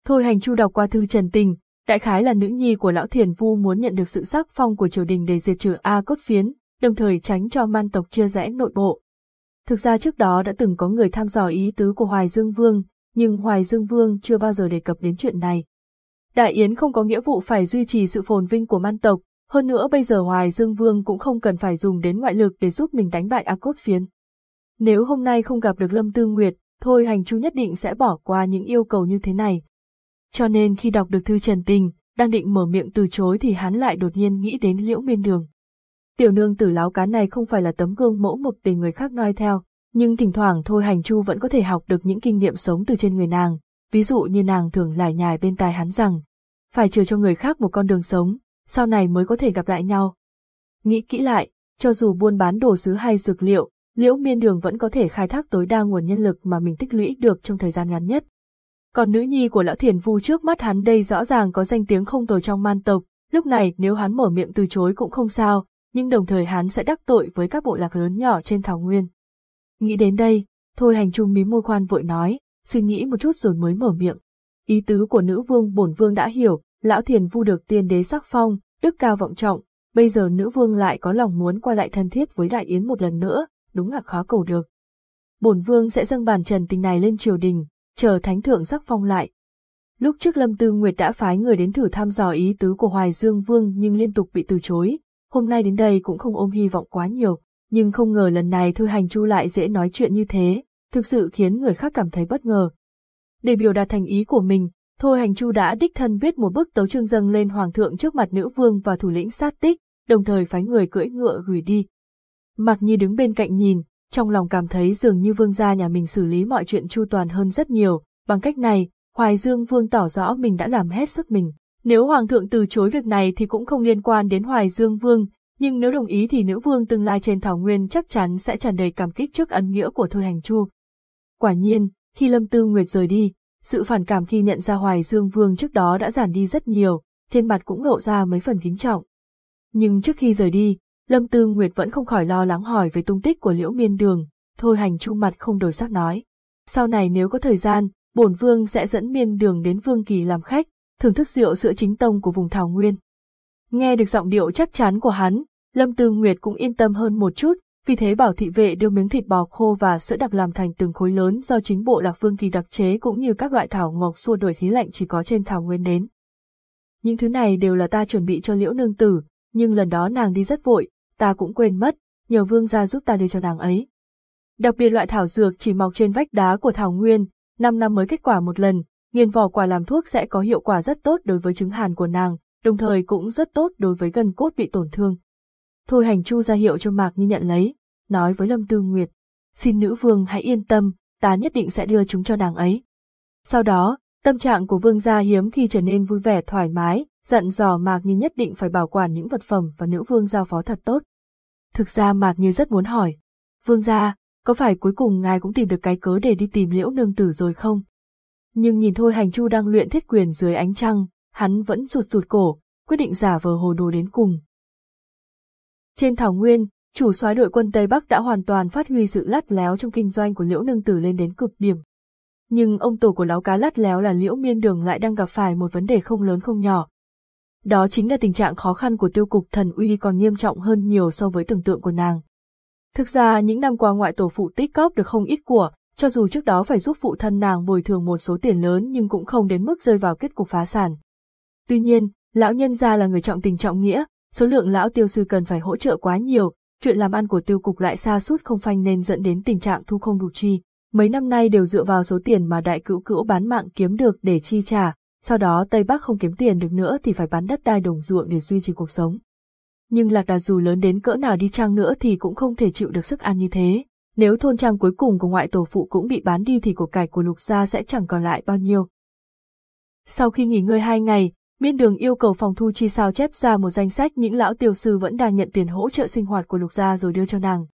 Speaker 1: Thôi hành chu đọc qua thư trần tình, đại khái là nữ nhi của lão thiền vu muốn nhận được sự sắc phong của triều đình để diệt trừ A Cốt Phiến, đồng thời tránh cho man tộc chia rẽ nội bộ. Thực ra trước đó đã từng có người tham dò ý tứ của Hoài Dương Vương, nhưng Hoài Dương Vương chưa bao giờ đề cập đến chuyện này. Đại Yến không có nghĩa vụ phải duy trì sự phồn vinh của man tộc, hơn nữa bây giờ Hoài Dương Vương cũng không cần phải dùng đến ngoại lực để giúp mình đánh bại A Cốt Phiến. Nếu hôm nay không gặp được Lâm Tư Nguyệt, thôi hành chu nhất định sẽ bỏ qua những yêu cầu như thế này. Cho nên khi đọc được thư Trần Tình, đang định mở miệng từ chối thì hắn lại đột nhiên nghĩ đến liễu miên đường. Tiểu nương tử láo cá này không phải là tấm gương mẫu mực để người khác noi theo, nhưng thỉnh thoảng thôi hành chu vẫn có thể học được những kinh nghiệm sống từ trên người nàng, ví dụ như nàng thường lải nhải bên tai hắn rằng, phải chờ cho người khác một con đường sống, sau này mới có thể gặp lại nhau. Nghĩ kỹ lại, cho dù buôn bán đồ sứ hay dược liệu, liễu miên đường vẫn có thể khai thác tối đa nguồn nhân lực mà mình tích lũy được trong thời gian ngắn nhất. Còn nữ nhi của lão thiền vu trước mắt hắn đây rõ ràng có danh tiếng không tồi trong man tộc, lúc này nếu hắn mở miệng từ chối cũng không sao, nhưng đồng thời hắn sẽ đắc tội với các bộ lạc lớn nhỏ trên thảo nguyên. Nghĩ đến đây, thôi hành trung mím môi khoan vội nói, suy nghĩ một chút rồi mới mở miệng. Ý tứ của nữ vương bổn vương đã hiểu, lão thiền vu được tiên đế sắc phong, đức cao vọng trọng, bây giờ nữ vương lại có lòng muốn qua lại thân thiết với đại yến một lần nữa, đúng là khó cầu được. Bổn vương sẽ dâng bàn trần tình này lên triều đình, chờ thánh thượng sắc phong lại. Lúc trước Lâm Tư Nguyệt đã phái người đến thử thăm dò ý tứ của Hoài Dương Vương nhưng liên tục bị từ chối, hôm nay đến đây cũng không ôm hy vọng quá nhiều, nhưng không ngờ lần này Thôi Hành Chu lại dễ nói chuyện như thế, thực sự khiến người khác cảm thấy bất ngờ. Để biểu đạt thành ý của mình, Thôi Hành Chu đã đích thân viết một bức tấu chương dâng lên Hoàng thượng trước mặt nữ vương và thủ lĩnh sát tích, đồng thời phái người cưỡi ngựa gửi đi. Mặc Nhi đứng bên cạnh nhìn, trong lòng cảm thấy dường như vương gia nhà mình xử lý mọi chuyện chu toàn hơn rất nhiều, bằng cách này, Hoài Dương Vương tỏ rõ mình đã làm hết sức mình. Nếu Hoàng thượng từ chối việc này thì cũng không liên quan đến Hoài Dương Vương, nhưng nếu đồng ý thì nữ vương tương lai trên Thảo Nguyên chắc chắn sẽ tràn đầy cảm kích trước ân nghĩa của Thôi Hành Chu. Quả nhiên, khi Lâm Tư Nguyệt rời đi, sự phản cảm khi nhận ra Hoài Dương Vương trước đó đã giảm đi rất nhiều, trên mặt cũng lộ ra mấy phần kính trọng. Nhưng trước khi rời đi, Lâm Tư Nguyệt vẫn không khỏi lo lắng hỏi về tung tích của Liễu Miên Đường, Thôi Hành Chu mặt không đổi sắc nói. Sau này nếu có thời gian, bổn vương sẽ dẫn Miên Đường đến Vương Kỳ làm khách, thưởng thức rượu sữa chính tông của vùng Thảo Nguyên. Nghe được giọng điệu chắc chắn của hắn, Lâm Tư Nguyệt cũng yên tâm hơn một chút, vì thế bảo thị vệ đưa miếng thịt bò khô và sữa đặc làm thành từng khối lớn do chính bộ lạc Vương Kỳ đặc chế cũng như các loại thảo ngọc xua đuổi khí lạnh chỉ có trên Thảo Nguyên đến. Những thứ này đều là ta chuẩn bị cho Liễu Nương Tử, nhưng lần đó nàng đi rất vội, ta cũng quên mất, nhờ Vương gia giúp ta đưa cho nàng ấy. Đặc biệt loại thảo dược chỉ mọc trên vách đá của Thảo Nguyên, 5 năm mới kết quả một lần, nghiền vỏ quả làm thuốc sẽ có hiệu quả rất tốt đối với chứng hàn của nàng, đồng thời cũng rất tốt đối với gần cốt bị tổn thương. Thôi hành chu ra hiệu cho Mạc như nhận lấy, nói với Lâm Tư Nguyệt, xin nữ vương hãy yên tâm, ta nhất định sẽ đưa chúng cho nàng ấy. Sau đó, tâm trạng của vương gia hiếm khi trở nên vui vẻ thoải mái, dặn dò Mạc như nhất định phải bảo quản những vật phẩm và nữ vương giao phó thật tốt. Thực ra Mạc như rất muốn hỏi, vương gia, có phải cuối cùng ngài cũng tìm được cái cớ để đi tìm liễu nương tử rồi không? Nhưng nhìn thôi hành chu đang luyện thiết quyền dưới ánh trăng, hắn vẫn rụt rụt cổ, quyết định giả vờ hồ đồ đến cùng. Trên thảo nguyên, chủ soái đội quân Tây Bắc đã hoàn toàn phát huy sự lắt léo trong kinh doanh của liễu nương tử lên đến cực điểm. Nhưng ông tổ của láo cá lắt léo là liễu miên đường lại đang gặp phải một vấn đề không lớn không nhỏ. Đó chính là tình trạng khó khăn của tiêu cục thần uy còn nghiêm trọng hơn nhiều so với tưởng tượng của nàng. Thực ra những năm qua ngoại tổ phụ tích cóp được không ít của, cho dù trước đó phải giúp phụ thân nàng bồi thường một số tiền lớn nhưng cũng không đến mức rơi vào kết cục phá sản. Tuy nhiên, lão nhân gia là người trọng tình trọng nghĩa, số lượng lão tiêu sư cần phải hỗ trợ quá nhiều, chuyện làm ăn của tiêu cục lại xa suốt không phanh nên dẫn đến tình trạng thu không đủ chi. Mấy năm nay đều dựa vào số tiền mà đại cữu cữu bán mạng kiếm được để chi trả, sau đó Tây Bắc không kiếm tiền được nữa thì phải bán đất đai đồng ruộng để duy trì cuộc sống. Nhưng lạc đà dù lớn đến cỡ nào đi chăng nữa thì cũng không thể chịu được sức ăn như thế. Nếu thôn trang cuối cùng của ngoại tổ phụ cũng bị bán đi thì cuộc cải của lục gia sẽ chẳng còn lại bao nhiêu. Sau khi nghỉ ngơi hai ngày, Miên đường yêu cầu phòng thu chi sao chép ra một danh sách những lão tiểu sư vẫn đang nhận tiền hỗ trợ sinh hoạt của lục gia rồi đưa cho nàng.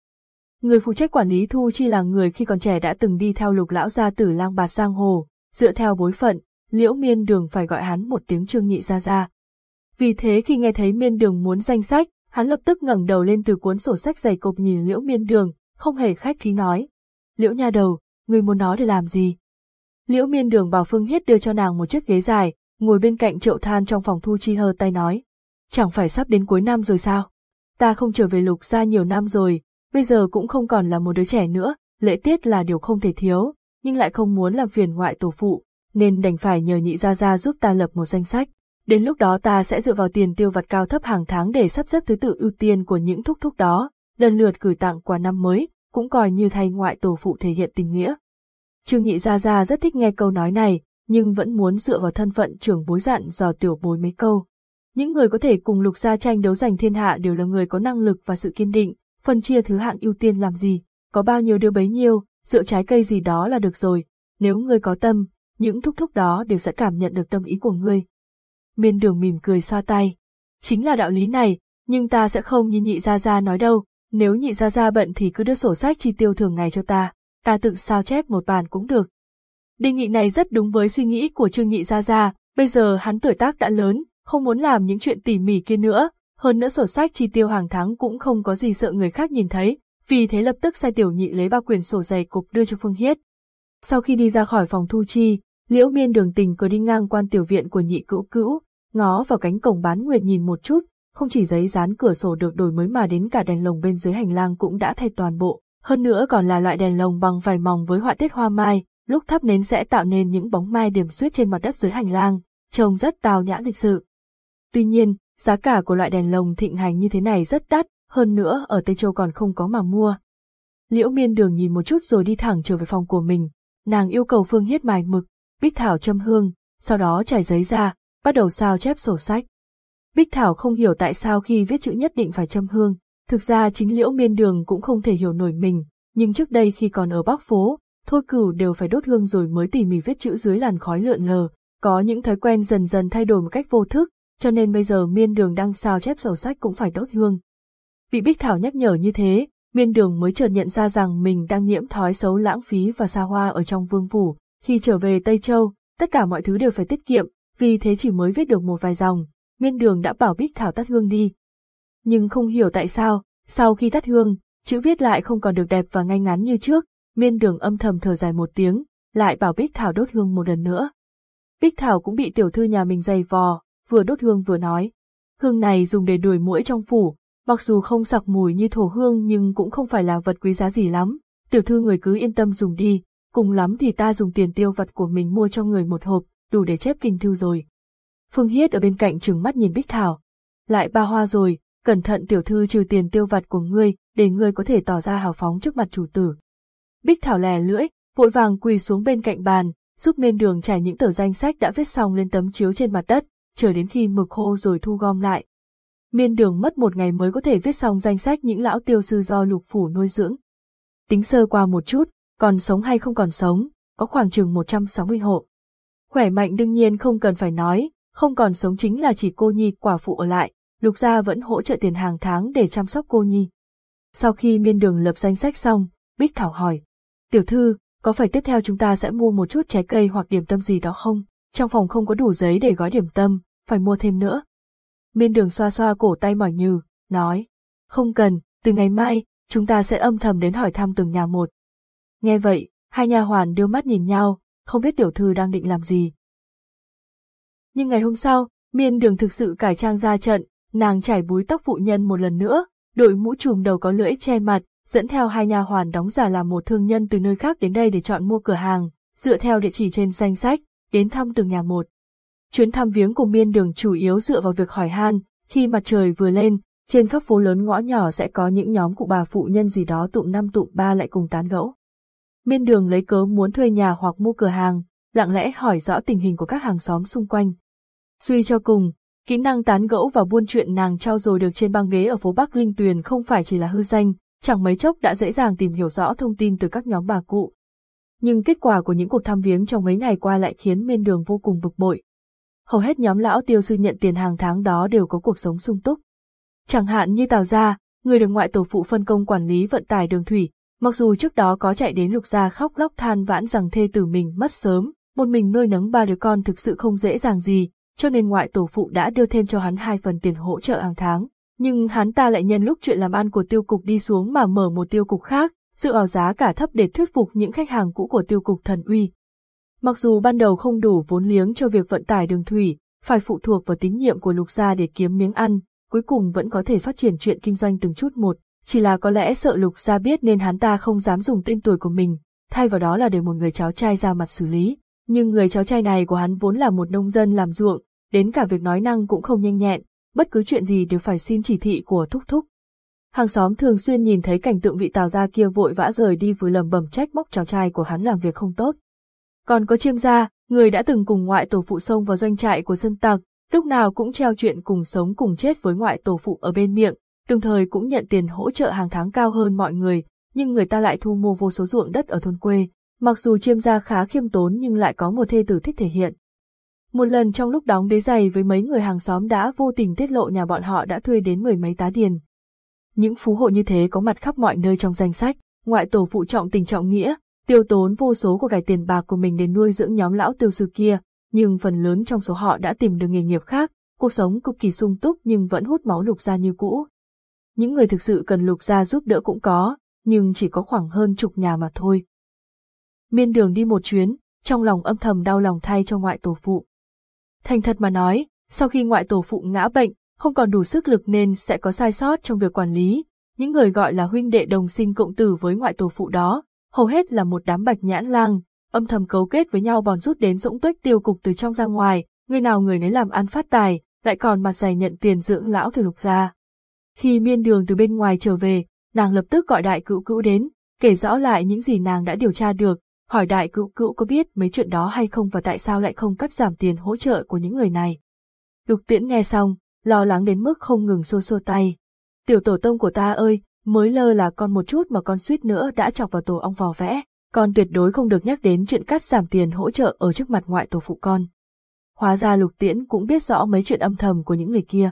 Speaker 1: Người phụ trách quản lý thu chi là người khi còn trẻ đã từng đi theo lục lão gia tử lang bạt giang hồ, dựa theo bối phận, liễu miên đường phải gọi hắn một tiếng trương nhị ra ra. Vì thế khi nghe thấy miên đường muốn danh sách, hắn lập tức ngẩng đầu lên từ cuốn sổ sách dày cộp nhìn liễu miên đường, không hề khách khí nói. Liễu nha đầu, người muốn nó để làm gì? Liễu miên đường bảo Phương Hiết đưa cho nàng một chiếc ghế dài, ngồi bên cạnh chậu than trong phòng thu chi hơ tay nói. Chẳng phải sắp đến cuối năm rồi sao? Ta không trở về lục gia nhiều năm rồi, bây giờ cũng không còn là một đứa trẻ nữa, lễ tiết là điều không thể thiếu, nhưng lại không muốn làm phiền ngoại tổ phụ, nên đành phải nhờ nhị gia gia giúp ta lập một danh sách. Đến lúc đó ta sẽ dựa vào tiền tiêu vặt cao thấp hàng tháng để sắp xếp thứ tự ưu tiên của những thúc thúc đó, lần lượt gửi tặng quà năm mới, cũng coi như thay ngoại tổ phụ thể hiện tình nghĩa. Trương nhị gia gia rất thích nghe câu nói này, nhưng vẫn muốn dựa vào thân phận trưởng bối dặn dò tiểu bối mấy câu. Những người có thể cùng lục gia tranh đấu giành thiên hạ đều là người có năng lực và sự kiên định, phân chia thứ hạng ưu tiên làm gì, có bao nhiêu đưa bấy nhiêu, dựa trái cây gì đó là được rồi, nếu ngươi có tâm, những thúc thúc đó đều sẽ cảm nhận được tâm ý của ngươi. Miên đường mỉm cười xoa tay. Chính là đạo lý này, nhưng ta sẽ không như nhị gia gia nói đâu, nếu nhị gia gia bận thì cứ đưa sổ sách chi tiêu thường ngày cho ta, ta tự sao chép một bàn cũng được. Đề nghị này rất đúng với suy nghĩ của Trương Nhị Gia Gia, bây giờ hắn tuổi tác đã lớn, không muốn làm những chuyện tỉ mỉ kia nữa, hơn nữa sổ sách chi tiêu hàng tháng cũng không có gì sợ người khác nhìn thấy, vì thế lập tức sai tiểu nhị lấy ba quyển sổ dày cục đưa cho Phương Hiết. Sau khi đi ra khỏi phòng thu chi, Liễu Miên đường tình cờ đi ngang quan tiểu viện của nhị cữu cữu, ngó vào cánh cổng bán nguyệt nhìn một chút, không chỉ giấy dán cửa sổ được đổi mới mà đến cả đèn lồng bên dưới hành lang cũng đã thay toàn bộ, hơn nữa còn là loại đèn lồng bằng vải mỏng với họa tiết hoa mai, lúc thắp nến sẽ tạo nên những bóng mai điểm xuyết trên mặt đất dưới hành lang, trông rất tào nhã lịch sự. Tuy nhiên, giá cả của loại đèn lồng thịnh hành như thế này rất đắt, hơn nữa ở Tây Châu còn không có mà mua. Liễu miên đường nhìn một chút rồi đi thẳng trở về phòng của mình, nàng yêu cầu Phương Hiết mài mực, bích thảo châm hương, sau đó trải giấy ra, bắt đầu sao chép sổ sách. Bích Thảo không hiểu tại sao khi viết chữ nhất định phải châm hương. Thực ra chính liễu miên đường cũng không thể hiểu nổi mình, nhưng trước đây khi còn ở Bắc Phố, thôi cửu đều phải đốt hương rồi mới tỉ mỉ viết chữ dưới làn khói lượn lờ, có những thói quen dần dần thay đổi một cách vô thức, cho nên bây giờ miên đường đang sao chép sổ sách cũng phải đốt hương. Bị Bích Thảo nhắc nhở như thế, miên đường mới chợt nhận ra rằng mình đang nhiễm thói xấu lãng phí và xa hoa ở trong vương phủ, khi trở về Tây Châu, tất cả mọi thứ đều phải tiết kiệm, vì thế chỉ mới viết được một vài dòng, miên đường đã bảo Bích Thảo tắt hương đi. Nhưng không hiểu tại sao, sau khi tắt hương, chữ viết lại không còn được đẹp và ngay ngắn như trước, miên đường âm thầm thở dài một tiếng, lại bảo Bích Thảo đốt hương một lần nữa. Bích Thảo cũng bị tiểu thư nhà mình dày vò, vừa đốt hương vừa nói. Hương này dùng để đuổi mũi trong phủ, mặc dù không sặc mùi như thổ hương nhưng cũng không phải là vật quý giá gì lắm, tiểu thư người cứ yên tâm dùng đi, cùng lắm thì ta dùng tiền tiêu vật của mình mua cho người một hộp, đủ để chép kinh thư rồi. Phương Hiết ở bên cạnh trừng mắt nhìn Bích Thảo. Lại ba hoa rồi, cẩn thận tiểu thư trừ tiền tiêu vặt của ngươi, để ngươi có thể tỏ ra hào phóng trước mặt chủ tử. Bích Thảo lè lưỡi, vội vàng quỳ xuống bên cạnh bàn, giúp miên đường trải những tờ danh sách đã viết xong lên tấm chiếu trên mặt đất, chờ đến khi mực khô rồi thu gom lại. Miên đường mất một ngày mới có thể viết xong danh sách những lão tiêu sư do lục phủ nuôi dưỡng. Tính sơ qua một chút, còn sống hay không còn sống, có khoảng chừng 160 hộ. Khỏe mạnh đương nhiên không cần phải nói, không còn sống chính là chỉ cô nhi quả phụ ở lại, lục gia vẫn hỗ trợ tiền hàng tháng để chăm sóc cô nhi. Sau khi miên đường lập danh sách xong, Bích Thảo hỏi, tiểu thư, có phải tiếp theo chúng ta sẽ mua một chút trái cây hoặc điểm tâm gì đó không? Trong phòng không có đủ giấy để gói điểm tâm, phải mua thêm nữa. Miên đường xoa xoa cổ tay mỏi nhừ, nói, không cần, từ ngày mai, chúng ta sẽ âm thầm đến hỏi thăm từng nhà một. Nghe vậy, hai nhà hoàn đưa mắt nhìn nhau, không biết tiểu thư đang định làm gì. Nhưng ngày hôm sau, miên đường thực sự cải trang ra trận, nàng trải búi tóc phụ nhân một lần nữa, đội mũ trùm đầu có lưỡi che mặt, dẫn theo hai nhà hoàn đóng giả làm một thương nhân từ nơi khác đến đây để chọn mua cửa hàng, dựa theo địa chỉ trên danh sách, đến thăm từng nhà một. Chuyến thăm viếng của miên đường chủ yếu dựa vào việc hỏi han, khi mặt trời vừa lên, trên khắp phố lớn ngõ nhỏ sẽ có những nhóm cụ bà phụ nhân gì đó tụm năm tụm ba lại cùng tán gẫu. Miên đường lấy cớ muốn thuê nhà hoặc mua cửa hàng, lặng lẽ hỏi rõ tình hình của các hàng xóm xung quanh. Suy cho cùng, kỹ năng tán gẫu và buôn chuyện nàng trao dồi được trên băng ghế ở phố Bắc Linh Tuyền không phải chỉ là hư danh, chẳng mấy chốc đã dễ dàng tìm hiểu rõ thông tin từ các nhóm bà cụ. Nhưng kết quả của những cuộc thăm viếng trong mấy ngày qua lại khiến miên đường vô cùng bực bội. Hầu hết nhóm lão tiêu sư nhận tiền hàng tháng đó đều có cuộc sống sung túc. Chẳng hạn như Tào Gia, người được ngoại tổ phụ phân công quản lý vận tải đường thủy, mặc dù trước đó có chạy đến lục gia khóc lóc than vãn rằng thê tử mình mất sớm, một mình nuôi nấng ba đứa con thực sự không dễ dàng gì, cho nên ngoại tổ phụ đã đưa thêm cho hắn hai phần tiền hỗ trợ hàng tháng. Nhưng hắn ta lại nhân lúc chuyện làm ăn của tiêu cục đi xuống mà mở một tiêu cục khác, dựa vào giá cả thấp để thuyết phục những khách hàng cũ của tiêu cục thần uy. Mặc dù ban đầu không đủ vốn liếng cho việc vận tải đường thủy, phải phụ thuộc vào tín nhiệm của lục gia để kiếm miếng ăn, cuối cùng vẫn có thể phát triển chuyện kinh doanh từng chút một, chỉ là có lẽ sợ lục gia biết nên hắn ta không dám dùng tên tuổi của mình, thay vào đó là để một người cháu trai ra mặt xử lý. Nhưng người cháu trai này của hắn vốn là một nông dân làm ruộng, đến cả việc nói năng cũng không nhanh nhẹn, bất cứ chuyện gì đều phải xin chỉ thị của thúc thúc. Hàng xóm thường xuyên nhìn thấy cảnh tượng vị tào gia kia vội vã rời đi vừa lầm bầm trách móc cháu trai của hắn làm việc không tốt. Còn có chiêm gia, người đã từng cùng ngoại tổ phụ sông vào doanh trại của dân tặc, lúc nào cũng treo chuyện cùng sống cùng chết với ngoại tổ phụ ở bên miệng, đồng thời cũng nhận tiền hỗ trợ hàng tháng cao hơn mọi người, nhưng người ta lại thu mua vô số ruộng đất ở thôn quê. Mặc dù chiêm gia khá khiêm tốn nhưng lại có một thê tử thích thể hiện, một lần trong lúc đóng đế giày với mấy người hàng xóm đã vô tình tiết lộ nhà bọn họ đã thuê đến mười mấy tá điền. Những phú hộ như thế có mặt khắp mọi nơi trong danh sách, ngoại tổ phụ trọng tình trọng nghĩa, tiêu tốn vô số của cải tiền bạc của mình để nuôi dưỡng nhóm lão tiêu sư kia, nhưng phần lớn trong số họ đã tìm được nghề nghiệp khác, cuộc sống cực kỳ sung túc nhưng vẫn hút máu lục gia như cũ. Những người thực sự cần lục gia giúp đỡ cũng có, nhưng chỉ có khoảng hơn chục nhà mà thôi. Miên đường đi một chuyến, trong lòng âm thầm đau lòng thay cho ngoại tổ phụ. Thành thật mà nói, sau khi ngoại tổ phụ ngã bệnh, không còn đủ sức lực nên sẽ có sai sót trong việc quản lý. Những người gọi là huynh đệ đồng sinh cộng tử với ngoại tổ phụ đó, hầu hết là một đám bạch nhãn lang, âm thầm cấu kết với nhau bòn rút đến dũng tuếch tiêu cục từ trong ra ngoài, người nào người nấy làm ăn phát tài, lại còn mặt dày nhận tiền dưỡng lão từ lục gia. Khi miên đường từ bên ngoài trở về, nàng lập tức gọi đại cữu cữu đến, kể rõ lại những gì nàng đã điều tra được, hỏi đại cữu cữu có biết mấy chuyện đó hay không và tại sao lại không cắt giảm tiền hỗ trợ của những người này. Lục tiễn nghe xong, lo lắng đến mức không ngừng xô xô tay. Tiểu tổ tông của ta ơi, mới lơ là con một chút mà con suýt nữa đã chọc vào tổ ong vò vẽ, con tuyệt đối không được nhắc đến chuyện cắt giảm tiền hỗ trợ ở trước mặt ngoại tổ phụ con. Hóa ra lục tiễn cũng biết rõ mấy chuyện âm thầm của những người kia.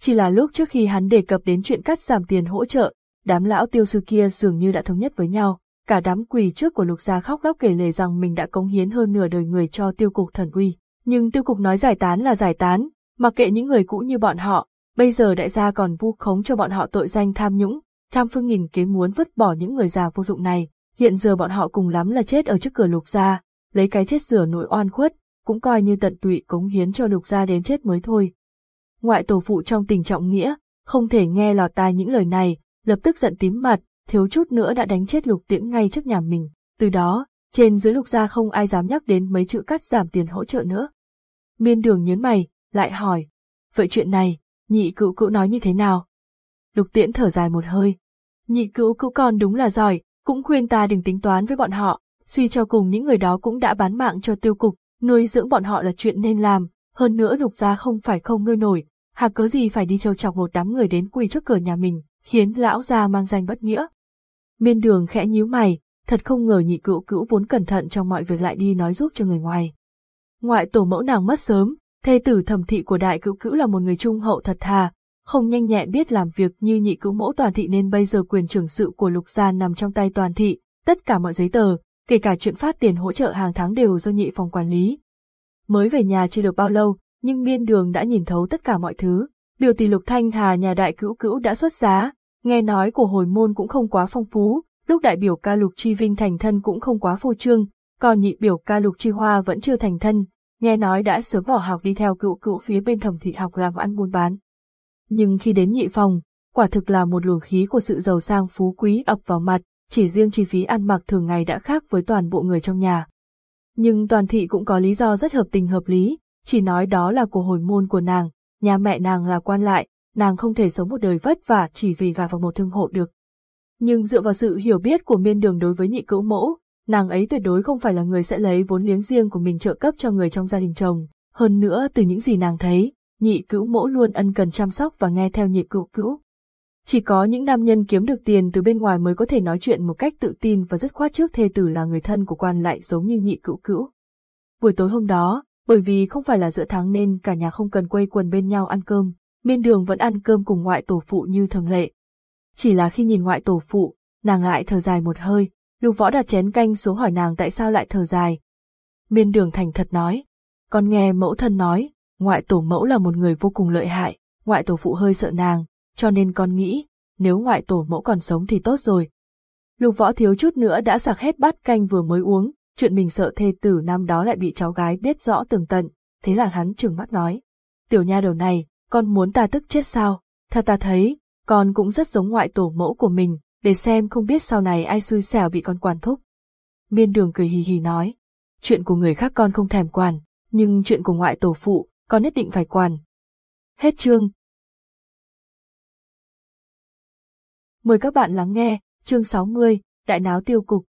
Speaker 1: Chỉ là lúc trước khi hắn đề cập đến chuyện cắt giảm tiền hỗ trợ, đám lão tiêu sư kia dường như đã thống nhất với nhau, cả đám quỳ trước của lục gia khóc lóc kể lể rằng mình đã cống hiến hơn nửa đời người cho tiêu cục thần uy. Nhưng tiêu cục nói giải tán là giải tán, mặc kệ những người cũ như bọn họ, bây giờ đại gia còn vu khống cho bọn họ tội danh tham nhũng, tham phương nghìn kế muốn vứt bỏ những người già vô dụng này, hiện giờ bọn họ cùng lắm là chết ở trước cửa lục gia, lấy cái chết rửa nỗi oan khuất, cũng coi như tận tụy cống hiến cho lục gia đến chết mới thôi. Ngoại tổ phụ trong tình trọng nghĩa, không thể nghe lọt tai những lời này, lập tức giận tím mặt, thiếu chút nữa đã đánh chết lục tiễn ngay trước nhà mình. Từ đó, trên dưới lục gia không ai dám nhắc đến mấy chữ cắt giảm tiền hỗ trợ nữa. Miên đường nhớn mày, lại hỏi. Vậy chuyện này, nhị cựu cựu nói như thế nào? Lục tiễn thở dài một hơi. Nhị cựu cựu con đúng là giỏi, cũng khuyên ta đừng tính toán với bọn họ, suy cho cùng những người đó cũng đã bán mạng cho tiêu cục, nuôi dưỡng bọn họ là chuyện nên làm, hơn nữa lục gia không phải không nuôi nổi, hà cớ gì phải đi trêu chọc một đám người đến quỳ trước cửa nhà mình, khiến lão gia mang danh bất nghĩa. Miên đường khẽ nhíu mày, thật không ngờ nhị cữu cữu vốn cẩn thận trong mọi việc lại đi nói giúp cho người ngoài. Ngoại tổ mẫu nàng mất sớm, thê tử thẩm thị của đại cữu cữu là một người trung hậu thật thà, không nhanh nhẹn biết làm việc như nhị cữu mẫu toàn thị nên bây giờ quyền trưởng sự của lục gia nằm trong tay toàn thị, tất cả mọi giấy tờ, kể cả chuyện phát tiền hỗ trợ hàng tháng đều do nhị phòng quản lý. Mới về nhà chưa được bao lâu, nhưng miên đường đã nhìn thấu tất cả mọi thứ. Biểu tỷ lục thanh hà nhà đại cữu cữu đã xuất giá, nghe nói của hồi môn cũng không quá phong phú, lúc đại biểu ca lục chi vinh thành thân cũng không quá phô trương, còn nhị biểu ca lục chi hoa vẫn chưa thành thân, nghe nói đã sớm bỏ học đi theo cựu cựu phía bên thẩm thị học làm ăn buôn bán. Nhưng khi đến nhị phòng, quả thực là một luồng khí của sự giàu sang phú quý ập vào mặt, chỉ riêng chi phí ăn mặc thường ngày đã khác với toàn bộ người trong nhà. Nhưng toàn thị cũng có lý do rất hợp tình hợp lý, chỉ nói đó là của hồi môn của nàng, nhà mẹ nàng là quan lại, nàng không thể sống một đời vất vả chỉ vì gà vào một thương hộ được. Nhưng dựa vào sự hiểu biết của miên đường đối với nhị cữu mẫu, nàng ấy tuyệt đối không phải là người sẽ lấy vốn liếng riêng của mình trợ cấp cho người trong gia đình chồng. Hơn nữa từ những gì nàng thấy, nhị cữu mẫu luôn ân cần chăm sóc và nghe theo nhị cữu cữu. Chỉ có những nam nhân kiếm được tiền từ bên ngoài mới có thể nói chuyện một cách tự tin và dứt khoát trước thê tử là người thân của quan lại giống như nhị cữu cữu. Buổi tối hôm đó, bởi vì không phải là giữa tháng nên cả nhà không cần quây quần bên nhau ăn cơm, miên đường vẫn ăn cơm cùng ngoại tổ phụ như thường lệ. Chỉ là khi nhìn ngoại tổ phụ, nàng lại thở dài một hơi, lục võ đặt chén canh xuống hỏi nàng tại sao lại thở dài. Miên đường thành thật nói, con nghe mẫu thân nói, ngoại tổ mẫu là một người vô cùng lợi hại, ngoại tổ phụ hơi sợ nàng, cho nên con nghĩ, nếu ngoại tổ mẫu còn sống thì tốt rồi. Lục võ thiếu chút nữa đã sạc hết bát canh vừa mới uống, chuyện mình sợ thê tử năm đó lại bị cháu gái biết rõ tường tận, thế là hắn trừng mắt nói. Tiểu nha đầu này, con muốn ta tức chết sao? Theo ta thấy, con cũng rất giống ngoại tổ mẫu của mình, để xem không biết sau này ai xui xẻo bị con quản thúc. Miên đường cười hì hì nói, chuyện của người khác con không thèm quản, nhưng chuyện của ngoại tổ phụ, con nhất định phải quản. Hết chương. Mời các bạn lắng nghe, chương 60, Đại náo tiêu cục.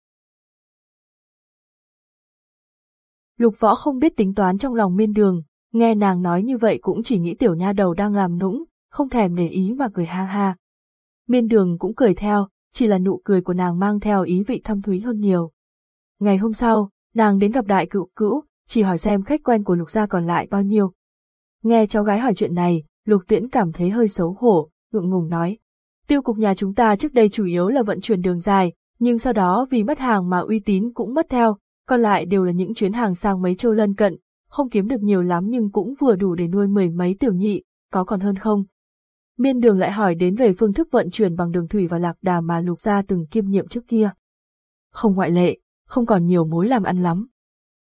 Speaker 1: Lục võ không biết tính toán trong lòng miên đường, nghe nàng nói như vậy cũng chỉ nghĩ tiểu nha đầu đang làm nũng, không thèm để ý mà cười ha ha. Miên đường cũng cười theo, chỉ là nụ cười của nàng mang theo ý vị thâm thúy hơn nhiều. Ngày hôm sau, nàng đến gặp đại cựu cữu, chỉ hỏi xem khách quen của lục gia còn lại bao nhiêu. Nghe cháu gái hỏi chuyện này, lục tiễn cảm thấy hơi xấu hổ, ngượng ngùng nói. Tiêu cục nhà chúng ta trước đây chủ yếu là vận chuyển đường dài, nhưng sau đó vì mất hàng mà uy tín cũng mất theo, còn lại đều là những chuyến hàng sang mấy châu lân cận, không kiếm được nhiều lắm nhưng cũng vừa đủ để nuôi mười mấy tiểu nhị, có còn hơn không? Miên đường lại hỏi đến về phương thức vận chuyển bằng đường thủy và lạc đà mà lục gia từng kiêm nhiệm trước kia. Không ngoại lệ, không còn nhiều mối làm ăn lắm.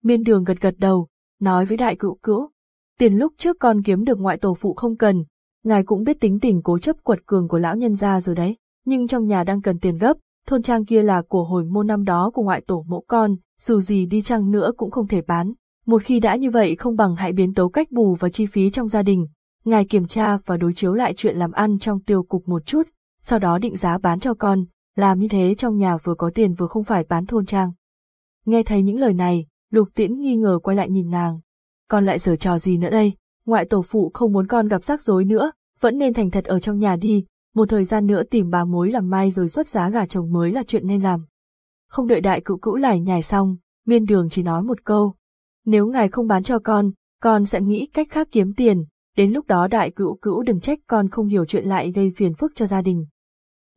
Speaker 1: Miên đường gật gật đầu, nói với đại cựu cữu. Tiền lúc trước con kiếm được ngoại tổ phụ không cần, ngài cũng biết tính tình cố chấp quật cường của lão nhân gia rồi đấy, nhưng trong nhà đang cần tiền gấp, thôn trang kia là của hồi môn năm đó của ngoại tổ mẫu con, dù gì đi chăng nữa cũng không thể bán. Một khi đã như vậy không bằng hãy biến tấu cách bù và chi phí trong gia đình, ngài kiểm tra và đối chiếu lại chuyện làm ăn trong tiêu cục một chút, sau đó định giá bán cho con, làm như thế trong nhà vừa có tiền vừa không phải bán thôn trang. Nghe thấy những lời này, lục tiễn nghi ngờ quay lại nhìn nàng. Con lại giở trò gì nữa đây, ngoại tổ phụ không muốn con gặp rắc rối nữa, vẫn nên thành thật ở trong nhà đi, một thời gian nữa tìm bà mối làm mai rồi xuất giá gà chồng mới là chuyện nên làm. Không đợi đại cựu cữu lải nhải xong, miên đường chỉ nói một câu. Nếu ngài không bán cho con, con sẽ nghĩ cách khác kiếm tiền, đến lúc đó đại cữu cữu đừng trách con không hiểu chuyện lại gây phiền phức cho gia đình.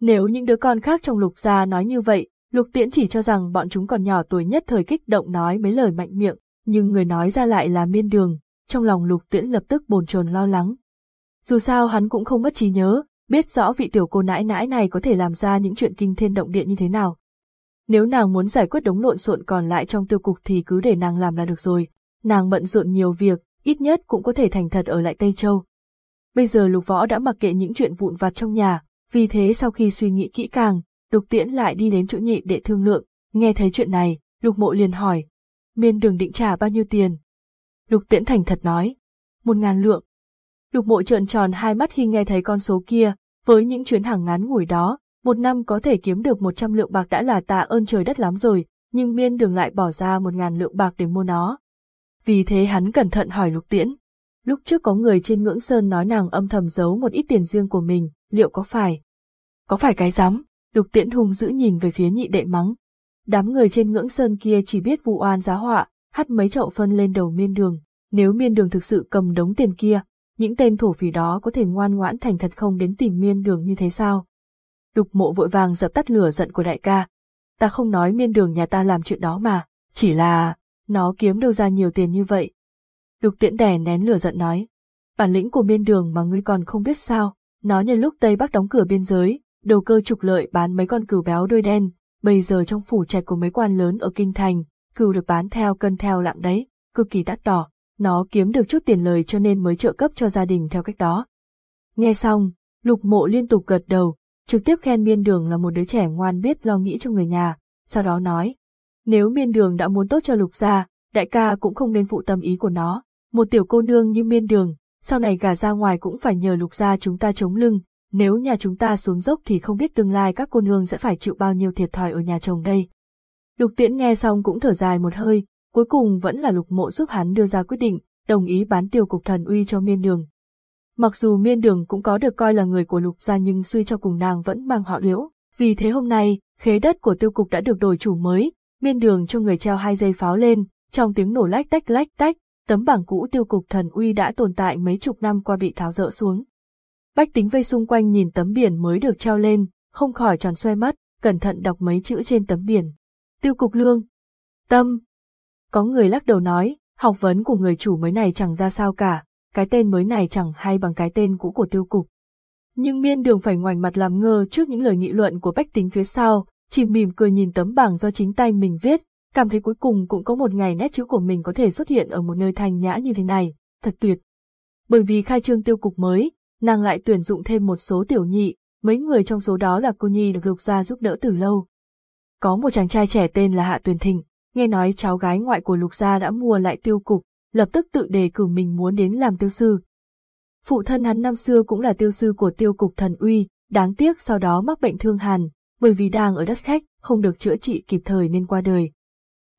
Speaker 1: Nếu những đứa con khác trong lục gia nói như vậy, lục tiễn chỉ cho rằng bọn chúng còn nhỏ tuổi nhất thời kích động nói mấy lời mạnh miệng, nhưng người nói ra lại là miên đường, trong lòng lục tiễn lập tức bồn chồn lo lắng. Dù sao hắn cũng không mất trí nhớ, biết rõ vị tiểu cô nãi nãi này có thể làm ra những chuyện kinh thiên động địa như thế nào. Nếu nàng muốn giải quyết đống lộn xộn còn lại trong tiêu cục thì cứ để nàng làm là được rồi, nàng bận rộn nhiều việc, ít nhất cũng có thể thành thật ở lại Tây Châu. Bây giờ lục võ đã mặc kệ những chuyện vụn vặt trong nhà, vì thế sau khi suy nghĩ kỹ càng, lục tiễn lại đi đến chỗ nhị để thương lượng, nghe thấy chuyện này, lục mộ liền hỏi, miên đường định trả bao nhiêu tiền? Lục tiễn thành thật nói, một ngàn lượng. Lục mộ trợn tròn hai mắt khi nghe thấy con số kia, với những chuyến hàng ngắn ngủi đó, một năm có thể kiếm được một trăm lượng bạc đã là tạ ơn trời đất lắm rồi, nhưng miên đường lại bỏ ra một ngàn lượng bạc để mua nó. Vì thế hắn cẩn thận hỏi lục tiễn. Lúc trước có người trên ngưỡng sơn nói nàng âm thầm giấu một ít tiền riêng của mình, liệu có phải? Có phải cái dám? Lục tiễn hung dữ nhìn về phía nhị đệ mắng. Đám người trên ngưỡng sơn kia chỉ biết vụ oan giá họa, hắt mấy chậu phân lên đầu miên đường. Nếu miên đường thực sự cầm đống tiền kia, những tên thổ phỉ đó có thể ngoan ngoãn thành thật không đến tìm miên đường như thế sao? Lục mộ vội vàng dập tắt lửa giận của đại ca. Ta không nói miên đường nhà ta làm chuyện đó mà, chỉ là, nó kiếm đâu ra nhiều tiền như vậy. Lục tiễn đè nén lửa giận nói. Bản lĩnh của miên đường mà ngươi còn không biết sao, nó nhân lúc Tây Bắc đóng cửa biên giới, đầu cơ trục lợi bán mấy con cừu béo đôi đen, bây giờ trong phủ trạch của mấy quan lớn ở Kinh Thành, cừu được bán theo cân theo lạng đấy, cực kỳ đắt đỏ, nó kiếm được chút tiền lời cho nên mới trợ cấp cho gia đình theo cách đó. Nghe xong, lục mộ liên tục gật đầu, trực tiếp khen miên đường là một đứa trẻ ngoan biết lo nghĩ cho người nhà, sau đó nói, nếu miên đường đã muốn tốt cho lục gia, đại ca cũng không nên phụ tâm ý của nó, một tiểu cô nương như miên đường, sau này gả ra ngoài cũng phải nhờ lục gia chúng ta chống lưng, nếu nhà chúng ta xuống dốc thì không biết tương lai các cô nương sẽ phải chịu bao nhiêu thiệt thòi ở nhà chồng đây. Lục tiễn nghe xong cũng thở dài một hơi, cuối cùng vẫn là lục mộ giúp hắn đưa ra quyết định, đồng ý bán tiêu cục thần uy cho miên đường. Mặc dù miên đường cũng có được coi là người của lục gia nhưng suy cho cùng nàng vẫn mang họ liễu, vì thế hôm nay, khế đất của tiêu cục đã được đổi chủ mới, miên đường cho người treo hai dây pháo lên, trong tiếng nổ lách tách lách tách, tấm bảng cũ tiêu cục thần uy đã tồn tại mấy chục năm qua bị tháo rỡ xuống. Bách tính vây xung quanh nhìn tấm biển mới được treo lên, không khỏi tròn xoay mắt, cẩn thận đọc mấy chữ trên tấm biển. Tiêu cục lương. Tâm. Có người lắc đầu nói, học vấn của người chủ mới này chẳng ra sao cả, cái tên mới này chẳng hay bằng cái tên cũ của tiêu cục. Nhưng miên đường phải ngoảnh mặt làm ngơ trước những lời nghị luận của bách tính phía sau, chỉ mỉm cười nhìn tấm bảng do chính tay mình viết, cảm thấy cuối cùng cũng có một ngày nét chữ của mình có thể xuất hiện ở một nơi thanh nhã như thế này, thật tuyệt. Bởi vì khai trương tiêu cục mới, nàng lại tuyển dụng thêm một số tiểu nhị, mấy người trong số đó là cô Nhi được lục gia giúp đỡ từ lâu. Có một chàng trai trẻ tên là Hạ Tuyền Thịnh, nghe nói cháu gái ngoại của lục gia đã mua lại tiêu cục, lập tức tự đề cử mình muốn đến làm tiêu sư. Phụ thân hắn năm xưa cũng là tiêu sư của tiêu cục thần uy, đáng tiếc sau đó mắc bệnh thương hàn, bởi vì đang ở đất khách, không được chữa trị kịp thời nên qua đời.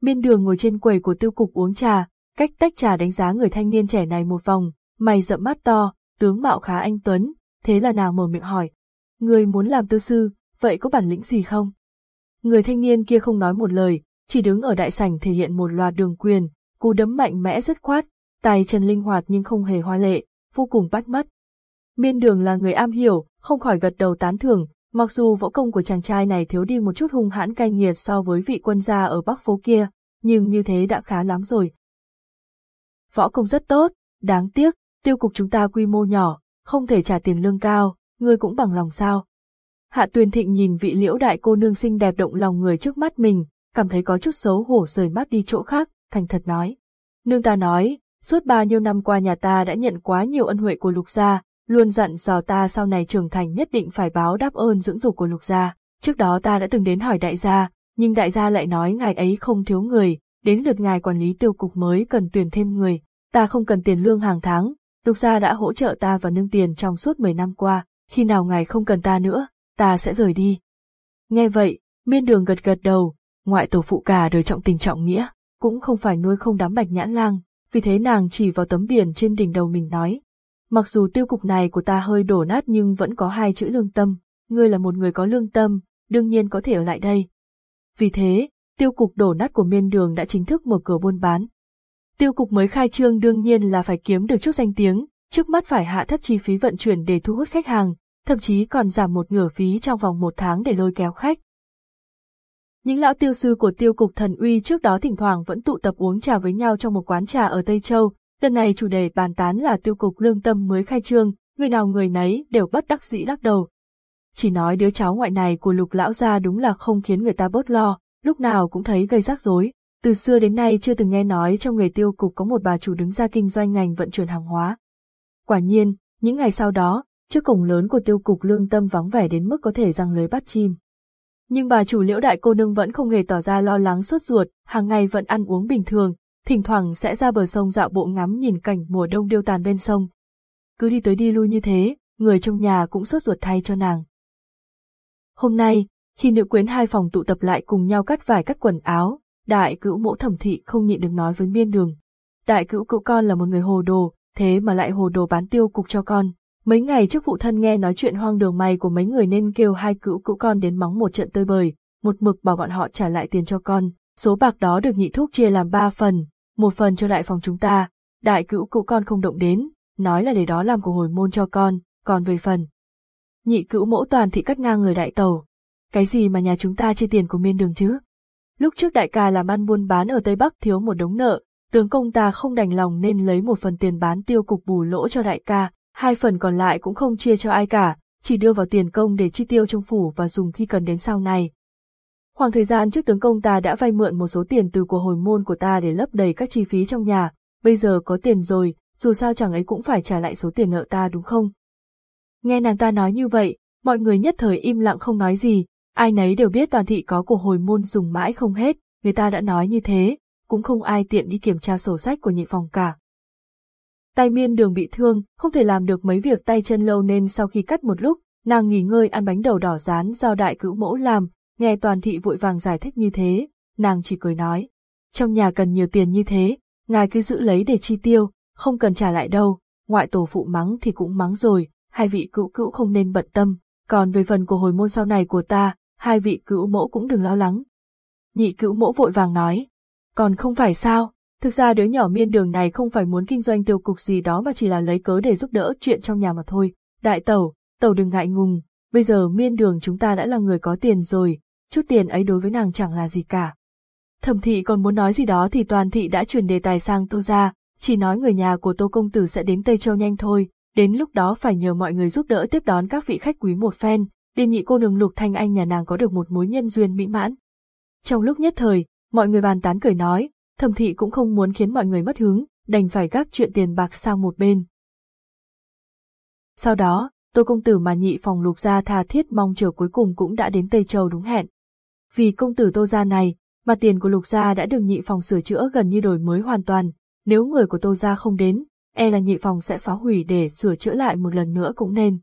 Speaker 1: Miên đường ngồi trên quầy của tiêu cục uống trà, cách tách trà đánh giá người thanh niên trẻ này một vòng, mày rậm mắt to, tướng mạo khá anh tuấn, thế là nàng mở miệng hỏi. Người muốn làm tiêu sư, vậy có bản lĩnh gì không? Người thanh niên kia không nói một lời, chỉ đứng ở đại sảnh thể hiện một loạt đường quyền, cú đấm mạnh mẽ rất khoát, tay chân linh hoạt nhưng không hề hoa lệ, vô cùng bắt mắt. Miên đường là người am hiểu, không khỏi gật đầu tán thưởng, mặc dù võ công của chàng trai này thiếu đi một chút hung hãn cay nghiệt so với vị quân gia ở bắc phố kia, nhưng như thế đã khá lắm rồi. Võ công rất tốt, đáng tiếc, tiêu cục chúng ta quy mô nhỏ, không thể trả tiền lương cao, ngươi cũng bằng lòng sao. Hạ Tuyền Thịnh nhìn vị liễu đại cô nương xinh đẹp động lòng người trước mắt mình, cảm thấy có chút xấu hổ rời mắt đi chỗ khác, thành thật nói. Nương ta nói, suốt bao nhiêu năm qua nhà ta đã nhận quá nhiều ân huệ của lục gia, luôn dặn dò ta sau này trưởng thành nhất định phải báo đáp ơn dưỡng dục của lục gia. Trước đó ta đã từng đến hỏi đại gia, nhưng đại gia lại nói ngài ấy không thiếu người, đến lượt ngài quản lý tiêu cục mới cần tuyển thêm người, ta không cần tiền lương hàng tháng, lục gia đã hỗ trợ ta và nương tiền trong suốt 10 năm qua, khi nào ngài không cần ta nữa, ta sẽ rời đi. Nghe vậy, miên đường gật gật đầu, ngoại tổ phụ cả đời trọng tình trọng nghĩa, cũng không phải nuôi không đám bạch nhãn lang, vì thế nàng chỉ vào tấm biển trên đỉnh đầu mình nói. Mặc dù tiêu cục này của ta hơi đổ nát nhưng vẫn có hai chữ lương tâm, ngươi là một người có lương tâm, đương nhiên có thể ở lại đây. Vì thế, tiêu cục đổ nát của miên đường đã chính thức mở cửa buôn bán. Tiêu cục mới khai trương đương nhiên là phải kiếm được chút danh tiếng, trước mắt phải hạ thấp chi phí vận chuyển để thu hút khách hàng, thậm chí còn giảm một nửa phí trong vòng một tháng để lôi kéo khách. Những lão tiêu sư của tiêu cục thần uy trước đó thỉnh thoảng vẫn tụ tập uống trà với nhau trong một quán trà ở Tây Châu, lần này chủ đề bàn tán là tiêu cục lương tâm mới khai trương, người nào người nấy đều bất đắc dĩ lắc đầu. Chỉ nói đứa cháu ngoại này của lục lão gia đúng là không khiến người ta bớt lo, lúc nào cũng thấy gây rắc rối. Từ xưa đến nay chưa từng nghe nói trong người tiêu cục có một bà chủ đứng ra kinh doanh ngành vận chuyển hàng hóa. Quả nhiên, những ngày sau đó, trước cổng lớn của tiêu cục lương tâm vắng vẻ đến mức có thể răng lưới bắt chim. Nhưng bà chủ liễu đại cô nương vẫn không hề tỏ ra lo lắng sốt ruột, hàng ngày vẫn ăn uống bình thường, thỉnh thoảng sẽ ra bờ sông dạo bộ ngắm nhìn cảnh mùa đông điêu tàn bên sông. Cứ đi tới đi lui như thế, người trong nhà cũng sốt ruột thay cho nàng. Hôm nay, khi nữ quyến hai phòng tụ tập lại cùng nhau cắt vải cắt quần áo, đại cữu mẫu thẩm thị không nhịn được nói với miên đường. Đại cữu cữu con là một người hồ đồ, thế mà lại hồ đồ bán tiêu cục cho con. Mấy ngày trước phụ thân nghe nói chuyện hoang đường may của mấy người nên kêu hai cữu cữu con đến mắng một trận tơi bời, một mực bảo bọn họ trả lại tiền cho con. Số bạc đó được nhị thúc chia làm ba phần, một phần cho đại phòng chúng ta, đại cữu cữu con không động đến, nói là để đó làm của hồi môn cho con, còn về phần. Nhị cữu mẫu toàn thị cắt ngang người đại tàu. Cái gì mà nhà chúng ta chia tiền của miên đường chứ? Lúc trước đại ca làm ăn buôn bán ở Tây Bắc thiếu một đống nợ, tướng công ta không đành lòng nên lấy một phần tiền bán tiêu cục bù lỗ cho đại ca, hai phần còn lại cũng không chia cho ai cả, chỉ đưa vào tiền công để chi tiêu trong phủ và dùng khi cần đến sau này. Khoảng thời gian trước tướng công ta đã vay mượn một số tiền từ của hồi môn của ta để lấp đầy các chi phí trong nhà, bây giờ có tiền rồi, dù sao chẳng ấy cũng phải trả lại số tiền nợ ta đúng không? Nghe nàng ta nói như vậy, mọi người nhất thời im lặng không nói gì, ai nấy đều biết toàn thị có của hồi môn dùng mãi không hết, người ta đã nói như thế, cũng không ai tiện đi kiểm tra sổ sách của nhị phòng cả. Tay miên đường bị thương, không thể làm được mấy việc tay chân lâu nên sau khi cắt một lúc, nàng nghỉ ngơi ăn bánh đầu đỏ rán do đại cữu mẫu làm, nghe toàn thị vội vàng giải thích như thế, nàng chỉ cười nói. Trong nhà cần nhiều tiền như thế, ngài cứ giữ lấy để chi tiêu, không cần trả lại đâu, ngoại tổ phụ mắng thì cũng mắng rồi, hai vị cữu cữu không nên bận tâm, còn về phần của hồi môn sau này của ta, hai vị cữu mẫu cũng đừng lo lắng. Nhị cữu mẫu vội vàng nói, còn không phải sao, thực ra đứa nhỏ miên đường này không phải muốn kinh doanh tiêu cục gì đó mà chỉ là lấy cớ để giúp đỡ chuyện trong nhà mà thôi. Đại tẩu, tẩu đừng ngại ngùng, bây giờ miên đường chúng ta đã là người có tiền rồi, chút tiền ấy đối với nàng chẳng là gì cả. Thẩm thị còn muốn nói gì đó thì toàn thị đã chuyển đề tài sang tô ra, chỉ nói người nhà của tô công tử sẽ đến Tây Châu nhanh thôi, đến lúc đó phải nhờ mọi người giúp đỡ tiếp đón các vị khách quý một phen, đề nhị cô nương lục thanh anh nhà nàng có được một mối nhân duyên mỹ mãn. Trong lúc nhất thời, mọi người bàn tán cười nói, thẩm thị cũng không muốn khiến mọi người mất hứng, đành phải gác chuyện tiền bạc sang một bên. Sau đó, tô công tử mà nhị phòng lục gia tha thiết mong chờ cuối cùng cũng đã đến Tây Châu đúng hẹn. Vì công tử tô gia này, mà tiền của lục gia đã được nhị phòng sửa chữa gần như đổi mới hoàn toàn, nếu người của tô gia không đến, e là nhị phòng sẽ phá hủy để sửa chữa lại một lần nữa cũng nên.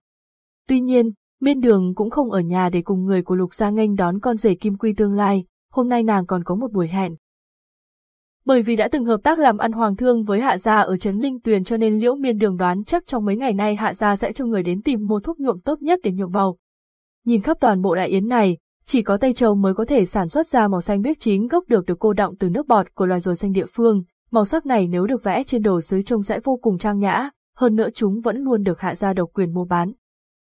Speaker 1: Tuy nhiên, miên đường cũng không ở nhà để cùng người của lục gia nghênh đón con rể kim quy tương lai, hôm nay nàng còn có một buổi hẹn. Bởi vì đã từng hợp tác làm ăn hoàng thương với hạ gia ở Trấn Linh Tuyền cho nên liễu miên đường đoán chắc trong mấy ngày nay hạ gia sẽ cho người đến tìm mua thuốc nhuộm tốt nhất để nhuộm vào Nhìn khắp toàn bộ đại yến này, chỉ có Tây Châu mới có thể sản xuất ra màu xanh biếc chính gốc được được cô đọng từ nước bọt của loài rùa xanh địa phương, màu sắc này nếu được vẽ trên đồ sứ trông sẽ vô cùng trang nhã, hơn nữa chúng vẫn luôn được hạ gia độc quyền mua bán.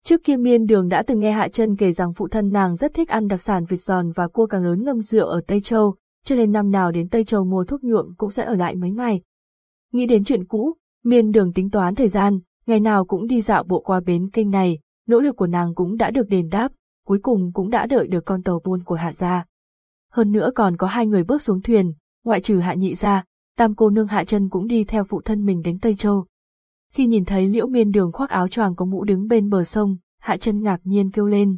Speaker 1: Trước kia miên đường đã từng nghe Hạ chân kể rằng phụ thân nàng rất thích ăn đặc sản vịt giòn và cua càng lớn ngâm rượu ở Tây Châu, cho nên năm nào đến Tây Châu mua thuốc nhuộm cũng sẽ ở lại mấy ngày. Nghĩ đến chuyện cũ, miên đường tính toán thời gian, ngày nào cũng đi dạo bộ qua bến kênh này, nỗ lực của nàng cũng đã được đền đáp, cuối cùng cũng đã đợi được con tàu buôn của Hạ gia. Hơn nữa còn có hai người bước xuống thuyền, ngoại trừ Hạ nhị gia, tam cô nương Hạ chân cũng đi theo phụ thân mình đến Tây Châu. Khi nhìn thấy liễu miên đường khoác áo choàng có mũ đứng bên bờ sông, Hạ chân ngạc nhiên kêu lên.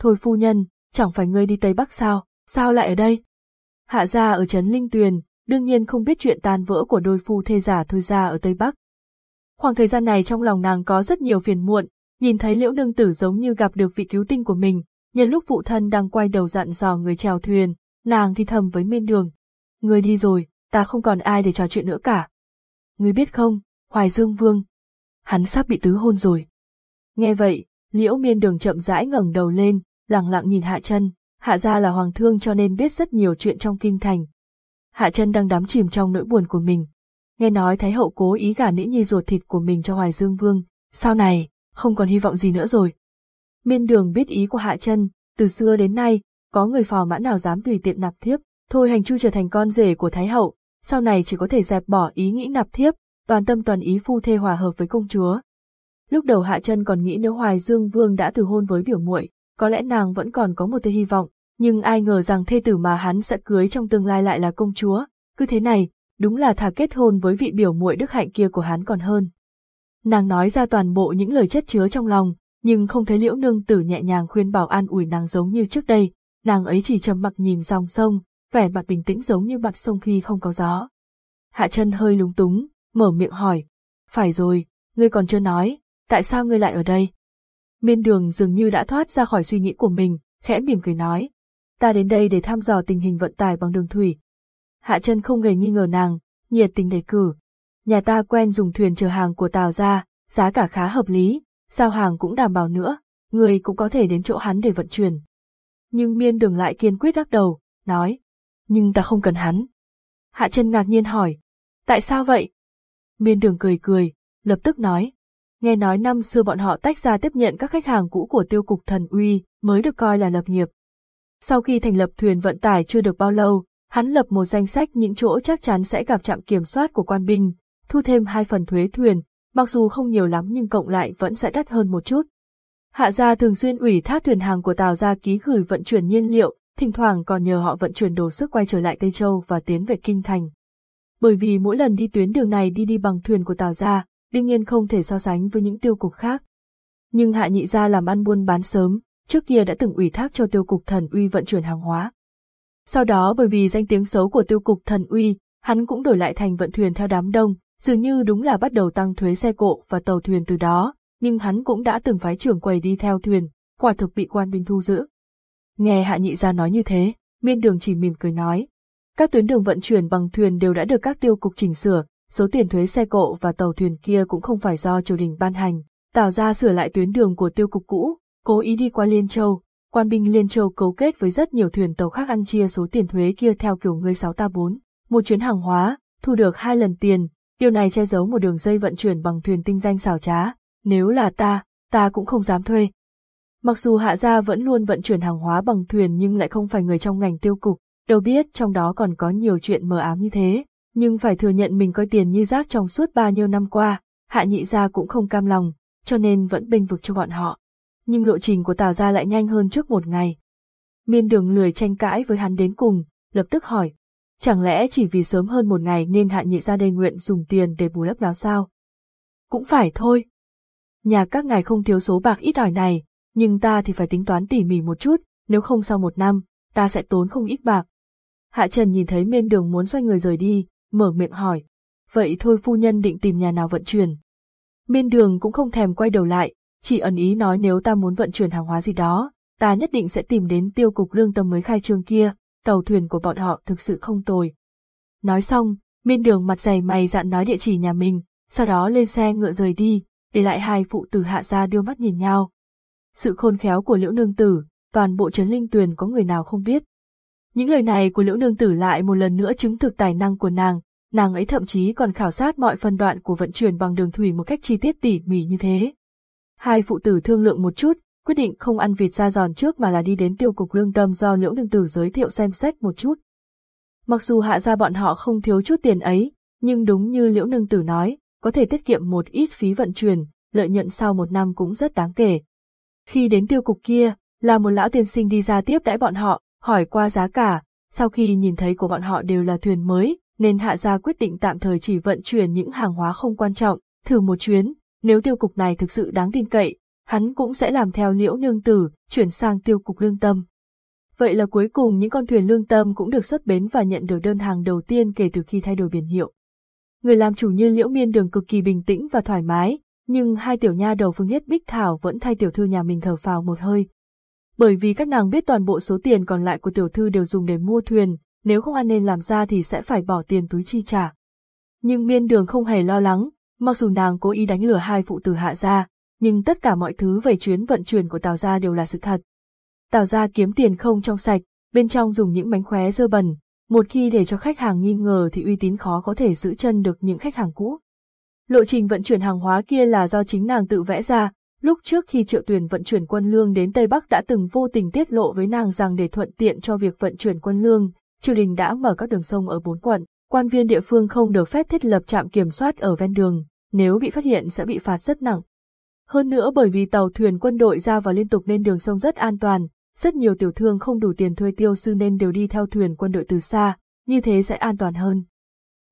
Speaker 1: Thôi phu nhân, chẳng phải ngươi đi Tây Bắc sao, sao lại ở đây? Hạ gia ở Trấn Linh Tuyền, đương nhiên không biết chuyện tan vỡ của đôi phu thê giả thôi ra ở Tây Bắc. Khoảng thời gian này trong lòng nàng có rất nhiều phiền muộn, nhìn thấy liễu nương tử giống như gặp được vị cứu tinh của mình, nhân lúc phụ thân đang quay đầu dặn dò người chèo thuyền, nàng thì thầm với miên đường. Người đi rồi, ta không còn ai để trò chuyện nữa cả. Ngươi biết không, Hoài Dương Vương. Hắn sắp bị tứ hôn rồi. Nghe vậy, liễu miên đường chậm rãi ngẩng đầu lên, lặng lặng nhìn hạ chân, hạ gia là hoàng thương cho nên biết rất nhiều chuyện trong kinh thành. Hạ chân đang đắm chìm trong nỗi buồn của mình. Nghe nói Thái hậu cố ý gả nữ nhi ruột thịt của mình cho Hoài Dương Vương, sau này, không còn hy vọng gì nữa rồi. Miên đường biết ý của hạ chân, từ xưa đến nay, có người phò mã nào dám tùy tiện nạp thiếp, thôi hành chu trở thành con rể của Thái hậu, sau này chỉ có thể dẹp bỏ ý nghĩ nạp thiếp, toàn tâm toàn ý phu thê hòa hợp với công chúa. Lúc đầu Hạ Chân còn nghĩ nếu Hoài Dương Vương đã từ hôn với biểu muội, có lẽ nàng vẫn còn có một tia hy vọng, nhưng ai ngờ rằng thê tử mà hắn sẽ cưới trong tương lai lại là công chúa, cứ thế này, đúng là thà kết hôn với vị biểu muội đức hạnh kia của hắn còn hơn. Nàng nói ra toàn bộ những lời chất chứa trong lòng, nhưng không thấy liễu nương tử nhẹ nhàng khuyên bảo an ủi nàng giống như trước đây, nàng ấy chỉ trầm mặc nhìn dòng sông, vẻ mặt bình tĩnh giống như mặt sông khi không có gió. Hạ chân hơi lúng túng, mở miệng hỏi, phải rồi, ngươi còn chưa nói, tại sao ngươi lại ở đây? Miên đường dường như đã thoát ra khỏi suy nghĩ của mình, khẽ mỉm cười nói, ta đến đây để thăm dò tình hình vận tải bằng đường thủy. Hạ chân không hề nghi ngờ nàng, nhiệt tình đề cử. Nhà ta quen dùng thuyền chở hàng của Tào ra, giá cả khá hợp lý, giao hàng cũng đảm bảo nữa, người cũng có thể đến chỗ hắn để vận chuyển. Nhưng miên đường lại kiên quyết đắc đầu, nói, nhưng ta không cần hắn. Hạ chân ngạc nhiên hỏi, tại sao vậy? Miên đường cười cười, lập tức nói, nghe nói năm xưa bọn họ tách ra tiếp nhận các khách hàng cũ của tiêu cục thần uy, mới được coi là lập nghiệp. Sau khi thành lập thuyền vận tải chưa được bao lâu, hắn lập một danh sách những chỗ chắc chắn sẽ gặp trạm kiểm soát của quan binh, thu thêm hai phần thuế thuyền, mặc dù không nhiều lắm nhưng cộng lại vẫn sẽ đắt hơn một chút. Hạ gia thường xuyên ủy thác thuyền hàng của Tào gia ký gửi vận chuyển nhiên liệu, thỉnh thoảng còn nhờ họ vận chuyển đồ sức quay trở lại Tây Châu và tiến về Kinh Thành. Bởi vì mỗi lần đi tuyến đường này đi đi bằng thuyền của Tào gia, đương nhiên không thể so sánh với những tiêu cục khác. Nhưng hạ nhị gia làm ăn buôn bán sớm, trước kia đã từng ủy thác cho tiêu cục thần uy vận chuyển hàng hóa. Sau đó bởi vì danh tiếng xấu của tiêu cục thần uy, hắn cũng đổi lại thành vận thuyền theo đám đông, dường như đúng là bắt đầu tăng thuế xe cộ và tàu thuyền từ đó, nhưng hắn cũng đã từng phái trưởng quầy đi theo thuyền, quả thực bị quan binh thu giữ. Nghe hạ nhị gia nói như thế, miên đường chỉ mỉm cười nói. Các tuyến đường vận chuyển bằng thuyền đều đã được các tiêu cục chỉnh sửa, số tiền thuế xe cộ và tàu thuyền kia cũng không phải do triều đình ban hành, tạo ra sửa lại tuyến đường của tiêu cục cũ, cố ý đi qua Liên Châu, quan binh Liên Châu cấu kết với rất nhiều thuyền tàu khác ăn chia số tiền thuế kia theo kiểu người sáu ta bốn, một chuyến hàng hóa, thu được hai lần tiền, điều này che giấu một đường dây vận chuyển bằng thuyền tinh danh xảo trá, nếu là ta, ta cũng không dám thuê. Mặc dù hạ gia vẫn luôn vận chuyển hàng hóa bằng thuyền nhưng lại không phải người trong ngành tiêu cục, đâu biết trong đó còn có nhiều chuyện mờ ám như thế, nhưng phải thừa nhận mình coi tiền như rác trong suốt bao nhiêu năm qua, hạ nhị gia cũng không cam lòng, cho nên vẫn bênh vực cho bọn họ. Nhưng lộ trình của Tào gia lại nhanh hơn trước một ngày. Miên đường lười tranh cãi với hắn đến cùng, lập tức hỏi, chẳng lẽ chỉ vì sớm hơn một ngày nên hạ nhị gia đây nguyện dùng tiền để bù lấp đó sao? Cũng phải thôi. Nhà các ngài không thiếu số bạc ít ỏi này, nhưng ta thì phải tính toán tỉ mỉ một chút, nếu không sau một năm, ta sẽ tốn không ít bạc. Hạ Trần nhìn thấy miên đường muốn xoay người rời đi, mở miệng hỏi. Vậy thôi phu nhân định tìm nhà nào vận chuyển. Miên đường cũng không thèm quay đầu lại, chỉ ẩn ý nói nếu ta muốn vận chuyển hàng hóa gì đó, ta nhất định sẽ tìm đến tiêu cục lương tâm mới khai trương kia, tàu thuyền của bọn họ thực sự không tồi. Nói xong, miên đường mặt dày mày dặn nói địa chỉ nhà mình, sau đó lên xe ngựa rời đi, để lại hai phụ tử hạ ra đưa mắt nhìn nhau. Sự khôn khéo của liễu nương tử, toàn bộ trấn linh tuyền có người nào không biết. Những lời này của liễu nương tử lại một lần nữa chứng thực tài năng của nàng, nàng ấy thậm chí còn khảo sát mọi phân đoạn của vận chuyển bằng đường thủy một cách chi tiết tỉ mỉ như thế. Hai phụ tử thương lượng một chút, quyết định không ăn vịt da giòn trước mà là đi đến tiêu cục lương tâm do liễu nương tử giới thiệu xem xét một chút. Mặc dù hạ ra bọn họ không thiếu chút tiền ấy, nhưng đúng như liễu nương tử nói, có thể tiết kiệm một ít phí vận chuyển, lợi nhuận sau một năm cũng rất đáng kể. Khi đến tiêu cục kia, là một lão tiên sinh đi ra tiếp đãi bọn họ, hỏi qua giá cả, sau khi nhìn thấy của bọn họ đều là thuyền mới, nên hạ gia quyết định tạm thời chỉ vận chuyển những hàng hóa không quan trọng, thử một chuyến, nếu tiêu cục này thực sự đáng tin cậy, hắn cũng sẽ làm theo liễu nương tử, chuyển sang tiêu cục lương tâm. Vậy là cuối cùng những con thuyền lương tâm cũng được xuất bến và nhận được đơn hàng đầu tiên kể từ khi thay đổi biển hiệu. Người làm chủ như liễu miên đường cực kỳ bình tĩnh và thoải mái, nhưng hai tiểu nha đầu phương nhất Bích Thảo vẫn thay tiểu thư nhà mình thở phào một hơi. Bởi vì các nàng biết toàn bộ số tiền còn lại của tiểu thư đều dùng để mua thuyền, nếu không ăn nên làm ra thì sẽ phải bỏ tiền túi chi trả. Nhưng miên đường không hề lo lắng, mặc dù nàng cố ý đánh lừa hai phụ tử hạ gia, nhưng tất cả mọi thứ về chuyến vận chuyển của Tào gia đều là sự thật. Tào gia kiếm tiền không trong sạch, bên trong dùng những mánh khóe dơ bẩn, một khi để cho khách hàng nghi ngờ thì uy tín khó có thể giữ chân được những khách hàng cũ. Lộ trình vận chuyển hàng hóa kia là do chính nàng tự vẽ ra, lúc trước khi triệu tuyển vận chuyển quân lương đến Tây Bắc đã từng vô tình tiết lộ với nàng rằng để thuận tiện cho việc vận chuyển quân lương, triều đình đã mở các đường sông ở bốn quận, quan viên địa phương không được phép thiết lập trạm kiểm soát ở ven đường, nếu bị phát hiện sẽ bị phạt rất nặng. Hơn nữa bởi vì tàu thuyền quân đội ra vào liên tục nên đường sông rất an toàn, rất nhiều tiểu thương không đủ tiền thuê tiêu sư nên đều đi theo thuyền quân đội từ xa, như thế sẽ an toàn hơn.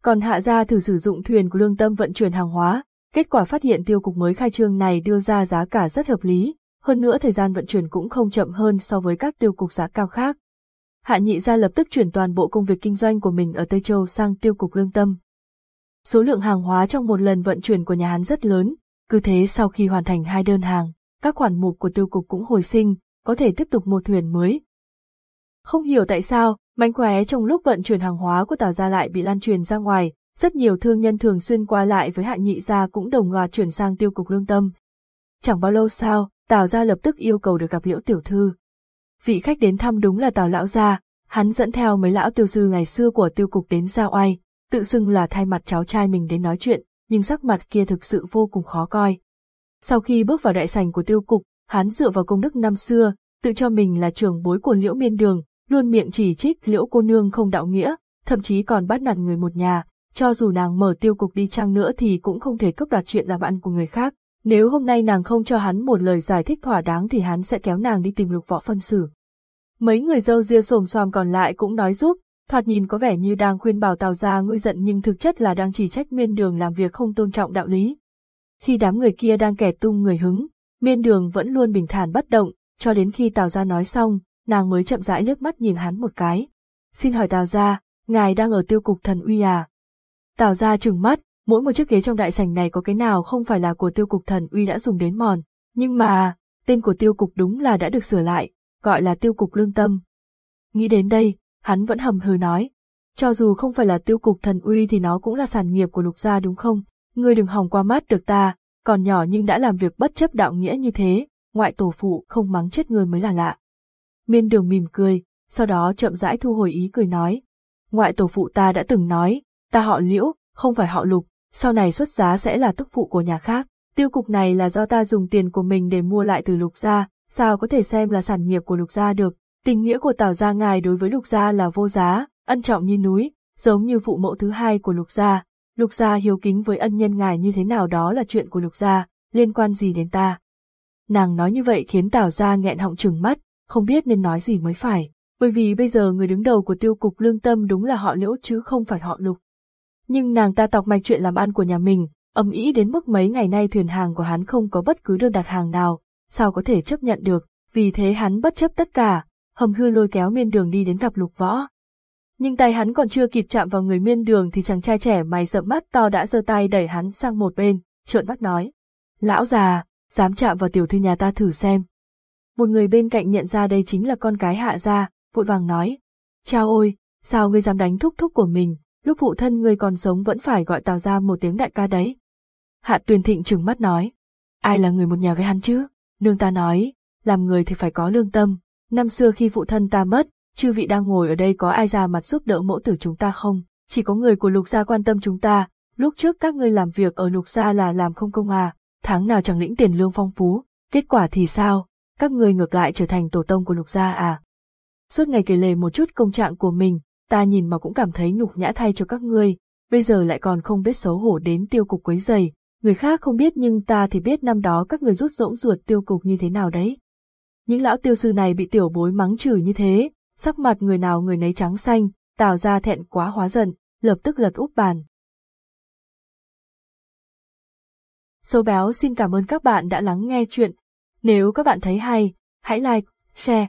Speaker 1: Còn hạ gia thử sử dụng thuyền của lương tâm vận chuyển hàng hóa, kết quả phát hiện tiêu cục mới khai trương này đưa ra giá cả rất hợp lý, hơn nữa thời gian vận chuyển cũng không chậm hơn so với các tiêu cục giá cao khác. Hạ nhị gia lập tức chuyển toàn bộ công việc kinh doanh của mình ở Tây Châu sang tiêu cục lương tâm. Số lượng hàng hóa trong một lần vận chuyển của nhà hắn rất lớn, cứ thế sau khi hoàn thành hai đơn hàng, các khoản mục của tiêu cục cũng hồi sinh, có thể tiếp tục một thuyền mới. Không hiểu tại sao, mánh khóe trong lúc vận chuyển hàng hóa của Tào gia lại bị lan truyền ra ngoài, rất nhiều thương nhân thường xuyên qua lại với hạ nhị gia cũng đồng loạt chuyển sang tiêu cục lương tâm. Chẳng bao lâu sau, Tào gia lập tức yêu cầu được gặp liễu tiểu thư. Vị khách đến thăm đúng là Tào lão gia, hắn dẫn theo mấy lão tiêu sư ngày xưa của tiêu cục đến giao oai, tự xưng là thay mặt cháu trai mình đến nói chuyện, nhưng sắc mặt kia thực sự vô cùng khó coi. Sau khi bước vào đại sảnh của tiêu cục, hắn dựa vào công đức năm xưa, tự cho mình là trưởng bối của liễu miên đường, luôn miệng chỉ trích liễu cô nương không đạo nghĩa, thậm chí còn bắt nạt người một nhà, cho dù nàng mở tiêu cục đi chăng nữa thì cũng không thể cướp đoạt chuyện làm ăn của người khác. Nếu hôm nay nàng không cho hắn một lời giải thích thỏa đáng thì hắn sẽ kéo nàng đi tìm lục võ phân xử. Mấy người dâu ria xồm xoàm còn lại cũng nói giúp, thoạt nhìn có vẻ như đang khuyên bảo Tào gia nguôi giận nhưng thực chất là đang chỉ trách miên đường làm việc không tôn trọng đạo lý. Khi đám người kia đang kẻ tung người hứng, miên đường vẫn luôn bình thản bất động, cho đến khi Tào gia nói xong, nàng mới chậm rãi liếc mắt nhìn hắn một cái. Xin hỏi Tào gia, ngài đang ở tiêu cục thần uy à? Tào ra trừng mắt, mỗi một chiếc ghế trong đại sảnh này có cái nào không phải là của tiêu cục thần uy đã dùng đến mòn, nhưng mà, tên của tiêu cục đúng là đã được sửa lại, gọi là tiêu cục lương tâm. Nghĩ đến đây, hắn vẫn hầm hừ nói, cho dù không phải là tiêu cục thần uy thì nó cũng là sản nghiệp của lục gia đúng không? Ngươi đừng hòng qua mắt được ta, còn nhỏ nhưng đã làm việc bất chấp đạo nghĩa như thế, ngoại tổ phụ không mắng chết người mới là lạ. Miên đường mỉm cười, sau đó chậm rãi thu hồi ý cười nói. Ngoại tổ phụ ta đã từng nói, ta họ liễu, không phải họ lục, sau này xuất giá sẽ là tức phụ của nhà khác. Tiêu cục này là do ta dùng tiền của mình để mua lại từ lục gia, sao có thể xem là sản nghiệp của lục gia được. Tình nghĩa của Tào gia ngài đối với lục gia là vô giá, ân trọng như núi, giống như phụ mẫu thứ hai của lục gia. Lục gia hiếu kính với ân nhân ngài như thế nào đó là chuyện của lục gia, liên quan gì đến ta. Nàng nói như vậy khiến Tào gia nghẹn họng trừng mắt, không biết nên nói gì mới phải, bởi vì bây giờ người đứng đầu của tiêu cục lương tâm đúng là họ liễu chứ không phải họ lục. Nhưng nàng ta tọc mạch chuyện làm ăn của nhà mình, âm ý đến mức mấy ngày nay thuyền hàng của hắn không có bất cứ đơn đặt hàng nào, sao có thể chấp nhận được, vì thế hắn bất chấp tất cả, hầm hư lôi kéo miên đường đi đến gặp lục võ. Nhưng tay hắn còn chưa kịp chạm vào người miên đường thì chàng trai trẻ mày rậm mắt to đã giơ tay đẩy hắn sang một bên, trợn mắt nói. Lão già, dám chạm vào tiểu thư nhà ta thử xem. Một người bên cạnh nhận ra đây chính là con cái hạ gia, vội vàng nói. Chao ôi, sao ngươi dám đánh thúc thúc của mình, lúc phụ thân ngươi còn sống vẫn phải gọi tào ra một tiếng đại ca đấy. Hạ tuyền thịnh trừng mắt nói. Ai là người một nhà với hắn chứ? Nương ta nói, làm người thì phải có lương tâm. Năm xưa khi phụ thân ta mất, chư vị đang ngồi ở đây có ai ra mặt giúp đỡ mẫu tử chúng ta không? Chỉ có người của lục gia quan tâm chúng ta, lúc trước các ngươi làm việc ở lục gia là làm không công à, tháng nào chẳng lĩnh tiền lương phong phú, kết quả thì sao? Các ngươi ngược lại trở thành tổ tông của lục gia à? Suốt ngày kể lể một chút công trạng của mình, ta nhìn mà cũng cảm thấy nhục nhã thay cho các ngươi, bây giờ lại còn không biết xấu hổ đến tiêu cục quấy giày, người khác không biết nhưng ta thì biết năm đó các người rút rỗng ruột tiêu cục như thế nào đấy. Những lão tiêu sư này bị tiểu bối mắng chửi như thế, sắc mặt người nào người nấy trắng xanh, tào ra thẹn quá hóa giận, lập tức lật úp bàn. Sâu béo xin cảm ơn các bạn đã lắng nghe chuyện. Nếu các bạn thấy hay, hãy like, share,